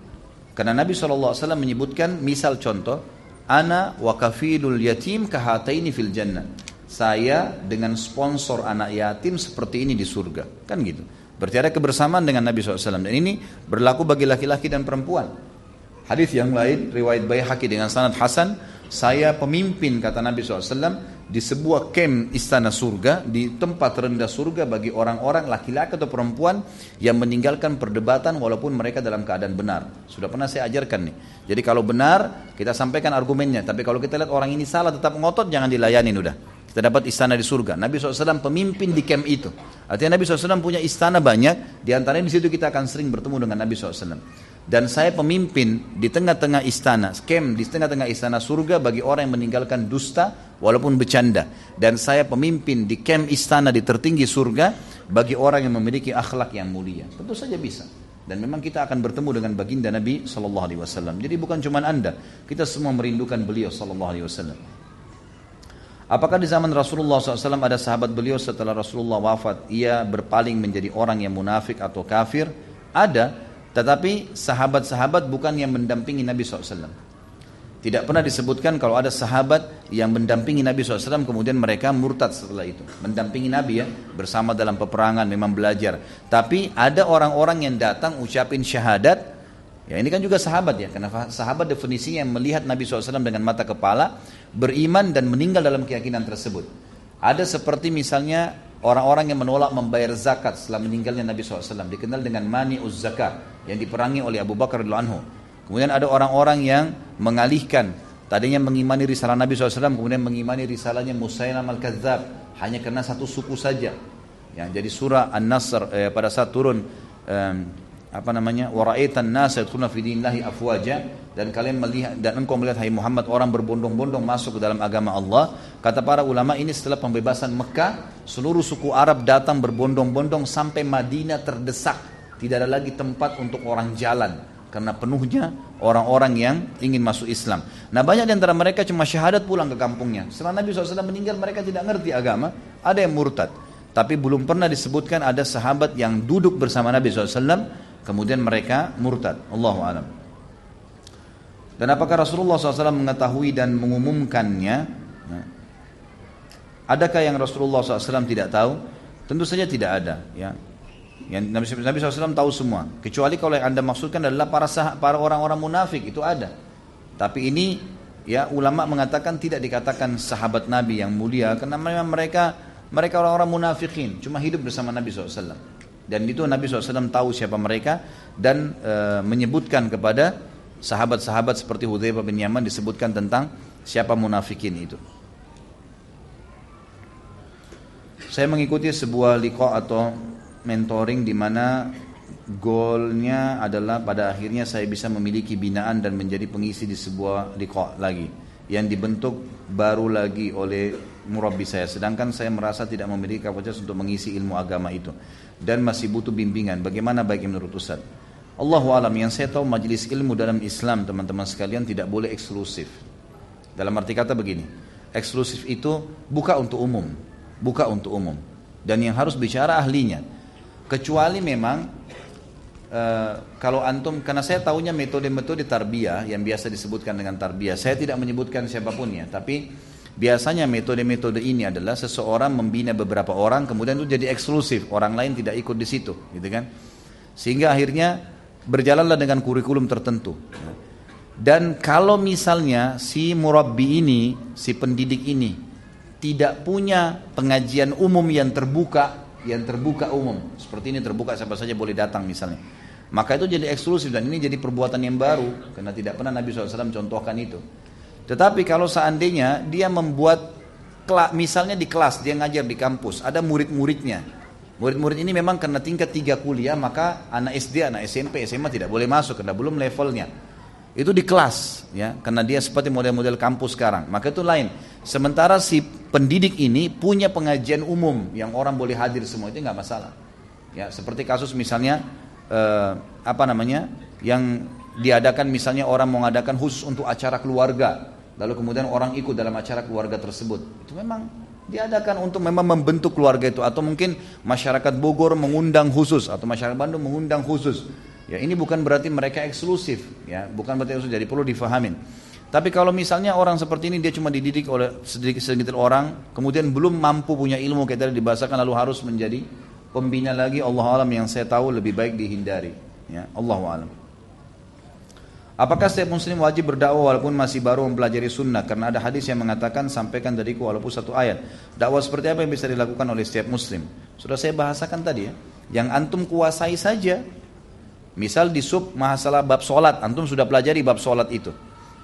S1: Karena Nabi SAW menyebutkan misal contoh, ana wa kafilul yatim kahataini fil jannah. Saya dengan sponsor anak yatim seperti ini di surga, kan gitu. Berarti ada kebersamaan dengan Nabi SAW dan ini berlaku bagi laki-laki dan perempuan. Hadis yang lain riwayat Baihaqi dengan sanad Hasan, saya pemimpin kata Nabi SAW di sebuah kem istana surga, di tempat rendah surga bagi orang-orang laki-laki atau perempuan yang meninggalkan perdebatan walaupun mereka dalam keadaan benar. Sudah pernah saya ajarkan nih. Jadi kalau benar, kita sampaikan argumennya. Tapi kalau kita lihat orang ini salah tetap ngotot, jangan dilayani udah. Kita dapat istana di surga. Nabi SAW pemimpin di kem itu. Artinya Nabi SAW punya istana banyak. Di antaranya di situ kita akan sering bertemu dengan Nabi SAW dan saya pemimpin di tengah-tengah istana, kem di tengah-tengah istana surga bagi orang yang meninggalkan dusta walaupun bercanda. Dan saya pemimpin di kem istana di tertinggi surga bagi orang yang memiliki akhlak yang mulia. Tentu saja bisa. Dan memang kita akan bertemu dengan baginda Nabi Sallallahu Alaihi Wasallam. Jadi bukan cuma anda, kita semua merindukan beliau Sallallahu Alaihi Wasallam. Apakah di zaman Rasulullah SAW ada sahabat beliau setelah Rasulullah wafat, ia berpaling menjadi orang yang munafik atau kafir? Ada, tetapi sahabat-sahabat bukan yang mendampingi Nabi SAW. Tidak pernah disebutkan kalau ada sahabat yang mendampingi Nabi SAW kemudian mereka murtad setelah itu. Mendampingi Nabi ya, bersama dalam peperangan memang belajar. Tapi ada orang-orang yang datang ucapin syahadat, ya ini kan juga sahabat ya, karena sahabat definisinya yang melihat Nabi SAW dengan mata kepala, beriman dan meninggal dalam keyakinan tersebut. Ada seperti misalnya orang-orang yang menolak membayar zakat setelah meninggalnya Nabi SAW dikenal dengan mani uz zakat yang diperangi oleh Abu Bakar anhu. Kemudian ada orang-orang yang mengalihkan tadinya mengimani risalah Nabi SAW kemudian mengimani risalahnya Musailam al-Kadzab hanya karena satu suku saja. Ya, jadi surah An-Nasr eh, pada saat turun eh, apa namanya waraitan nas yadkhuluna fi afwaja dan kalian melihat dan engkau melihat hai Muhammad orang berbondong-bondong masuk ke dalam agama Allah kata para ulama ini setelah pembebasan Mekah seluruh suku Arab datang berbondong-bondong sampai Madinah terdesak tidak ada lagi tempat untuk orang jalan karena penuhnya orang-orang yang ingin masuk Islam. Nah banyak di antara mereka cuma syahadat pulang ke kampungnya. Setelah Nabi SAW meninggal mereka tidak ngerti agama, ada yang murtad. Tapi belum pernah disebutkan ada sahabat yang duduk bersama Nabi SAW Kemudian mereka murtad. Allahu alam. Dan apakah Rasulullah SAW mengetahui dan mengumumkannya? Nah, adakah yang Rasulullah SAW tidak tahu? Tentu saja tidak ada. Ya. Yang Nabi, SAW tahu semua. Kecuali kalau yang anda maksudkan adalah para sah, para orang-orang munafik itu ada. Tapi ini ya ulama mengatakan tidak dikatakan sahabat Nabi yang mulia karena memang mereka mereka orang-orang munafikin cuma hidup bersama Nabi SAW. Dan itu Nabi SAW tahu siapa mereka dan e, menyebutkan kepada sahabat-sahabat seperti Hudzaifah bin Yaman disebutkan tentang siapa munafikin itu. Saya mengikuti sebuah liko atau mentoring di mana goalnya adalah pada akhirnya saya bisa memiliki binaan dan menjadi pengisi di sebuah liko lagi yang dibentuk baru lagi oleh murabi saya sedangkan saya merasa tidak memiliki kapasitas untuk mengisi ilmu agama itu dan masih butuh bimbingan. Bagaimana baiknya menurut Ustaz? Allahu alam yang saya tahu majelis ilmu dalam Islam teman-teman sekalian tidak boleh eksklusif. Dalam arti kata begini, eksklusif itu buka untuk umum, buka untuk umum. Dan yang harus bicara ahlinya. Kecuali memang uh, kalau antum karena saya tahunya metode-metode tarbiyah yang biasa disebutkan dengan tarbiyah. Saya tidak menyebutkan siapa pun ya, tapi Biasanya metode-metode ini adalah seseorang membina beberapa orang kemudian itu jadi eksklusif, orang lain tidak ikut di situ, gitu kan? Sehingga akhirnya berjalanlah dengan kurikulum tertentu. Dan kalau misalnya si murabbi ini, si pendidik ini tidak punya pengajian umum yang terbuka, yang terbuka umum, seperti ini terbuka siapa saja boleh datang misalnya. Maka itu jadi eksklusif dan ini jadi perbuatan yang baru. Karena tidak pernah Nabi SAW contohkan itu. Tetapi kalau seandainya dia membuat misalnya di kelas dia ngajar di kampus ada murid-muridnya. Murid-murid ini memang karena tingkat tiga kuliah maka anak SD anak SMP SMA tidak boleh masuk karena belum levelnya. Itu di kelas ya. Karena dia seperti model-model kampus sekarang. Maka itu lain sementara si pendidik ini punya pengajian umum yang orang boleh hadir semua itu nggak masalah ya seperti kasus misalnya eh, apa namanya yang diadakan misalnya orang mengadakan khusus untuk acara keluarga lalu kemudian orang ikut dalam acara keluarga tersebut. Itu memang diadakan untuk memang membentuk keluarga itu atau mungkin masyarakat Bogor mengundang khusus atau masyarakat Bandung mengundang khusus. Ya, ini bukan berarti mereka eksklusif, ya, bukan berarti eksklusif. Jadi perlu difahamin. Tapi kalau misalnya orang seperti ini dia cuma dididik oleh sedikit sedikit orang, kemudian belum mampu punya ilmu kayak tadi dibahasakan lalu harus menjadi pembina lagi Allah alam yang saya tahu lebih baik dihindari. Ya, Allah alam. Apakah setiap muslim wajib berdakwah walaupun masih baru mempelajari sunnah? Karena ada hadis yang mengatakan sampaikan dariku walaupun satu ayat. Dakwah seperti apa yang bisa dilakukan oleh setiap muslim? Sudah saya bahasakan tadi ya. Yang antum kuasai saja. Misal di sub masalah bab solat, antum sudah pelajari bab solat itu.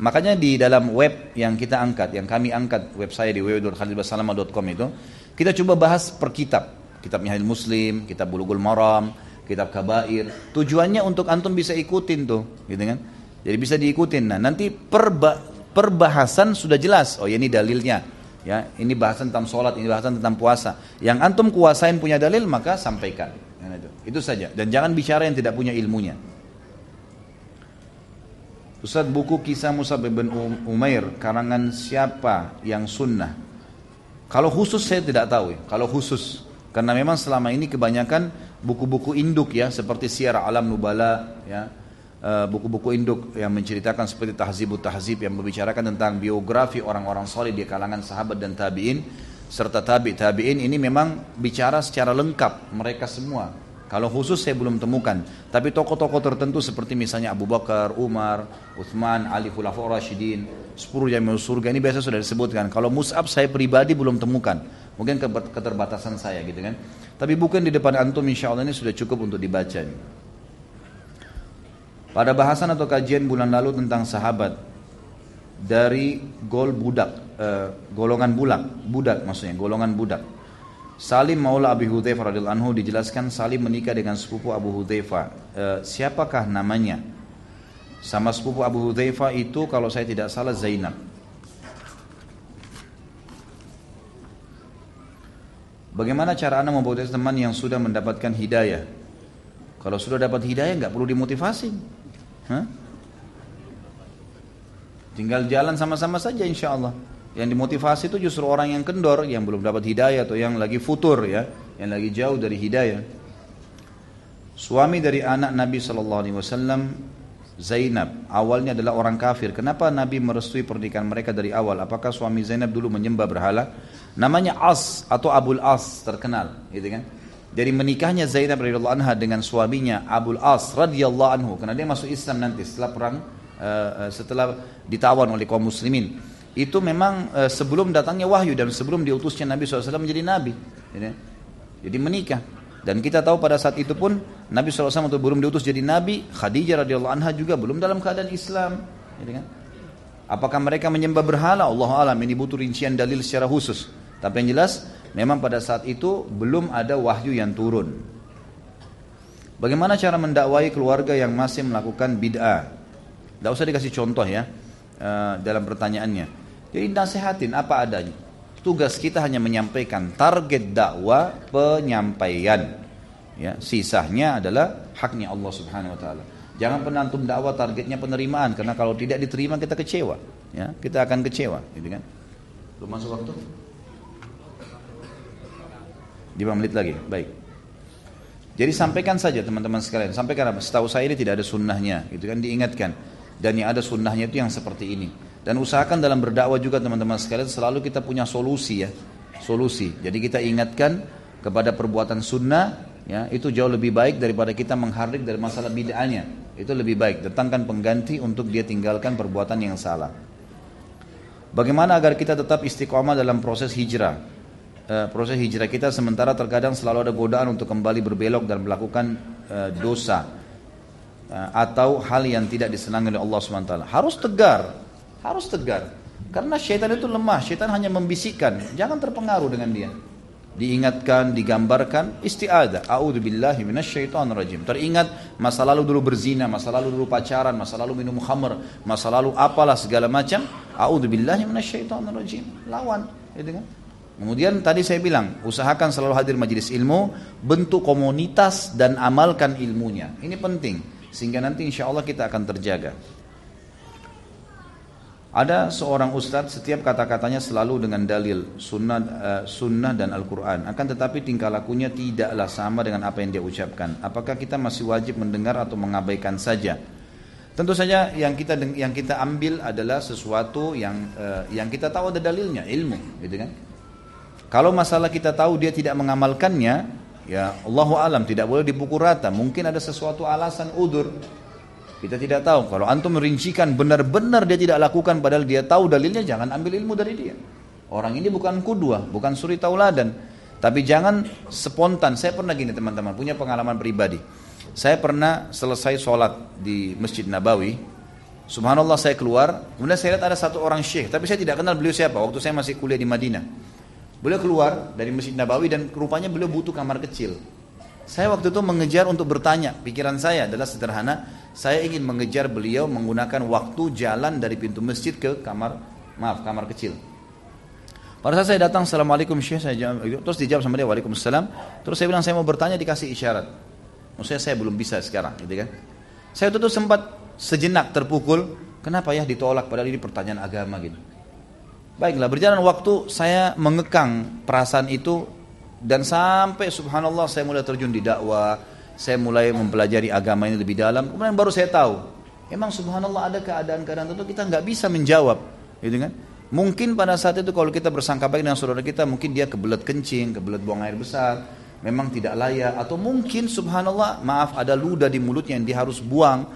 S1: Makanya di dalam web yang kita angkat, yang kami angkat web saya di www.khalidbasalama.com itu, kita coba bahas per kitab. Kitab Minhajul Muslim, kitab Bulughul Maram, kitab Kabair. Tujuannya untuk antum bisa ikutin tuh, gitu kan? Jadi bisa diikutin. Nah, nanti perba perbahasan sudah jelas. Oh, ya ini dalilnya. Ya, ini bahasan tentang sholat, ini bahasan tentang puasa. Yang antum kuasain punya dalil, maka sampaikan. Nah, itu saja. Dan jangan bicara yang tidak punya ilmunya. Ustaz buku kisah Musa bin Umair karangan siapa yang sunnah? Kalau khusus saya tidak tahu ya. Kalau khusus karena memang selama ini kebanyakan buku-buku induk ya seperti Syiar Alam Nubala ya eh, buku-buku induk yang menceritakan seperti Tahzibut Tahzib yang membicarakan tentang biografi orang-orang soleh di kalangan sahabat dan tabiin serta tabi tabiin ini memang bicara secara lengkap mereka semua kalau khusus saya belum temukan. Tapi tokoh-tokoh tertentu seperti misalnya Abu Bakar, Umar, Uthman, Ali Khulafaur Rashidin, 10 jamiul surga ini biasa sudah disebutkan. Kalau mus'ab saya pribadi belum temukan. Mungkin keterbatasan saya gitu kan. Tapi bukan di depan antum insya Allah ini sudah cukup untuk dibaca. Pada bahasan atau kajian bulan lalu tentang sahabat dari gol budak, eh, golongan budak, budak maksudnya, golongan budak. Salim Maula Abi Hudzaifah radhiyallahu anhu dijelaskan Salim menikah dengan sepupu Abu Hudzaifah. E, siapakah namanya? Sama sepupu Abu Hudzaifah itu kalau saya tidak salah Zainab. Bagaimana cara anda membuat teman yang sudah mendapatkan hidayah? Kalau sudah dapat hidayah nggak perlu dimotivasi. Hah? Tinggal jalan sama-sama saja insya Allah. Yang dimotivasi itu justru orang yang kendor, yang belum dapat hidayah atau yang lagi futur ya, yang lagi jauh dari hidayah. Suami dari anak Nabi Shallallahu Alaihi Wasallam Zainab awalnya adalah orang kafir. Kenapa Nabi merestui pernikahan mereka dari awal? Apakah suami Zainab dulu menyembah berhala? Namanya As atau Abul As terkenal, gitu kan? Dari menikahnya Zainab radhiyallahu anha dengan suaminya Abul As radhiyallahu anhu karena dia masuk Islam nanti setelah perang uh, setelah ditawan oleh kaum muslimin itu memang e, sebelum datangnya wahyu dan sebelum diutusnya Nabi SAW menjadi Nabi. Jadi, menikah. Dan kita tahu pada saat itu pun Nabi SAW itu belum diutus jadi Nabi, Khadijah radhiyallahu anha juga belum dalam keadaan Islam. Kan? Apakah mereka menyembah berhala? Allah alam ini butuh rincian dalil secara khusus. Tapi yang jelas memang pada saat itu belum ada wahyu yang turun. Bagaimana cara mendakwai keluarga yang masih melakukan bid'ah? Tidak usah dikasih contoh ya uh, dalam pertanyaannya. Jadi nasihatin apa adanya. Tugas kita hanya menyampaikan target dakwah penyampaian. Ya, sisanya adalah haknya Allah Subhanahu wa taala. Jangan pernah antum dakwah targetnya penerimaan karena kalau tidak diterima kita kecewa, ya. Kita akan kecewa, gitu kan? Belum masuk waktu? 5 menit lagi, baik. Jadi sampaikan saja teman-teman sekalian, sampaikan apa? Setahu saya ini tidak ada sunnahnya, gitu kan? Diingatkan. Dan yang ada sunnahnya itu yang seperti ini. Dan usahakan dalam berdakwah juga teman-teman sekalian selalu kita punya solusi ya. Solusi. Jadi kita ingatkan kepada perbuatan sunnah ya itu jauh lebih baik daripada kita menghardik dari masalah bid'ahnya. Itu lebih baik. Datangkan pengganti untuk dia tinggalkan perbuatan yang salah. Bagaimana agar kita tetap istiqomah dalam proses hijrah? E, proses hijrah kita sementara terkadang selalu ada godaan untuk kembali berbelok dan melakukan e, dosa e, atau hal yang tidak disenangi oleh Allah SWT. Harus tegar, harus tegar. Karena syaitan itu lemah, syaitan hanya membisikkan, jangan terpengaruh dengan dia. Diingatkan, digambarkan, isti'adah. A'udzubillahi rajim. Teringat masa lalu dulu berzina, masa lalu dulu pacaran, masa lalu minum khamr, masa lalu apalah segala macam. A'udzubillahi rajim. Lawan, gitu kan? Kemudian tadi saya bilang, usahakan selalu hadir majelis ilmu, bentuk komunitas dan amalkan ilmunya. Ini penting, sehingga nanti insya Allah kita akan terjaga. Ada seorang ustadz setiap kata-katanya selalu dengan dalil sunnah, uh, sunnah dan Al-Quran. Akan tetapi tingkah lakunya tidaklah sama dengan apa yang dia ucapkan. Apakah kita masih wajib mendengar atau mengabaikan saja? Tentu saja yang kita yang kita ambil adalah sesuatu yang uh, yang kita tahu ada dalilnya, ilmu, gitu kan? Kalau masalah kita tahu dia tidak mengamalkannya, ya Allahu alam tidak boleh dipukul rata. Mungkin ada sesuatu alasan udur kita tidak tahu. Kalau antum merincikan benar-benar dia tidak lakukan padahal dia tahu dalilnya, jangan ambil ilmu dari dia. Orang ini bukan kudua, bukan suri tauladan. Tapi jangan spontan. Saya pernah gini teman-teman, punya pengalaman pribadi. Saya pernah selesai sholat di Masjid Nabawi. Subhanallah saya keluar, kemudian saya lihat ada satu orang syekh, tapi saya tidak kenal beliau siapa. Waktu saya masih kuliah di Madinah. Beliau keluar dari Masjid Nabawi dan rupanya beliau butuh kamar kecil. Saya waktu itu mengejar untuk bertanya. Pikiran saya adalah sederhana. Saya ingin mengejar beliau menggunakan waktu jalan dari pintu masjid ke kamar, maaf, kamar kecil. Pada saat saya datang, Assalamualaikum Syekh, saya jawab, terus dijawab sama dia, Waalaikumsalam. Terus saya bilang, saya mau bertanya, dikasih isyarat. Maksudnya saya belum bisa sekarang, gitu kan. Saya itu sempat sejenak terpukul, kenapa ya ditolak, padahal ini pertanyaan agama gitu. Baiklah, berjalan waktu, saya mengekang perasaan itu dan sampai subhanallah saya mulai terjun di dakwah, saya mulai mempelajari agama ini lebih dalam. Kemudian baru saya tahu, emang subhanallah ada keadaan-keadaan tentu kita nggak bisa menjawab, gitu kan? Mungkin pada saat itu kalau kita bersangka baik dengan saudara kita, mungkin dia kebelet kencing, kebelet buang air besar, memang tidak layak, atau mungkin subhanallah maaf ada ludah di mulutnya yang dia harus buang.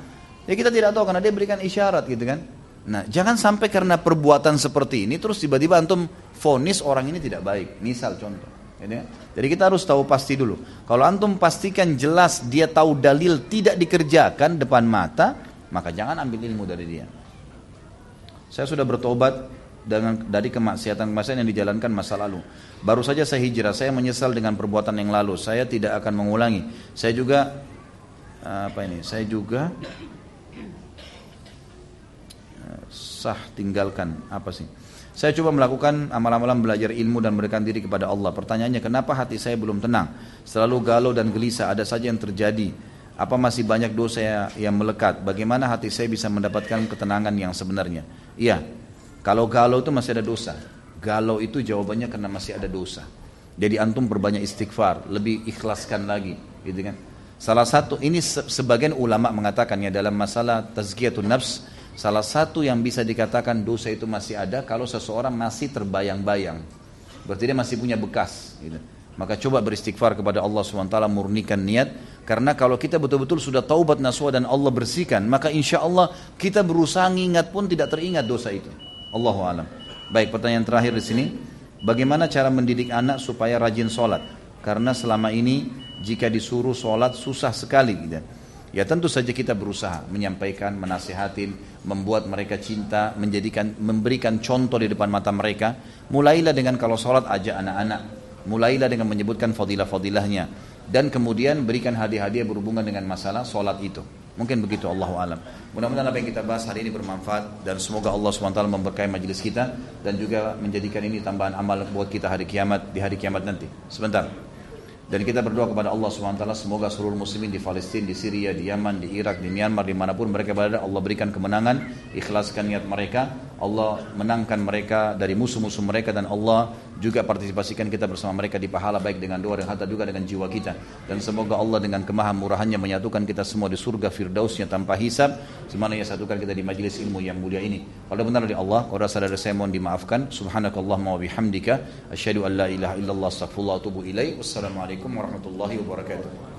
S1: Ya kita tidak tahu karena dia berikan isyarat gitu kan. Nah jangan sampai karena perbuatan seperti ini terus tiba-tiba antum fonis orang ini tidak baik. Misal contoh. Jadi kita harus tahu pasti dulu. Kalau antum pastikan jelas dia tahu dalil tidak dikerjakan depan mata, maka jangan ambil ilmu dari dia. Saya sudah bertobat dengan dari kemaksiatan-kemaksiatan yang dijalankan masa lalu. Baru saja saya hijrah, saya menyesal dengan perbuatan yang lalu. Saya tidak akan mengulangi. Saya juga apa ini? Saya juga eh, sah tinggalkan apa sih? Saya coba melakukan amal-amalan belajar ilmu dan memberikan diri kepada Allah. Pertanyaannya, kenapa hati saya belum tenang? Selalu galau dan gelisah, ada saja yang terjadi. Apa masih banyak dosa yang melekat? Bagaimana hati saya bisa mendapatkan ketenangan yang sebenarnya? Iya, kalau galau itu masih ada dosa. Galau itu jawabannya karena masih ada dosa. Jadi antum berbanyak istighfar, lebih ikhlaskan lagi, gitu kan? Salah satu ini sebagian ulama mengatakannya dalam masalah tazkiyatun nafs Salah satu yang bisa dikatakan dosa itu masih ada kalau seseorang masih terbayang-bayang. Berarti dia masih punya bekas. Gitu. Maka coba beristighfar kepada Allah SWT murnikan niat. Karena kalau kita betul-betul sudah taubat nasuha dan Allah bersihkan. Maka insya Allah kita berusaha ingat pun tidak teringat dosa itu. Allahu alam. Baik pertanyaan terakhir di sini. Bagaimana cara mendidik anak supaya rajin sholat? Karena selama ini jika disuruh sholat susah sekali. Gitu. Ya tentu saja kita berusaha menyampaikan, menasihatin, membuat mereka cinta, menjadikan, memberikan contoh di depan mata mereka. Mulailah dengan kalau sholat ajak anak-anak, mulailah dengan menyebutkan fadilah-fadilahnya, dan kemudian berikan hadiah-hadiah berhubungan dengan masalah sholat itu. Mungkin begitu Allah alam. Mudah-mudahan apa yang kita bahas hari ini bermanfaat dan semoga Allah SWT memberkahi majelis kita dan juga menjadikan ini tambahan amal buat kita hari kiamat di hari kiamat nanti. Sebentar. Dan kita berdoa kepada Allah SWT semoga seluruh muslimin di Palestina, di Syria, di Yaman, di Irak, di Myanmar, di mana pun mereka berada, Allah berikan kemenangan, ikhlaskan niat mereka, Allah menangkan mereka dari musuh-musuh mereka dan Allah juga partisipasikan kita bersama mereka di pahala baik dengan doa dan harta juga dengan jiwa kita. Dan semoga Allah dengan kemahamurahannya menyatukan kita semua di surga firdausnya tanpa hisab, semana ia satukan kita di majlis ilmu yang mulia ini. Kalau benar dari Allah, kalau rasa dari saya mohon dimaafkan. Subhanakallahumma wa bihamdika, asyhadu an la ilaha illallah, astaghfirullah wa atubu. Wassalamualaikum warahmatullahi wabarakatuh.